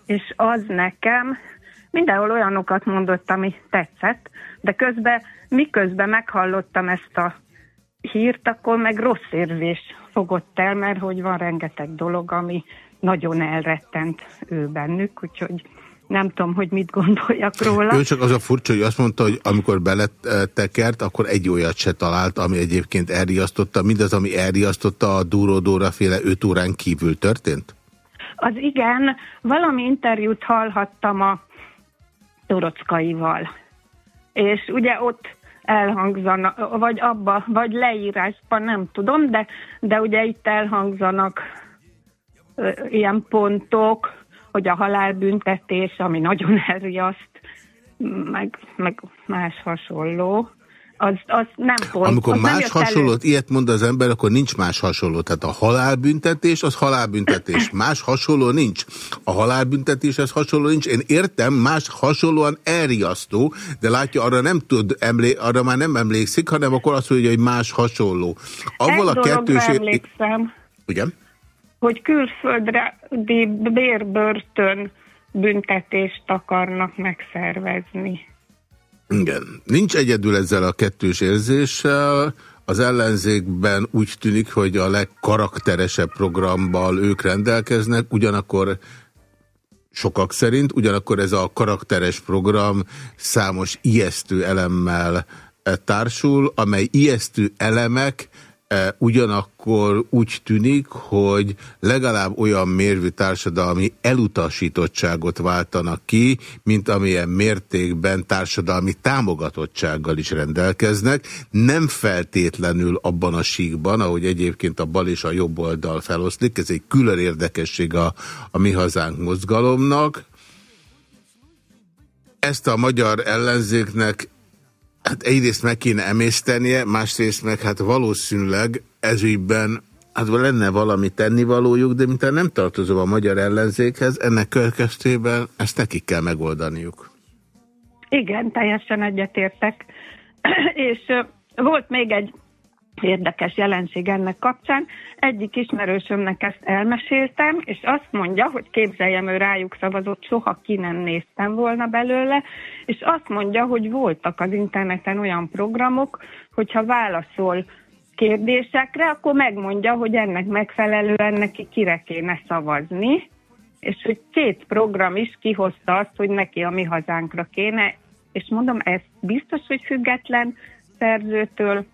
és az nekem mindenhol olyanokat mondott, ami tetszett, de közben, miközben meghallottam ezt a hírt, akkor meg rossz érzés fogott el, mert hogy van rengeteg dolog, ami nagyon elrettent ő bennük, úgyhogy nem tudom, hogy mit gondoljak róla. Ő csak az a furcsa, hogy azt mondta, hogy amikor beletekert, akkor egy olyat se talált, ami egyébként elriasztotta. Mindaz, ami elriasztotta a Dúró Dóra féle öt órán kívül történt? Az igen, valami interjút hallhattam a Torockaival. És ugye ott elhangzanak, vagy abba, vagy leírásban, nem tudom, de, de ugye itt elhangzanak ö, ilyen pontok, hogy a halálbüntetés, ami nagyon elriaszt, meg, meg más hasonló, az, az nem pont. Amikor az más hasonlót, elő. ilyet mond az ember, akkor nincs más hasonló. Tehát a halálbüntetés, az halálbüntetés. Más hasonló nincs. A halálbüntetés, az hasonló nincs. Én értem, más hasonlóan elriasztó, de látja, arra nem tud emlé arra már nem emlékszik, hanem akkor azt mondja, hogy más hasonló. Avval Egy a kettőség... emlékszem. Ugyan? hogy külföldre bérbörtön büntetést akarnak megszervezni. Igen. Nincs egyedül ezzel a kettős érzéssel. Az ellenzékben úgy tűnik, hogy a legkarakteresebb programmal ők rendelkeznek, ugyanakkor sokak szerint, ugyanakkor ez a karakteres program számos ijesztő elemmel társul, amely ijesztő elemek ugyanakkor úgy tűnik, hogy legalább olyan mérvű társadalmi elutasítottságot váltanak ki, mint amilyen mértékben társadalmi támogatottsággal is rendelkeznek, nem feltétlenül abban a síkban, ahogy egyébként a bal és a jobb oldal feloszlik, ez egy külön érdekesség a, a mi hazánk mozgalomnak. Ezt a magyar ellenzéknek Hát egyrészt meg kéne emésztenie, másrészt meg hát valószínűleg ezügyben hát lenne valami tennivalójuk, de mintha nem tartozom a magyar ellenzékhez, ennek következtében ezt nekik kell megoldaniuk. Igen, teljesen egyetértek. És volt még egy érdekes jelenség ennek kapcsán. Egyik ismerősömnek ezt elmeséltem, és azt mondja, hogy képzeljem, ő rájuk szavazott, soha ki nem néztem volna belőle, és azt mondja, hogy voltak az interneten olyan programok, hogyha válaszol kérdésekre, akkor megmondja, hogy ennek megfelelően neki kire kéne szavazni, és hogy két program is kihozta azt, hogy neki a mi hazánkra kéne, és mondom, ez biztos, hogy független szerzőtől,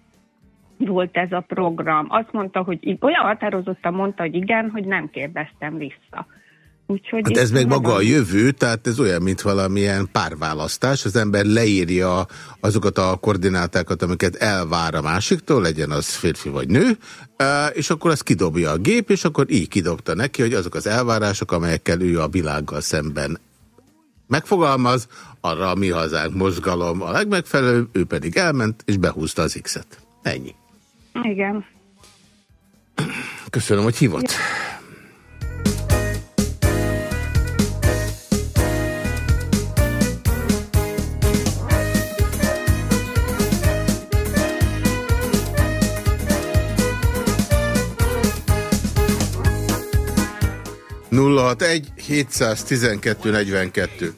volt ez a program. Azt mondta, hogy olyan határozottan mondta, hogy igen, hogy nem kérdeztem vissza. Úgyhogy hát ez meg maga a jövő, tehát ez olyan, mint valamilyen párválasztás. Az ember leírja azokat a koordinátákat, amiket elvár a másiktól, legyen az férfi vagy nő, és akkor azt kidobja a gép, és akkor így kidobta neki, hogy azok az elvárások, amelyekkel ő a világgal szemben megfogalmaz, arra a mi hazánk mozgalom a legmegfelelőbb, ő pedig elment, és behúzta az X-et. Ennyi. Igen. Köszönöm, hogy hívott. Nulla hat egy 712 42.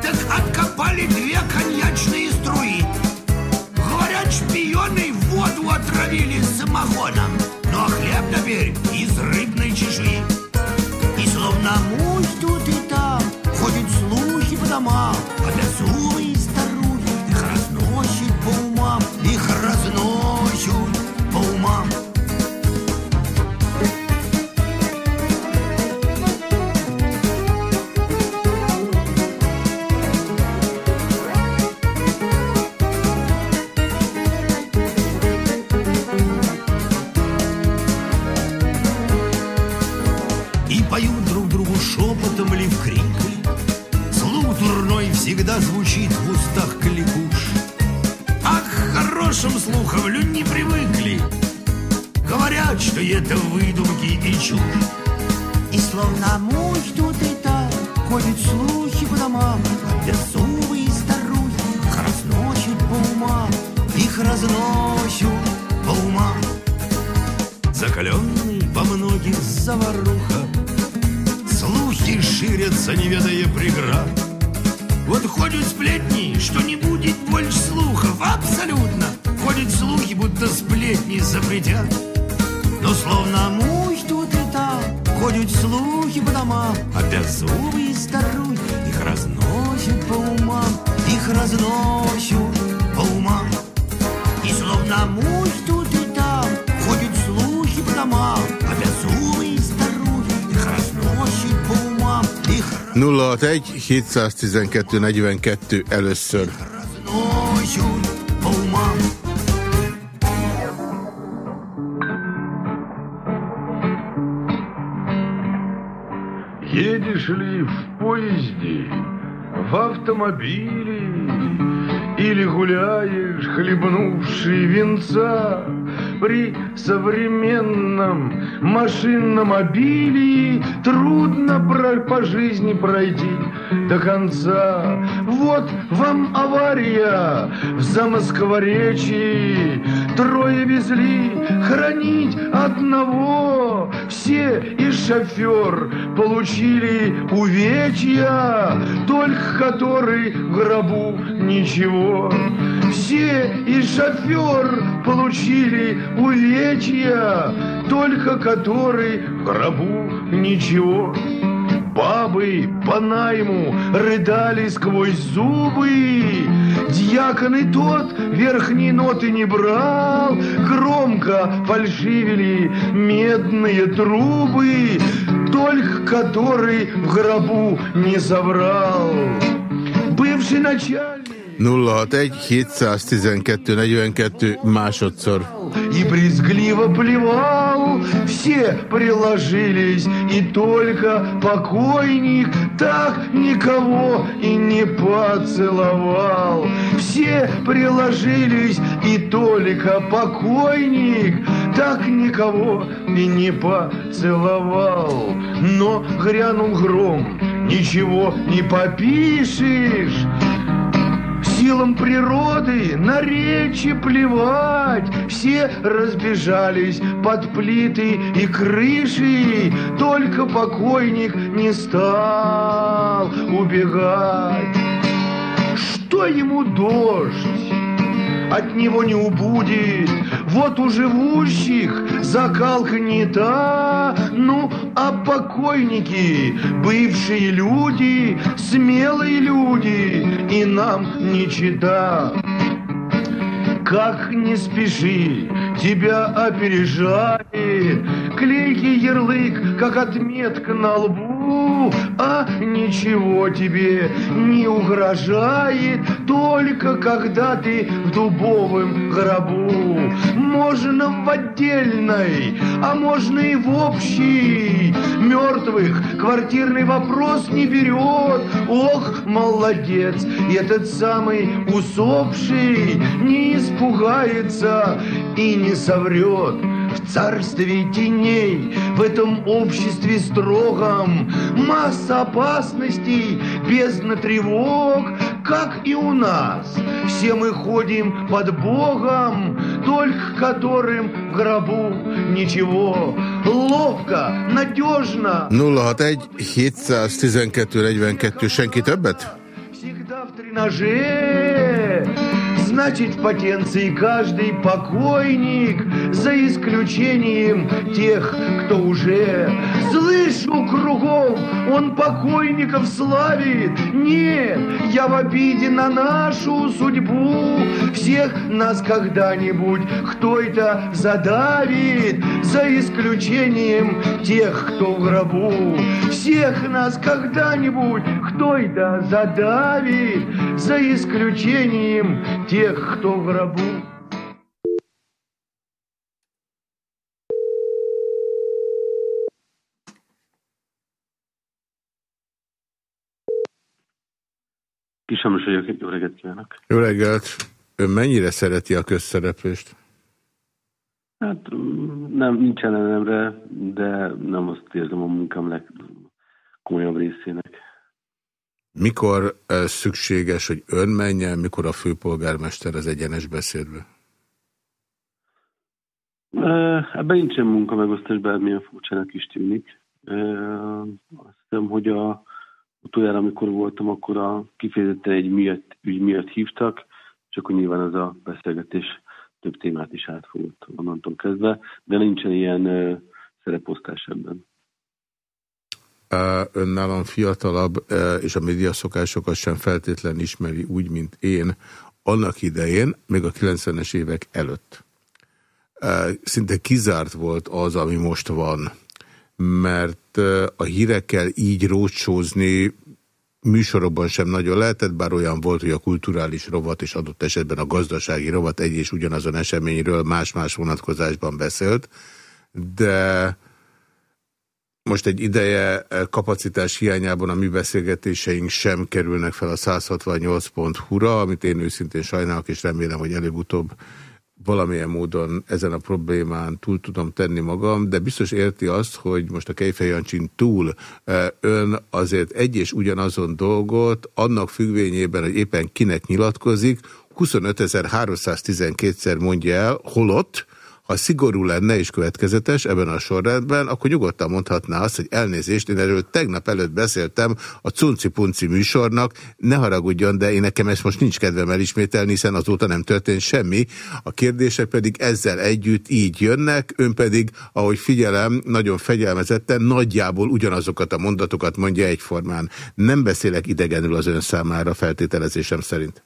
Так откопали две коньячные струи. Шпионы воду отравили самогоном, но хлеб теперь из рыбной чешуи. И словно муж тут и там ходят слухи по домам, всегда звучит в устах кликуш. А к хорошим слухам люди не привыкли. Говорят, что это выдумки и чушь. И словно муж тут и там ходят слухи по домам, Беззубые старухи их разносят по умам, Их разносят по умам. Закаленный во многих заваруха, Слухи ширятся, не ведая преград, Вот ходят сплетни, что не будет больше слухов Абсолютно. Ходят слухи, будто сплетни запретят. Но словно муж тут и там Ходят слухи по домам. А беззубые старуй Их разносят по умам Их разносят по умам. И словно муж 061 712 42 először. Едешь ли в поезде, в автомобиле Или гуляешь, хлебнувший венца При современном машинном обилии Трудно по жизни пройти до конца. Вот вам авария в Замоскворечье. Трое везли хранить одного. Все и шофер получили увечья, Только который в гробу ничего. Все и шофер получили увечья, Только который в гробу ничего. Бабы по найму рыдали сквозь зубы. Дьякон и тот верхней ноты не брал. Громко фальшивили медные трубы, Только который в гробу не соврал. Бывший начальник 061 712 42 másodszor. И брезгливо плевал, все приложились, и только покойник так никого и не поцеловал. Все приложились, и только покойник так никого и не поцеловал. Но грянул гром, ничего не попишешь, Силам природы на речи плевать Все разбежались под плиты и крыши Только покойник не стал убегать Что ему дождь? От него не убудет. Вот у живущих закалка не та, ну, а покойники, бывшие люди, смелые люди, и нам не чита. Как не спеши, тебя опережает Клейкий ярлык, как отметка на лбу. А ничего тебе не угрожает Только когда ты в дубовом гробу. Можно в отдельной, а можно и в общей. Мертвых квартирный вопрос не берет. Ох, молодец, этот самый усопший Не испугается и не соврет в царстве теней, в этом обществе строгом, масса опасностей, бездна тревог, как и у нас. Все мы ходим под Богом, только которым в гробу ничего. Ловко, надежно. 061 712 42 senki többet? Всегда в тренаже Значит, в потенции каждый покойник, за исключением тех, кто уже слышу кругом, он покойников славит. Нет, я в обиде на нашу судьбу. Всех нас когда-нибудь кто это задавит, за исключением тех, кто в гробу. Всех нас когда-нибудь кто это задавит, за исключением тех, кто в гробу. Kisamos vagyok, jó reggelt kívánok. Jó reggelt! Ön mennyire szereti a közszereplést? Hát nem, nincs ellenemre, de nem azt érzem a munkám legkomolyabb részének. Mikor szükséges, hogy ön menjen, mikor a főpolgármester az egyenes beszédbe? Ebben nincsen munka megosztás, bármilyen furcsának is tűnik. Azt hiszem, hogy a utoljára, amikor voltam, akkor a kifejezetten egy miatt, ügy miatt hívtak, és akkor nyilván az a beszélgetés több témát is átfogott onnantól kezdve, de nincsen ilyen uh, szereposztás ebben. Ön nálam fiatalabb, és a médiaszokásokat sem feltétlen ismeri úgy, mint én, annak idején, még a 90-es évek előtt. Szinte kizárt volt az, ami most van, mert a hírekkel így rócsózni műsorokban sem nagyon lehetett, bár olyan volt, hogy a kulturális rovat és adott esetben a gazdasági rovat egy és ugyanazon eseményről más-más vonatkozásban beszélt, de most egy ideje kapacitás hiányában a mi beszélgetéseink sem kerülnek fel a 168.hu-ra, amit én őszintén sajnálok, és remélem, hogy előbb-utóbb valamilyen módon ezen a problémán túl tudom tenni magam, de biztos érti azt, hogy most a Kejfej Jancsin túl ön azért egy és ugyanazon dolgot, annak függvényében, hogy éppen kinek nyilatkozik, 25.312-szer mondja el, holott, ha szigorú lenne és következetes ebben a sorrendben, akkor nyugodtan mondhatná azt, hogy elnézést, én erről tegnap előtt beszéltem a Cunci Punci műsornak, ne haragudjon, de én nekem ezt most nincs kedvem elismételni, hiszen azóta nem történt semmi. A kérdések pedig ezzel együtt így jönnek, ön pedig, ahogy figyelem, nagyon fegyelmezetten, nagyjából ugyanazokat a mondatokat mondja egyformán. Nem beszélek idegenül az ön számára feltételezésem szerint.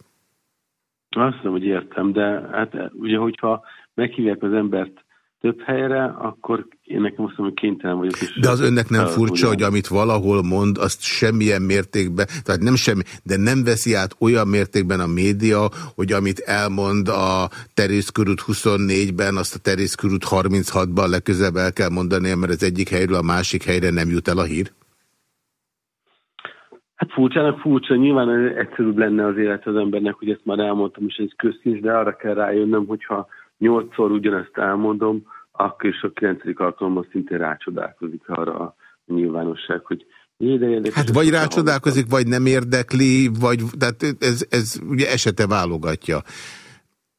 Azt hiszem, hogy értem, de hát ugye, hogyha meghívják az embert több helyre, akkor én nekem azt mondom, hogy kénytelen vagyok. És de az önnek nem furcsa, hogy amit valahol mond, azt semmilyen mértékben, tehát nem semmi, de nem veszi át olyan mértékben a média, hogy amit elmond a Terészkörút 24-ben, azt a Terészkörút 36-ban legközelebb el kell mondani, mert az egyik helyről a másik helyre nem jut el a hír? Hát furcsának furcsa, nyilván egyszerűbb lenne az élet az embernek, hogy ezt már elmondtam, és ez közszínz, de arra kell rájönnöm, hogyha nyolcszor ugyanezt elmondom, akkor is a kilencedik alkalommal szintén rácsodálkozik arra a nyilvánosság, hogy Hát vagy rácsodálkozik, vagy nem érdekli, vagy tehát ez, ez ugye esete válogatja.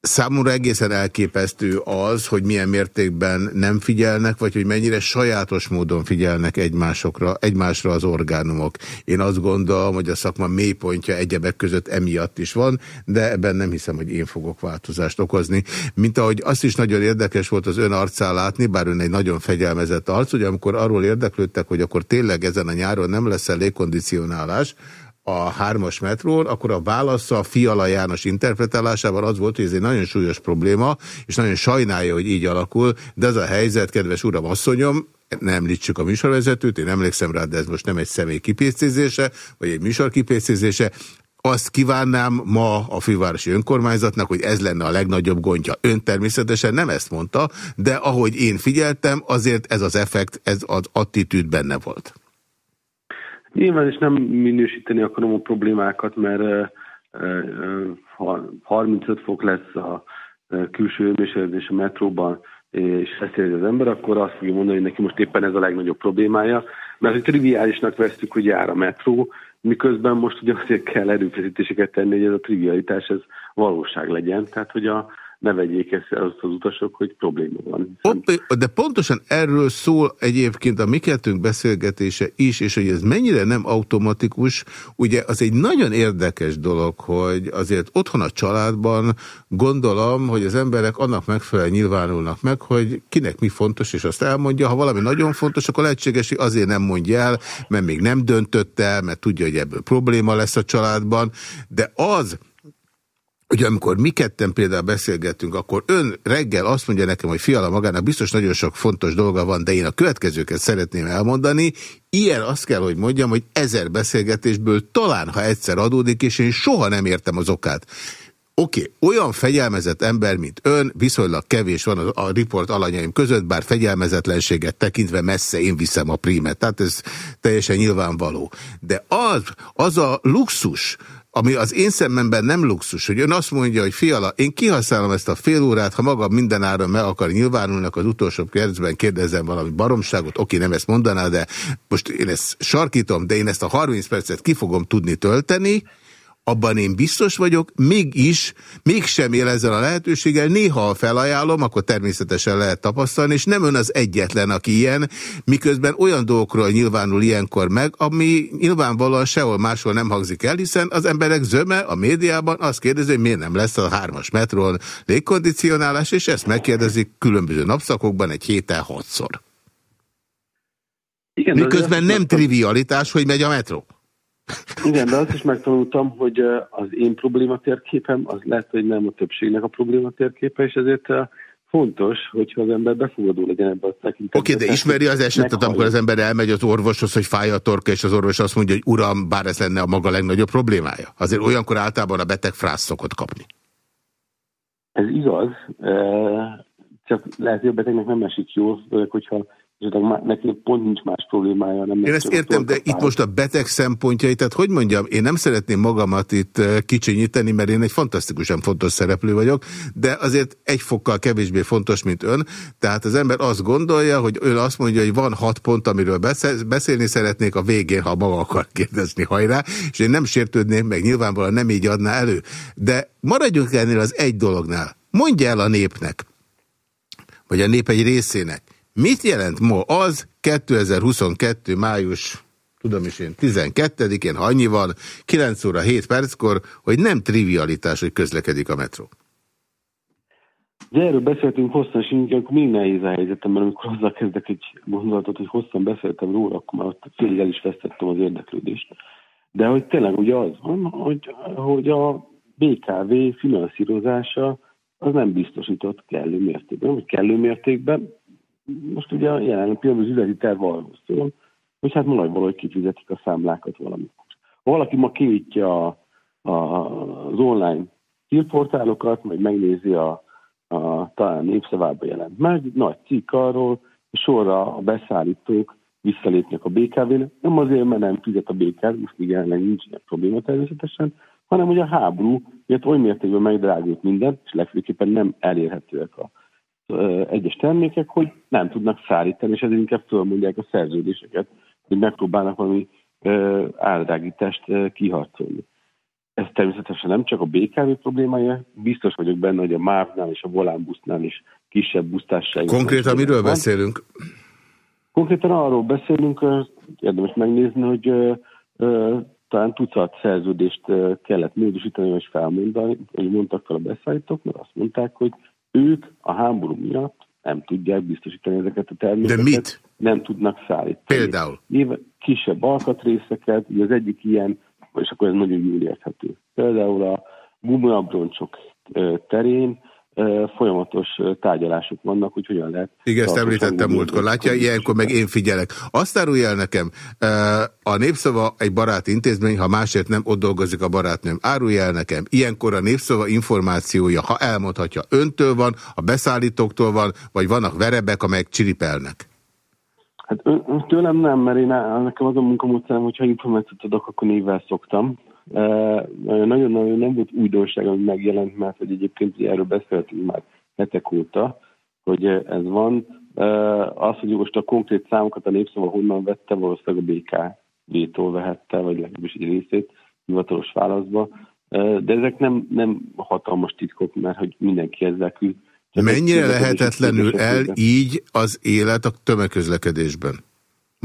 Számomra egészen elképesztő az, hogy milyen mértékben nem figyelnek, vagy hogy mennyire sajátos módon figyelnek egymásokra, egymásra az orgánumok. Én azt gondolom, hogy a szakma mélypontja egyebek között emiatt is van, de ebben nem hiszem, hogy én fogok változást okozni. Mint ahogy azt is nagyon érdekes volt az ön arcán látni, bár ön egy nagyon fegyelmezett arc, hogy amikor arról érdeklődtek, hogy akkor tényleg ezen a nyáron nem lesz-e légkondicionálás, a hármas metrón, akkor a válasza a Fiala János interpretálásában az volt, hogy ez egy nagyon súlyos probléma, és nagyon sajnálja, hogy így alakul, de ez a helyzet, kedves uram, asszonyom, nem említsük a műsorvezetőt, én emlékszem rá, de ez most nem egy személy kipécézése, vagy egy műsor kipécézése, azt kívánnám ma a fővárosi önkormányzatnak, hogy ez lenne a legnagyobb gondja. Ön természetesen nem ezt mondta, de ahogy én figyeltem, azért ez az effekt, ez az attitűd benne volt. Nyilván is nem minősíteni akarom a problémákat, mert 35 fok lesz a külső hőmérséklet a metróban, és ezt érzi az ember, akkor azt fogja mondani, hogy neki most éppen ez a legnagyobb problémája, mert hogy triviálisnak vesztük, hogy jár a metró, miközben most ugye azért kell erőfeszítéseket tenni, hogy ez a trivialitás ez valóság legyen, tehát hogy a ne vegyék ezt az, az utasok, hogy probléma van. De pontosan erről szól egyébként a mi kettőnk beszélgetése is, és hogy ez mennyire nem automatikus, ugye az egy nagyon érdekes dolog, hogy azért otthon a családban gondolom, hogy az emberek annak megfelelően nyilvánulnak meg, hogy kinek mi fontos, és azt elmondja, ha valami nagyon fontos, akkor lehetséges, hogy azért nem mondja el, mert még nem döntött el, mert tudja, hogy ebből probléma lesz a családban, de az, Ugye amikor mi ketten például beszélgettünk, akkor ön reggel azt mondja nekem, hogy fiala magának biztos nagyon sok fontos dolga van, de én a következőket szeretném elmondani. Ilyen azt kell, hogy mondjam, hogy ezer beszélgetésből talán, ha egyszer adódik, és én soha nem értem az okát. Oké, okay, olyan fegyelmezett ember, mint ön, viszonylag kevés van a, a riport alanyaim között, bár fegyelmezetlenséget tekintve messze én viszem a prímet, tehát ez teljesen nyilvánvaló. De az, az a luxus, ami az én szememben nem luxus, hogy ön azt mondja, hogy fiala, én kihasználom ezt a fél órát, ha maga minden áron meg akar nyilvánulni, az utolsó kérdezben kérdezem valami baromságot, oké, nem ezt mondaná, de most én ezt sarkítom, de én ezt a 30 percet ki fogom tudni tölteni, abban én biztos vagyok, mégis, mégsem él ezzel a lehetőséggel, néha felajánlom, akkor természetesen lehet tapasztalni, és nem ön az egyetlen, aki ilyen, miközben olyan dolgokról nyilvánul ilyenkor meg, ami nyilvánvalóan sehol máshol nem hangzik el, hiszen az emberek zöme a médiában azt kérdezi, hogy miért nem lesz a hármas metron légkondicionálás, és ezt megkérdezik különböző napszakokban egy héten hatszor. Igen, Miközben nem trivialitás, hogy megy a metró. Igen, de azt is megtanultam, hogy az én problématérképem az lehet, hogy nem a többségnek a problématérképe, és ezért fontos, hogyha az ember befogadó legyen ebbe a tekintetben. Oké, okay, de ismeri az esetet, meghallja. amikor az ember elmegy az orvoshoz, hogy fáj a torka, és az orvos azt mondja, hogy uram, bár ez lenne a maga legnagyobb problémája. Azért olyankor általában a beteg frász szokott kapni. Ez igaz, csak lehet, hogy a betegnek nem esik jól, hogyha és neki pont nincs más problémája. Nem én ezt értem, de itt most a beteg szempontjai, tehát hogy mondjam, én nem szeretném magamat itt kicsinyíteni, mert én egy fantasztikusan fontos szereplő vagyok, de azért egy fokkal kevésbé fontos, mint ön. Tehát az ember azt gondolja, hogy ön azt mondja, hogy van hat pont, amiről beszélni szeretnék a végén, ha maga akar kérdezni, hajrá, és én nem sértődnék meg, nyilvánvalóan nem így adná elő. De maradjunk ennél az egy dolognál. Mondja el a népnek, vagy a nép egy részének, Mit jelent ma az 2022. május tudom is én, 12-én, ha annyi van, 9 óra 7 perckor, hogy nem trivialitás, hogy közlekedik a metró. De erről beszéltünk hosszan, és akkor még nehéz a helyzetem, mert amikor azzal kezdek egy gondolatot, hogy hosszan beszéltem róla, akkor már ott félig el is vesztettem az érdeklődést. De hogy tényleg ugye az van, hogy, hogy a BKV finanszírozása az nem biztosított kellő mértékben, vagy kellő mértékben, most ugye a jelen pillanatban az üzleti terv arról szól, hogy hát majd valahogy kifizetik a számlákat valamit. Ha valaki ma kinyitja a, a, az online hírportálokat, majd megnézi a, a talán népszavában jelent meg, nagy cikk arról, sorra a beszállítók visszalépnek a BKV-nek, nem azért, mert nem fizet a BKV, most még jelenleg nincs ilyen probléma természetesen, hanem hogy a háború miatt oly mértékben megdrágult minden, és legfőképpen nem elérhetőek a egyes termékek, hogy nem tudnak szállítani, és ezért inkább fölmondják a szerződéseket, hogy megpróbálnak valami áldrágítást kiharcolni. Ez természetesen nem csak a BKV problémája, biztos vagyok benne, hogy a MÁV-nál és a Volánbusznál is kisebb busztárság. Konkrétan miről van. beszélünk? Konkrétan arról beszélünk, érdemes megnézni, hogy talán tucat szerződést kellett módosítani, és felmondani, hogy mondtak fel a beszállítók, mert azt mondták, hogy ők a háború miatt nem tudják biztosítani ezeket a termékeket. De mit? Nem tudnak szállítani. Például? Nyilván kisebb alkatrészeket, ugye az egyik ilyen, és akkor ez nagyon jól érthető. Például a gumiabroncsok terén folyamatos tárgyalások vannak, hogy hogyan lehet... Igen, ezt említettem múltkor. Látja, ilyenkor meg én figyelek. Azt árulja el nekem, a Népszava egy baráti intézmény, ha másért nem, ott dolgozik a barátnőm. Árulja el nekem, ilyenkor a Népszava információja, ha elmondhatja, öntől van, a beszállítóktól van, vagy vannak verebek, amelyek csiripelnek. Hát tőlem nem, mert én nekem az a munkamódszerem, hogyha információt adok, akkor névvel szoktam. Nagyon-nagyon nem volt újdonság, ami megjelent, mert hogy egyébként erről beszéltünk már hetek óta, hogy ez van. Az, hogy most a konkrét számokat a népszava honnan vette, valószínűleg a BKV-tól vehette, vagy legalábbis egy részét hivatalos válaszba. De ezek nem, nem hatalmas titkok, mert hogy mindenki ezzel küzd. Mennyire lehetetlenül el így az élet a tömegközlekedésben?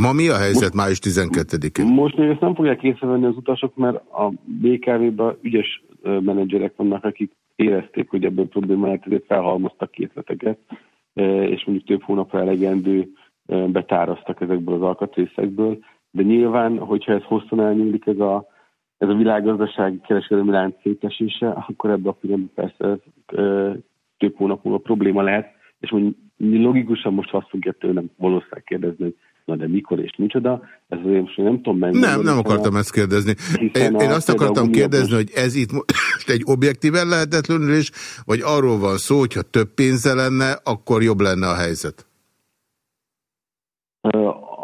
Ma mi a helyzet most, május 12-én? Most még ezt nem fogják észrevenni az utasok, mert a BKV-ben ügyes menedzserek vannak, akik érezték, hogy ebből probléma lehet, ezért felhalmoztak készleteket, és mondjuk több hónapra elegendő betáraztak ezekből az alkatrészekből. De nyilván, hogyha ez hosszan elnyúlik, ez a, ez a világgazdasági kereskedelmi lánc szétesése, akkor ebben a pillanatban persze ez, több hónap múlva probléma lehet, és mondjuk logikusan most azt fogja tőlem valószínűleg kérdezni, hogy na de mikor és micsoda, ez azért most nem tudom megmondani. Nem, nem akartam ezt kérdezni. Én, én azt akartam kérdezni, hogy ez itt most egy objektív lehetetlenülés, vagy arról van szó, hogyha több pénze lenne, akkor jobb lenne a helyzet?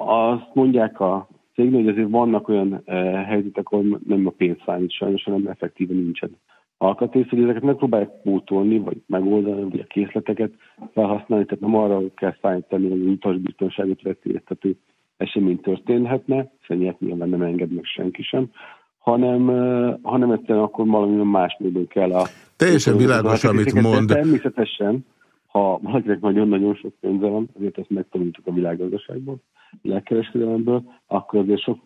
Azt mondják a cégnél, hogy azért vannak olyan helyzetek, ahol nem a pénz számít sajnos, hanem effektíven nincsen alkatrész, hogy ezeket megpróbálják pótolni, vagy megoldani, vagy a készleteket felhasználni, tehát nem arra kell szállítani, hogy az utasbiztonságot veszélyeztető esemény történhetne, hiszen ilyet nyilván nem enged meg senki sem, hanem, hanem egyszerűen akkor valami más módon kell a... Teljesen világos, amit mond. Természetesen, ha valakinek nagyon-nagyon sok pénze van, azért ezt megtanultuk a világgazdaságból, legkereskedelemből, akkor azért sok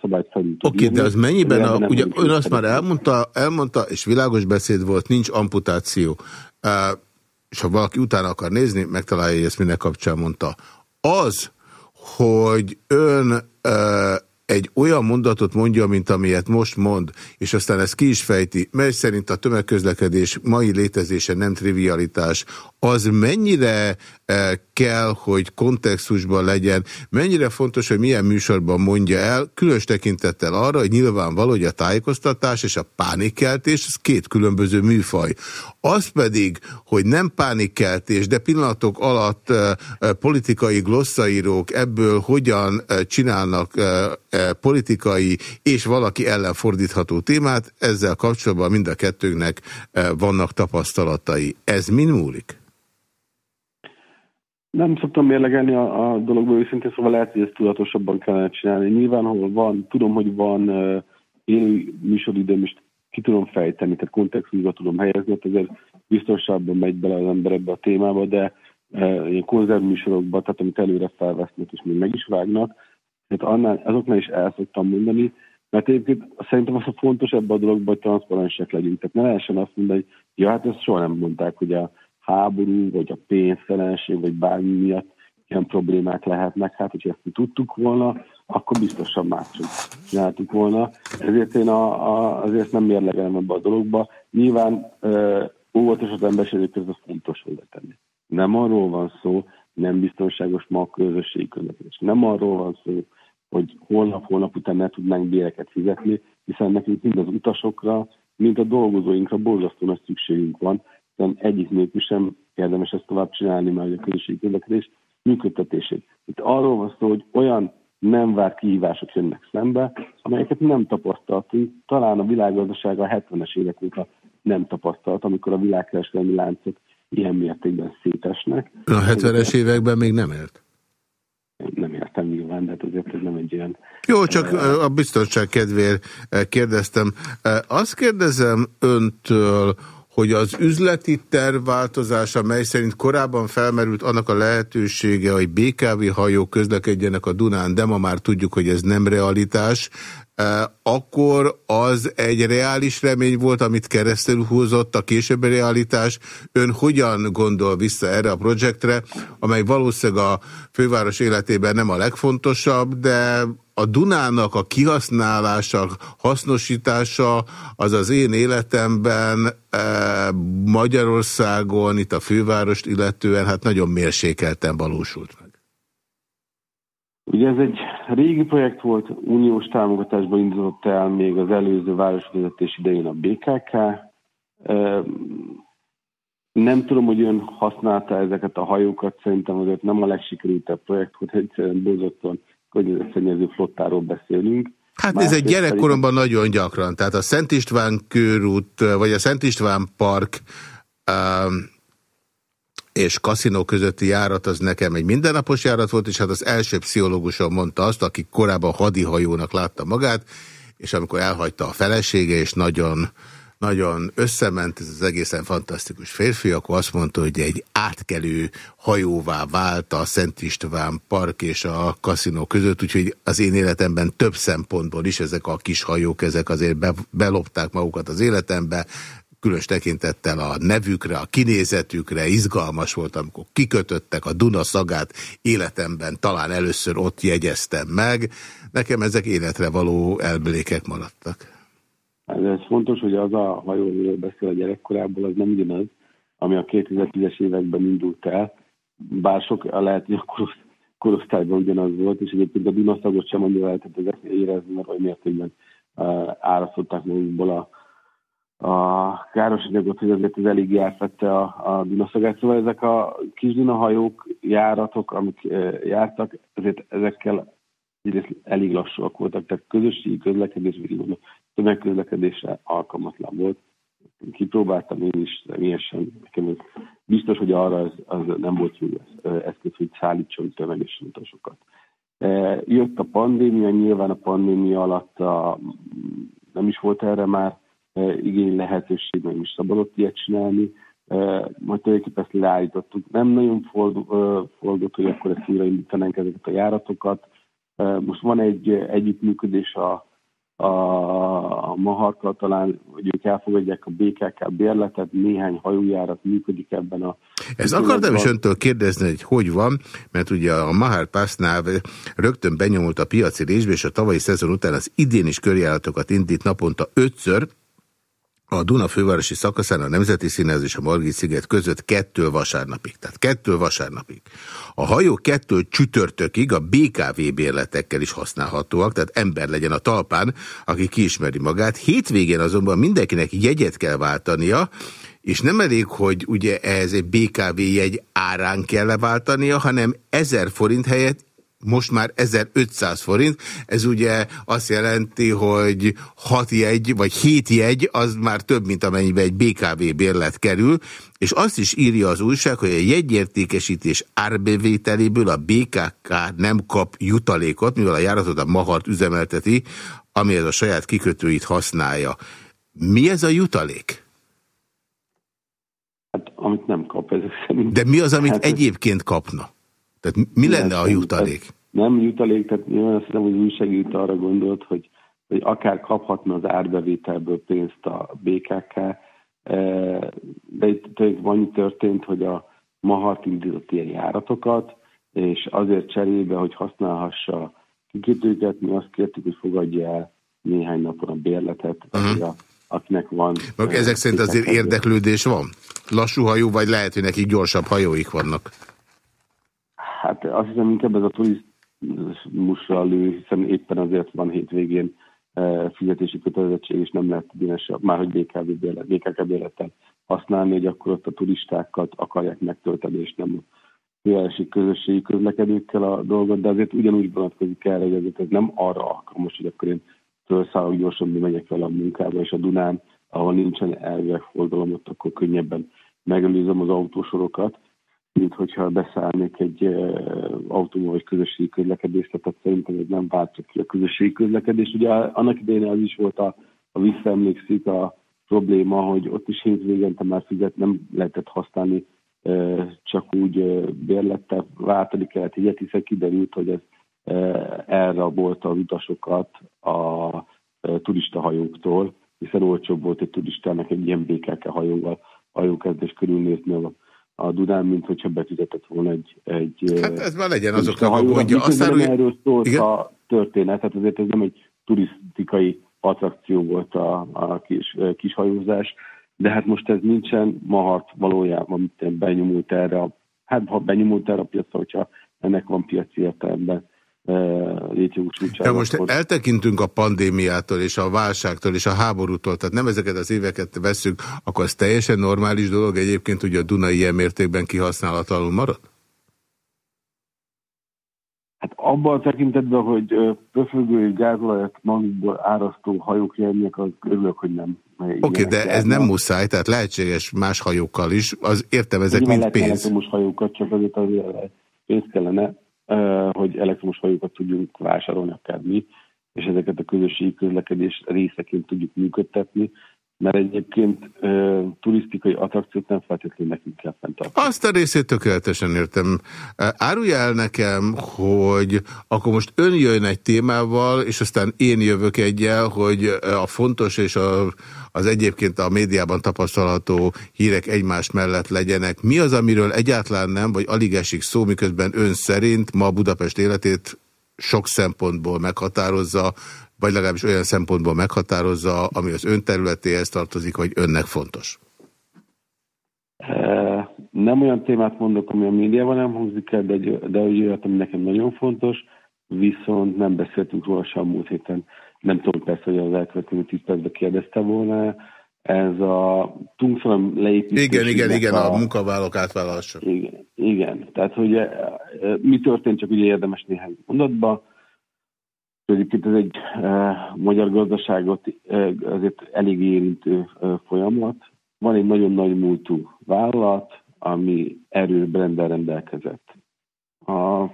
szabályt felül Oké, okay, de az mennyiben, a, ugye ön azt már elmondta, elmondta, és világos beszéd volt, nincs amputáció. Uh, és ha valaki utána akar nézni, megtalálja, hogy ezt minden kapcsán mondta. Az, hogy ön uh, egy olyan mondatot mondja, mint amilyet most mond, és aztán ezt ki is fejti, mely szerint a tömegközlekedés mai létezése nem trivialitás, az mennyire eh, kell, hogy kontextusban legyen, mennyire fontos, hogy milyen műsorban mondja el, különös tekintettel arra, hogy nyilvánvaló, hogy a tájékoztatás és a pánikkeltés, ez két különböző műfaj. Az pedig, hogy nem pánikkeltés, de pillanatok alatt eh, eh, politikai glossaírók ebből hogyan csinálnak politikai és valaki ellen fordítható témát, ezzel kapcsolatban mind a kettőnknek vannak tapasztalatai. Ez mind múlik? Nem szoktam mérlegelni a, a dologból őszintén, szóval lehet, hogy ezt tudatosabban kellene csinálni. Nyilván, ahol van, tudom, hogy van uh, élő műsoridőm, és ki tudom fejteni, tehát kontextusba tudom helyezni, ezért biztosabban megy bele az ember ebbe a témába, de ilyen konzervműsorokba, tehát amit előre felvesznek, és még meg is vágnak, tehát annál, azoknál is el szoktam mondani, mert egyébként szerintem az a fontos ebben a dologban, hogy transzparensek legyünk. Tehát ne lehessen azt mondani, hogy ja, hát ezt soha nem mondták, hogy a háború, vagy a pénztelenség, vagy bármi miatt ilyen problémák lehetnek. Hát, hogyha ezt mi tudtuk volna, akkor biztosan máshogy csináltuk volna. Ezért én a, a, azért nem mérlegelem ebbe a dologba. Nyilván ö, óvatos az emberiség között fontos hozzátenni. Nem arról van szó, nem biztonságos ma a közösségi közlekedés. Nem arról van szó, hogy holnap-holnap után ne tudnánk béreket fizetni, hiszen nekünk mind az utasokra, mind a dolgozóinkra borzasztó nagy szükségünk van, hiszen egyik nélkül sem érdemes ezt tovább csinálni, mert a közösségi közlekedés működtetését. Itt arról van szó, hogy olyan nem várt kihívások jönnek szembe, amelyeket nem tapasztaltunk, talán a világgazdaság a 70-es évek óta nem tapasztalt, amikor a világkereskedelmi láncok ilyen mértékben szétesnek. A 70-es években még nem élt? Nem értem nyilván, de hát azért ez nem egy ilyen... Jó, csak a biztonság kedvéért kérdeztem. Azt kérdezem öntől, hogy az üzleti tervváltozása, mely szerint korábban felmerült annak a lehetősége, hogy BKV hajók közlekedjenek a Dunán, de ma már tudjuk, hogy ez nem realitás, akkor az egy reális remény volt, amit keresztül húzott a későbbi realitás. Ön hogyan gondol vissza erre a projektre, amely valószínűleg a főváros életében nem a legfontosabb, de a Dunának a kihasználása, hasznosítása az az én életemben Magyarországon, itt a fővárost illetően, hát nagyon mérsékelten valósult meg. Ugye ez egy régi projekt volt, uniós támogatásban indult el még az előző városvezetés idején a BKK. Nem tudom, hogy ön használta ezeket a hajókat, szerintem azért nem a legsikerültebb projekt volt, egyszerűen bozottan környezetszennyező flottáról beszélünk. Hát ez egy gyerekkoromban pedig... nagyon gyakran, tehát a Szent István körút, vagy a Szent István park um, és kaszinó közötti járat az nekem egy mindennapos járat volt, és hát az első pszichológusom mondta azt, aki korábban hadihajónak látta magát, és amikor elhagyta a felesége, és nagyon, nagyon összement, ez az egészen fantasztikus férfi, akkor azt mondta, hogy egy átkelő hajóvá vált a Szent István park és a kaszinó között, úgyhogy az én életemben több szempontból is ezek a kis hajók, ezek azért be, belopták magukat az életembe, különös tekintettel a nevükre, a kinézetükre izgalmas volt, amikor kikötöttek a Duna szagát életemben, talán először ott jegyeztem meg. Nekem ezek életre való elblékek maradtak. Ez, fontos, hogy az a hajó, amiről beszél a gyerekkorából, az nem ugyanaz, ami a 2010-es években indult el, bár sok lehet, hogy a korosztályban ugyanaz volt, és egyébként a Dunaszagot sem annyira lehetett érezni, mert olyan mértékben uh, árasztották magukból a a káros anyagot, hogy azért ez elég elfette a, a Dunaszagát. Szóval ezek a kis Dunahajók, járatok, amik e, jártak, ezért ezekkel egyrészt elég lassúak voltak, tehát közösségi közlekedés, vagy mondom, tömegközlekedésre alkalmatlan volt. Kipróbáltam én is személyesen, nekem ez biztos, hogy arra az, az nem volt jó eszköz, hogy szállítson tömegesen utasokat. Jött a pandémia, nyilván a pandémia alatt a nem is volt erre már igény lehetőség, meg is szabadott ilyet csinálni. Majd tulajdonképpen ezt leállítottuk. Nem nagyon fordult, hogy akkor ezt újraindítanánk ezeket a járatokat. Most van egy együttműködés a a, a Maharkkal talán, hogy ők elfogadják a BKK bérletet, néhány hajójárat működik ebben a... Ez akartam is öntől kérdezni, hogy hogy van, mert ugye a Mahar Passnál rögtön benyomult a piaci részbe, és a tavalyi szezon után az idén is körjáratokat indít naponta ötször, a Duna fővárosi szakaszán a Nemzeti Színház és a Margit sziget között kettő vasárnapig. Tehát kettő vasárnapig. A hajó kettő csütörtökig a BKV bérletekkel is használhatóak, tehát ember legyen a talpán, aki kiismeri magát. Hétvégén azonban mindenkinek jegyet kell váltania, és nem elég, hogy ugye ez egy BKV jegy árán kell leváltania, hanem 1000 forint helyett most már 1500 forint, ez ugye azt jelenti, hogy 6 jegy, vagy 7 jegy, az már több, mint amennyiben egy BKV bérlet kerül, és azt is írja az újság, hogy a jegyértékesítés árbevételéből a BKK nem kap jutalékot, mivel a járatot a Mahart üzemelteti, ami ez a saját kikötőit használja. Mi ez a jutalék? Hát, amit nem kap, ez szerint. De mi az, amit hát egyébként kapna? Tehát mi lenne a jutalék? Nem jutalék, tehát nyilván azt hiszem, hogy újságíró arra gondolt, hogy, hogy akár kaphatna az árbevételből pénzt a BKK, eh, de itt annyi történt, hogy a Mahart indított ilyen járatokat, és azért cserébe, hogy használhassa kikötőket, mi azt kértük, hogy fogadja el néhány napon a bérletet, uh mhm. -huh. akinek van... Meg ezek szerint azért érdeklődés van? Lassú hajó, vagy lehet, hogy nekik gyorsabb hajóik vannak? Hát azt hiszem inkább ez a turizmusra lő, hiszen éppen azért van hétvégén e, fizetési kötelezettség, és nem lehet dínes, már hogy BKV bélet, BKK béletet használni, hogy akkor ott a turistákat akarják megtölteni, és nem fővárosi közösségi közlekedőkkel a dolgot, de azért ugyanúgy vonatkozik erre, hogy ez nem arra alkalmas, hogy akkor én felszállok gyorsan, megyek vele a munkába, és a Dunán, ahol nincsen elvek forgalom, ott akkor könnyebben megelőzöm az autósorokat, mint hogyha beszállnék egy autóval vagy közösségi közlekedést, tehát szerintem ez nem váltja ki a közösségi közlekedést. Ugye annak idején az is volt a, a visszaemlékszik a probléma, hogy ott is hétvégente már fizet, nem lehetett használni csak úgy bérlettel váltani kellett jegyet, hiszen kiderült, hogy ez elrabolta az utasokat a turistahajóktól, hiszen olcsóbb volt egy turistának egy ilyen BKK hajóval hajókezdés körülnézni a a Dunán, mint hogyha befizetett volna egy... egy hát ez már legyen azoknak a gondja. Aztán nem erről szólt igen? a történet, tehát azért ez nem egy turisztikai attrakció volt a, a kis, kis hajózás, de hát most ez nincsen, Mahart valójában benyomult erre, a, hát ha benyomult erre a piacra, hogyha ennek van piaci értelemben de most eltekintünk a pandémiától és a válságtól és a háborútól, tehát nem ezeket az éveket veszünk, akkor ez teljesen normális dolog egyébként, hogy a Duna ilyen mértékben kihasználatlanul marad? Hát abban a tekintetben, hogy pöfögő gázolajat magukból árasztó hajók jönnek, az örülök, hogy nem. Oké, okay, de ez nem muszáj, tehát lehetséges más hajókkal is, az értem, ezek mind pénz. Lehet hajókat, csak azért azért pénz kellene hogy elektromos hajókat tudjunk vásárolni akár mi, és ezeket a közösségi közlekedés részeként tudjuk működtetni, mert egyébként e, turisztikai attrakciót nem feltétlenül nekünk kell fenntartani. Azt a részét tökéletesen értem. Árulj el nekem, hogy akkor most ön jön egy témával, és aztán én jövök egyel, hogy a fontos és a, az egyébként a médiában tapasztalható hírek egymás mellett legyenek. Mi az, amiről egyáltalán nem, vagy alig esik szó, miközben ön szerint ma Budapest életét sok szempontból meghatározza, vagy legalábbis olyan szempontból meghatározza, ami az ön területéhez tartozik, vagy önnek fontos? Nem olyan témát mondok, ami a médiában nem hangzik el, de, de olyat, ami nekem nagyon fontos, viszont nem beszéltünk róla sem múlt héten. Nem tudom persze, hogy az elkövetkező tíz percben kérdezte volna, ez a tungszalom leépítés. Igen, igen, igen, a, a munkavállalók átvállalása. Igen, igen, tehát hogy mi történt, csak ugye érdemes néhány mondatban Egyébként ez egy e, magyar gazdaságot e, azért elég érintő e, folyamat. Van egy nagyon nagy múltú vállalat, ami erőbrendel rendelkezett. A,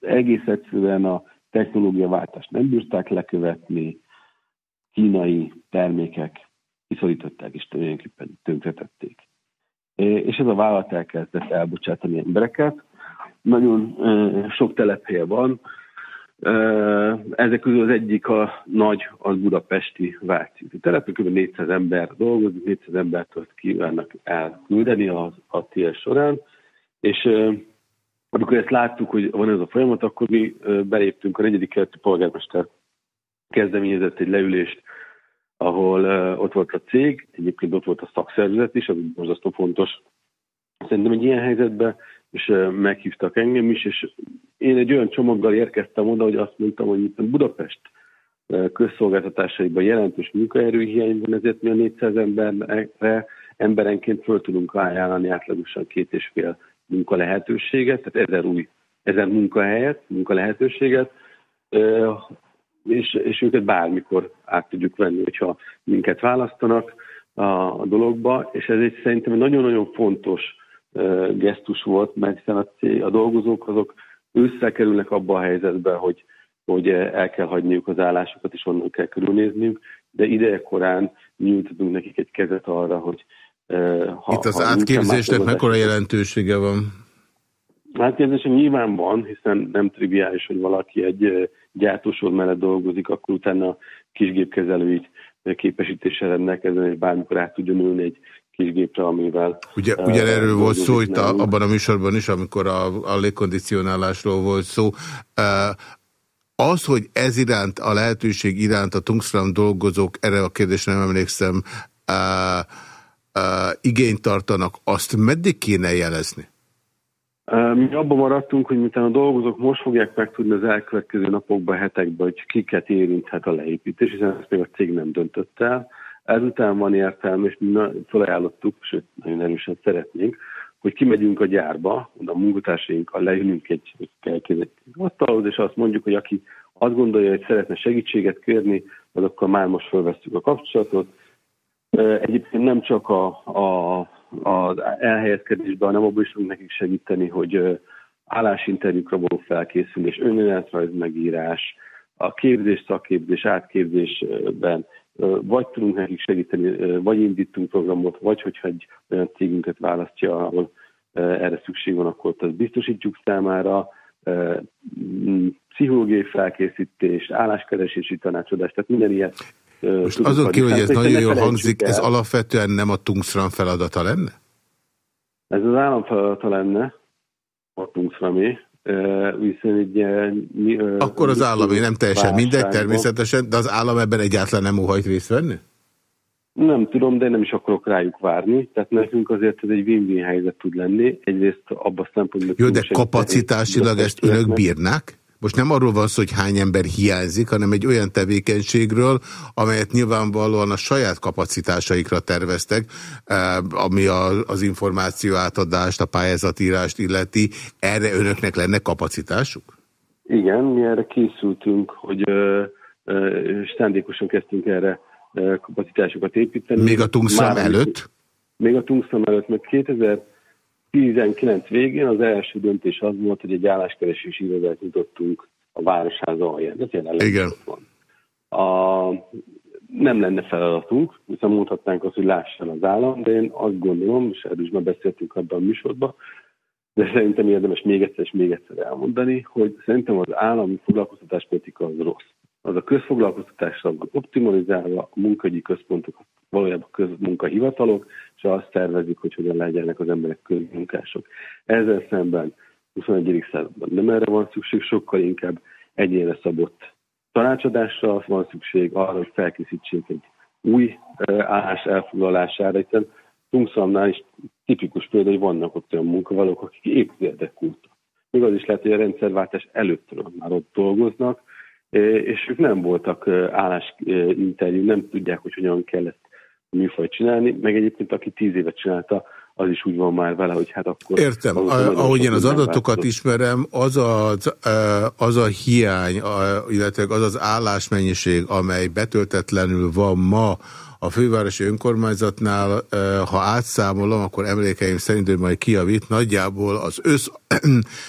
egész egyszerűen a technológiaváltást nem bírták lekövetni, kínai termékek kiszorították és tulajdonképpen tönkretették. És ez a vállalat elkezdett elbocsátani embereket. Nagyon sok telephelye van, ezek közül az egyik a nagy, az budapesti Váci. Települ kb. 400 ember dolgozik, 400 embert ott kívánnak elküldeni az ATS során, és amikor ezt láttuk, hogy van ez a folyamat, akkor mi beléptünk a negyedik kerti polgármester kezdeményezett egy leülést, ahol ott volt a cég, egyébként ott volt a szakszervezet is, ami borzasztó fontos. Szerintem egy ilyen helyzetben, és meghívtak engem is, és én egy olyan csomaggal érkeztem oda, hogy azt mondtam, hogy itt Budapest közszolgáltatásaiban jelentős munkaerőhiány van, ezért mi a 400 emberre emberenként föl tudunk ajánlani átlagosan két és fél munka lehetőséget, tehát ezer új, ezer munkahelyet, munka lehetőséget, és, és őket bármikor át tudjuk venni, hogyha minket választanak a, a dologba, és ez egy szerintem nagyon-nagyon fontos gesztus volt, mert hiszen a, cég, a dolgozók azok összekerülnek abba a helyzetbe, hogy, hogy el kell hagyniuk az állásokat, és onnan kell körülnézniük, de ideje korán nyújtottunk nekik egy kezet arra, hogy ha, Itt az ha átképzésnek mekkora jelentősége van? Átképzésnek nyilván van, hiszen nem triviális, hogy valaki egy gyártósor mellett dolgozik, akkor utána kisgépkezelői képesítéssel rendelkezzen, és bármikor át tudjon ülni egy kisgépre, amivel... Ugye, uh, ugyanerről volt szó itt a, abban a műsorban is, amikor a, a légkondicionálásról volt szó. Uh, az, hogy ez iránt, a lehetőség iránt a Tungsram dolgozók, erre a kérdésre nem emlékszem, uh, igényt tartanak, azt meddig kéne jelezni? Mi abban maradtunk, hogy miután a dolgozók most fogják megtudni az elkövetkező napokban, hetekben, hogy kiket érinthet a leépítés, hiszen ezt még a cég nem döntött el. Ezután van értelme, és mi felajánlottuk, sőt, nagyon erősen szeretnénk, hogy kimegyünk a gyárba, oda a munkatársainkkal leülünk egy, egy asztalhoz, és azt mondjuk, hogy aki azt gondolja, hogy szeretne segítséget kérni, azokkal már most felvesztük a kapcsolatot, Egyébként nem csak a, a, az elhelyezkedésben, hanem abban is tudunk nekik segíteni, hogy állásinterjúkra való felkészülés, önéletrajz megírás, a képzés, szakképzés, átképzésben vagy tudunk nekik segíteni, vagy indítunk programot, vagy hogyha egy olyan cégünket választja, ahol erre szükség van, akkor azt biztosítjuk számára, pszichológiai felkészítés, álláskeresési tanácsadás, tehát minden ilyet most azon ki, hogy ez nagyon jól hangzik, el. ez alapvetően nem a Tungsram feladata lenne? Ez az állam feladata lenne, a Tungsramé, viszont egy... Akkor az állami nem teljesen mindegy, természetesen, de az állam ebben egyáltalán nem óhajt részt venni? Nem tudom, de nem is akarok rájuk várni. Tehát nekünk azért ez egy win-win helyzet tud lenni. Egyrészt abban a szempontból... Jó, de kapacitásilag ezt önök bírnák? Most nem arról van szó, hogy hány ember hiányzik, hanem egy olyan tevékenységről, amelyet nyilvánvalóan a saját kapacitásaikra terveztek, eh, ami az információ átadást, a pályázatírást illeti. Erre önöknek lenne kapacitásuk? Igen, mi erre készültünk, hogy szándékosan kezdtünk erre kapacitásokat építeni. Még a tungszám előtt? Még a tungszám előtt, mert 2000 19 végén az első döntés az volt, hogy egy álláskeresési irodát nyitottunk a Városháza alján. Ez jelenleg Igen. van. A, nem lenne feladatunk, hiszen mondhatnánk azt, hogy lássan az állam, de én azt gondolom, és erről is már beszéltünk abban a műsorban, de szerintem érdemes még egyszer és még egyszer elmondani, hogy szerintem az állami foglalkoztatáspolitika az rossz az a közfoglalkoztatásra optimalizálva, a munkahogyi központok valójában közmunkahivatalok, és azt tervezik, hogy hogyan legyenek az emberek közmunkások. Ezzel szemben 21. században nem erre van szükség, sokkal inkább egyénre szabott tanácsadásra van szükség arra, hogy felkészítsék egy új állás elfoglalására, hiszen Tungszamnál is tipikus példa, hogy vannak ott olyan munkavállalók, akik épp érdekultak. Még az is lehet, hogy a rendszerváltás előttről már ott dolgoznak, és ők nem voltak állásinterjú, nem tudják, hogy hogyan kell ezt a műfajt csinálni, meg egyébként aki tíz évet csinálta, az is úgy van már vele, hogy hát akkor... Értem, ahogy én az adatokat változott. ismerem, az, az, az a hiány, illetve az az állásmennyiség, amely betöltetlenül van ma a fővárosi önkormányzatnál, ha átszámolom, akkor emlékeim szerint, hogy majd kiavít, nagyjából az össz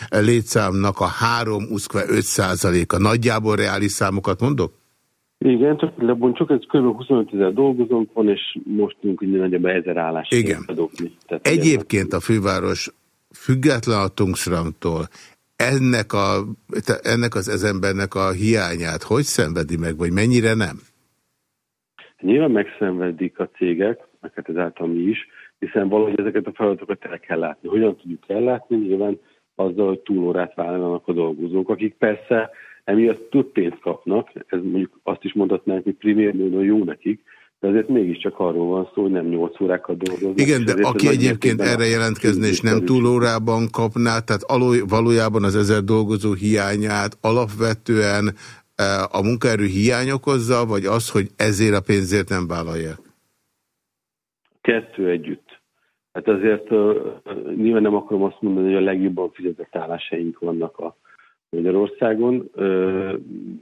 létszámnak a 3 5 százaléka. Nagyjából reális számokat mondok? Igen, csak lebontsuk, ez kb. 25 ezer dolgozónk van, és most tudunk így nagyjából ezer állás Igen. bedobni. Tehát Egyébként a főváros független a Tungsramtól ennek, a, ennek az ezembernek a hiányát hogy szenvedi meg, vagy mennyire nem? Nyilván megszenvedik a cégek, meg ezáltal mi is, hiszen valahogy ezeket a feladatokat el kell látni. Hogyan tudjuk ellátni? Nyilván azzal, hogy túlórát vállalnak a dolgozók, akik persze emiatt több pénzt kapnak, ez mondjuk azt is mondhatnánk, hogy primér módon jó nekik, de azért mégiscsak arról van szó, hogy nem 8 órákat dolgoznak. Igen, de aki egyébként erre jelentkezne és nem túlórában kapná, tehát valójában az ezer dolgozó hiányát alapvetően a munkaerő hiány okozza, vagy az, hogy ezért a pénzért nem vállalják? Kettő együtt. Hát azért nyilván nem akarom azt mondani, hogy a legjobban fizetett állásaink vannak a Magyarországon,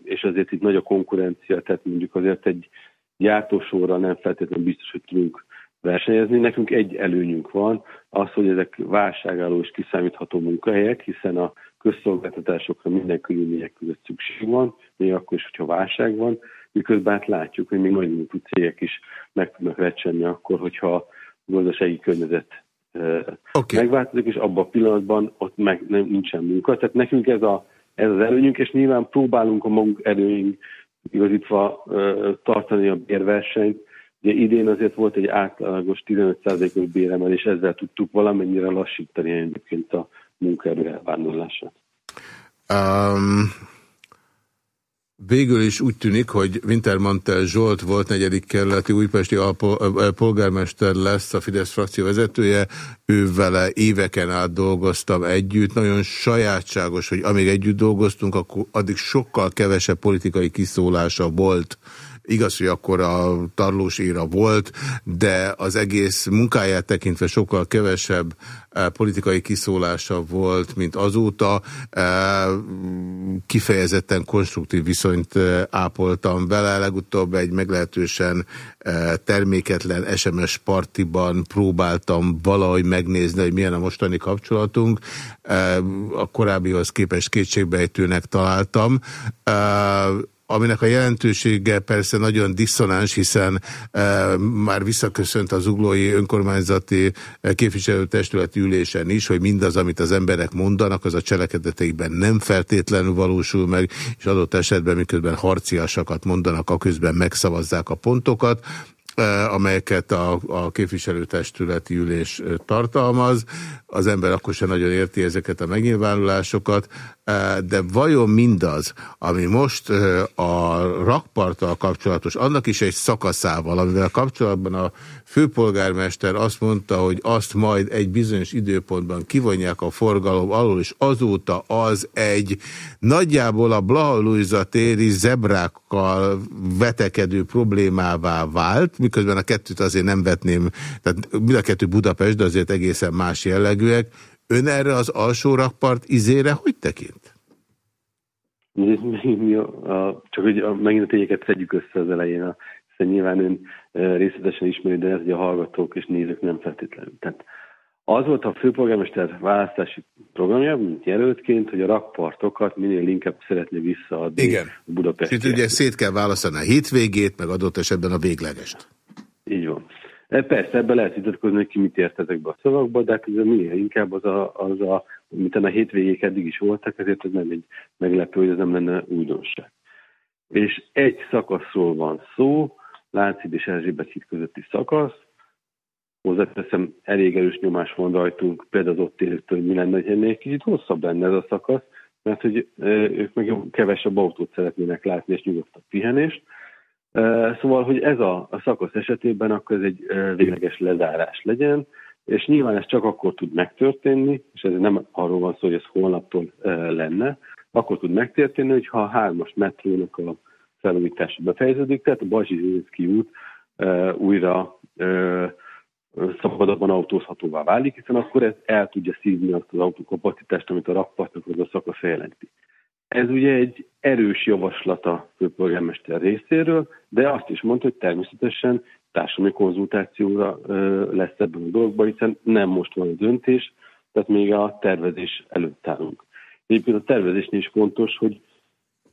és azért itt nagy a konkurencia, tehát mondjuk azért egy gyártósorra nem feltétlenül biztos, hogy tudunk versenyezni. Nekünk egy előnyünk van, az, hogy ezek válságálló és kiszámítható munkahelyek, hiszen a közszolgáltatásokra minden körülmények között szükség van, még akkor is, hogyha válság van, miközben hát látjuk, hogy még nagy munkú cégek is meg tudnak recsenni akkor, hogyha a gazdasági környezet okay. megváltozik, és abban a pillanatban ott meg nem, nincsen munka. Tehát nekünk ez, a, ez az előnyünk, és nyilván próbálunk a magunk erőink igazítva tartani a bérversenyt. Ugye idén azért volt egy átlagos 15%-os béremelés, ezzel tudtuk valamennyire lassítani egyébként a munkaerő elvándorlását. Um, Végül is úgy tűnik, hogy Wintermantel Zsolt volt negyedik kerületi újpesti polgármester lesz a Fidesz frakció vezetője. Ő vele éveken át dolgoztam együtt. Nagyon sajátságos, hogy amíg együtt dolgoztunk, akkor addig sokkal kevesebb politikai kiszólása volt Igaz, hogy akkor a tarlós éra volt, de az egész munkáját tekintve sokkal kevesebb eh, politikai kiszólása volt, mint azóta. Eh, kifejezetten konstruktív viszonyt eh, ápoltam vele. Legutóbb egy meglehetősen terméketlen SMS partiban próbáltam valahogy megnézni, hogy milyen a mostani kapcsolatunk. A korábbihoz képest kétségbejtőnek találtam aminek a jelentősége persze nagyon diszonáns, hiszen e, már visszaköszönt az uglói önkormányzati képviselőtestületi ülésen is, hogy mindaz, amit az emberek mondanak, az a cselekedeteikben nem feltétlenül valósul meg, és adott esetben miközben harciasakat mondanak, aközben megszavazzák a pontokat amelyeket a, a képviselőtestületi ülés tartalmaz. Az ember akkor sem nagyon érti ezeket a megnyilvánulásokat, de vajon mindaz, ami most a rakparttal kapcsolatos, annak is egy szakaszával, amivel kapcsolatban a főpolgármester azt mondta, hogy azt majd egy bizonyos időpontban kivonják a forgalom alól, és azóta az egy nagyjából a Blaha téri zebrákkal vetekedő problémává vált, miközben a kettőt azért nem vetném, tehát mind a kettő Budapest, de azért egészen más jellegűek. Ön erre az alsó rakpart izére hogy tekint? Csak hogy megint a tényeket szedjük össze az elején, a, hiszen nyilván ön részletesen ismeri, de ez hogy a hallgatók és nézők nem feltétlenül. Tehát az volt a főpolgármester választási programja, mint jelöltként, hogy a rakpartokat minél inkább szeretné visszaadni Igen. Budapest. Itt ugye szét kell választani a hétvégét, meg adott esetben a véglegest. Így van. E, persze, ebben lehet vitatkozni, hogy ki mit ért ezekbe a szavakba, de hát ez minél inkább az a, az a mint a hétvégék eddig is voltak, ezért ez nem egy meglepő, hogy ez nem lenne újdonság. És egy szakaszról van szó, Láncid és Erzsébet híd közötti szakasz, hozzáteszem, elég erős nyomás van rajtunk, például az ott élőktől, hogy mi lenne, hogy ennél kicsit hosszabb lenne ez a szakasz, mert hogy ők meg kevesebb autót szeretnének látni, és nyugodtabb pihenést. Szóval, hogy ez a, a szakasz esetében akkor ez egy végleges lezárás legyen, és nyilván ez csak akkor tud megtörténni, és ez nem arról van szó, hogy ez holnaptól lenne, akkor tud megtörténni, hogyha a hármas metrónak a felújítása befejeződik, tehát a Bajzsi út újra szabadabban autózhatóvá válik, hiszen akkor ez el tudja szívni azt az autókapacitást, amit a rakpartnak az a szakasz jelenti. Ez ugye egy erős javaslat a főpolgármester részéről, de azt is mondta, hogy természetesen társadalmi konzultációra lesz ebben a dologban, hiszen nem most van a döntés, tehát még a tervezés előtt állunk. Egyébként a tervezésnél is fontos, hogy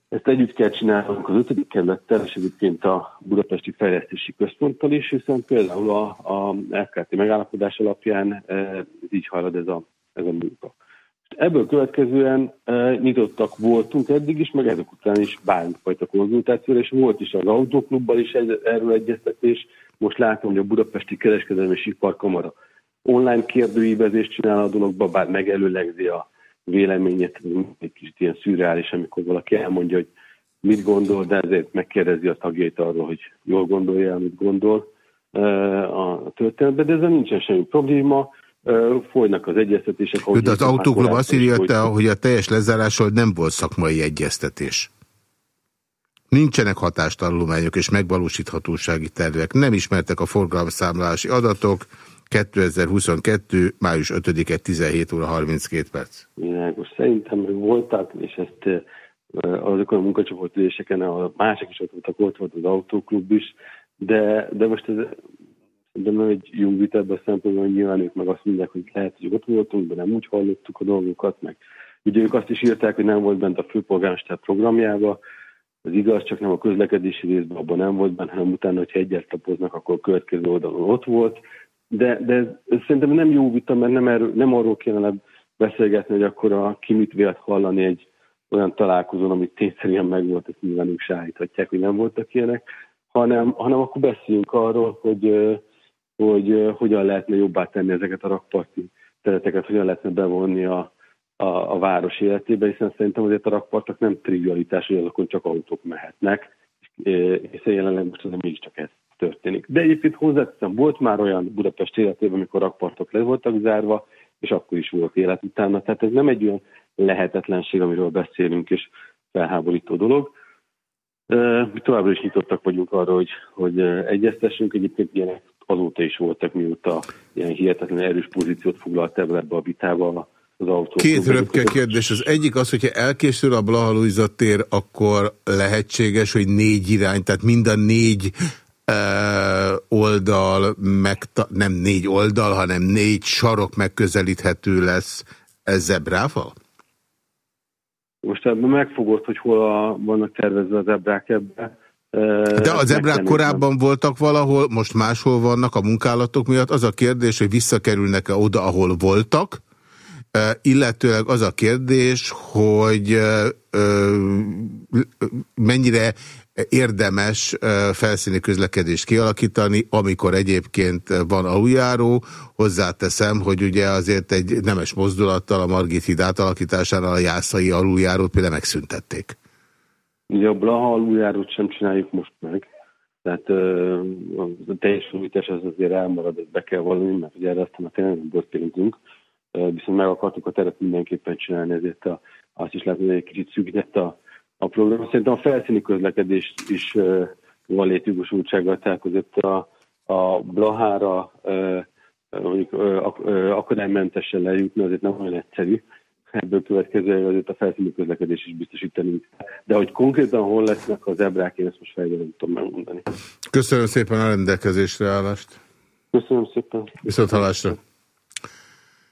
ezt együtt kell csinálnunk az ötödik kerülettel, és egyébként a Budapesti Fejlesztési Központtal is, hiszen például a, a FKT megállapodás alapján ez így halad ez a, ez a munka. Ebből következően e, nyitottak voltunk eddig is, meg ezek után is bármifajta konzultációra, és volt is az autóklubbal is egy, erről egyeztetés. Most látom, hogy a Budapesti Kereskedelmi és Iparkamara online kérdőívezést csinál a dologba, bár megelőlegzi a véleményét, egy kicsit ilyen szürreális, amikor valaki elmondja, hogy mit gondol, de ezért megkérdezi a tagjait arról, hogy jól gondolja, amit gondol e, a történetben, de ezzel nincsen semmi probléma folynak az egyeztetések. De az autóklub azt írja, hogy a teljes lezárásról nem volt szakmai egyeztetés. Nincsenek hatástanulmányok és megvalósíthatósági tervek. Nem ismertek a forgalomszámlási adatok. 2022. május 5-e 17 óra 32 perc. Világos. Szerintem voltak, és ezt azokon a munkacsoport ahol mások is ott voltak, ott volt az autóklub is, de, de most ez de nem egy jó vita ebben a szempontból, hogy nyilván ők meg azt mondják, hogy lehet, hogy ott voltunk, de nem úgy hallottuk a dolgokat, meg ugye ők azt is írták, hogy nem volt bent a főpolgármester programjába, az igaz, csak nem a közlekedési részben abban nem volt benne, hanem utána, hogyha egyet tapoznak, akkor a következő oldalon ott volt. De, de ez szerintem nem jó vita, mert nem, erről, nem arról kéne beszélgetni, hogy akkor a ki mit vélt hallani egy olyan találkozón, amit tényszerűen megvolt, ezt nyilván ők sállíthatják, hogy nem voltak ilyenek, hanem, hanem akkor beszéljünk arról, hogy hogy hogyan lehetne jobbá tenni ezeket a rakparti területeket, hogyan lehetne bevonni a, a, a város életébe, hiszen szerintem azért a rakpartok nem trivialitás, hogy azokon csak autók mehetnek, és jelenleg most azért mégiscsak ez történik. De egyébként hozzáteszem, volt már olyan Budapest életében, amikor rakpartok le voltak zárva, és akkor is volt élet utána. Tehát ez nem egy olyan lehetetlenség, amiről beszélünk, és felháborító dolog. Mi továbbra is nyitottak vagyunk arra, hogy, hogy egyeztessünk. Egyébként ilyenek azóta is voltak, mióta ilyen hihetetlen erős pozíciót foglalt ebbe a vitába az autó. Két röpke kérdés. Az egyik az, hogyha elkészül a Blaha tér, akkor lehetséges, hogy négy irány, tehát mind a négy oldal, meg, nem négy oldal, hanem négy sarok megközelíthető lesz ez zebrával? Most ebben megfogott, hogy hol a, vannak tervezve az zebrák ebbe. De az ebrák korábban voltak valahol, most máshol vannak a munkálatok miatt. Az a kérdés, hogy visszakerülnek-e oda, ahol voltak, illetőleg az a kérdés, hogy mennyire érdemes felszíni közlekedést kialakítani, amikor egyébként van aluljáró. Hozzáteszem, hogy ugye azért egy nemes mozdulattal a Margit híd átalakításánál a jászai aluljárót például megszüntették. Ugye a Blaha aluljárót sem csináljuk most meg, tehát a teljes felújítás az azért elmarad, ezt be kell valami, mert ugye erre aztán a tényleg volt viszont meg akartuk a teret mindenképpen csinálni, ezért a, azt is lehet, hogy egy kicsit szűkített a, a program. Szerintem a felszíni közlekedés is van létjogosultsággal, tehát azért a, a Blahára mondjuk akadálymentesen lejutni azért nem olyan egyszerű, ebből következően azért a felszíni közlekedés is biztosítani. De hogy konkrétan hol lesznek az ebrák, én ezt most fejlődő nem tudom megmondani. Köszönöm szépen a rendelkezésre állást. Köszönöm szépen. Viszont hallásra.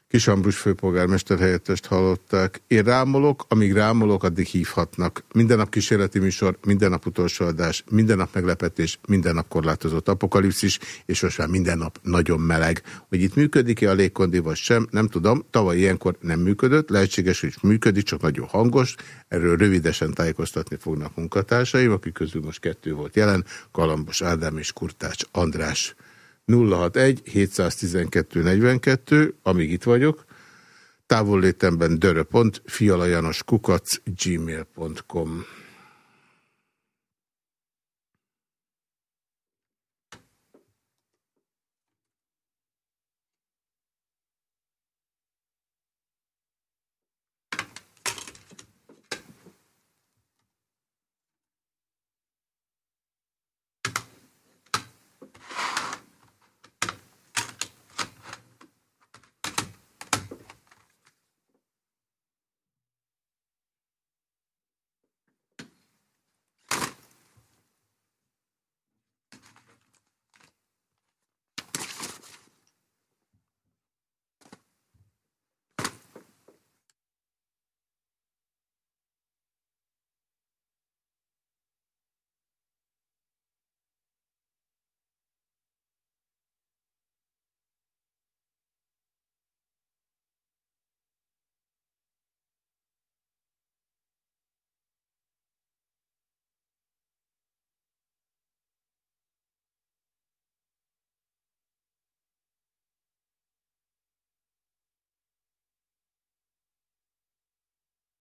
Kis Ambrus főpolgármester helyettest hallották. Én rámolok, amíg rámolok, addig hívhatnak. Minden nap kísérleti műsor, minden nap utolsó adás, minden nap meglepetés, minden nap korlátozott apokalipszis, és most már minden nap nagyon meleg. Hogy itt működik-e a légkondi, vagy sem, nem tudom. Tavaly ilyenkor nem működött, lehetséges, hogy működik, csak nagyon hangos. Erről rövidesen tájékoztatni fognak munkatársaim, akik közül most kettő volt jelen, Kalambos Ádám és Kurtács András. 061 712 42, amíg itt vagyok, távollétemben dörö.fialajanoskukac gmail.com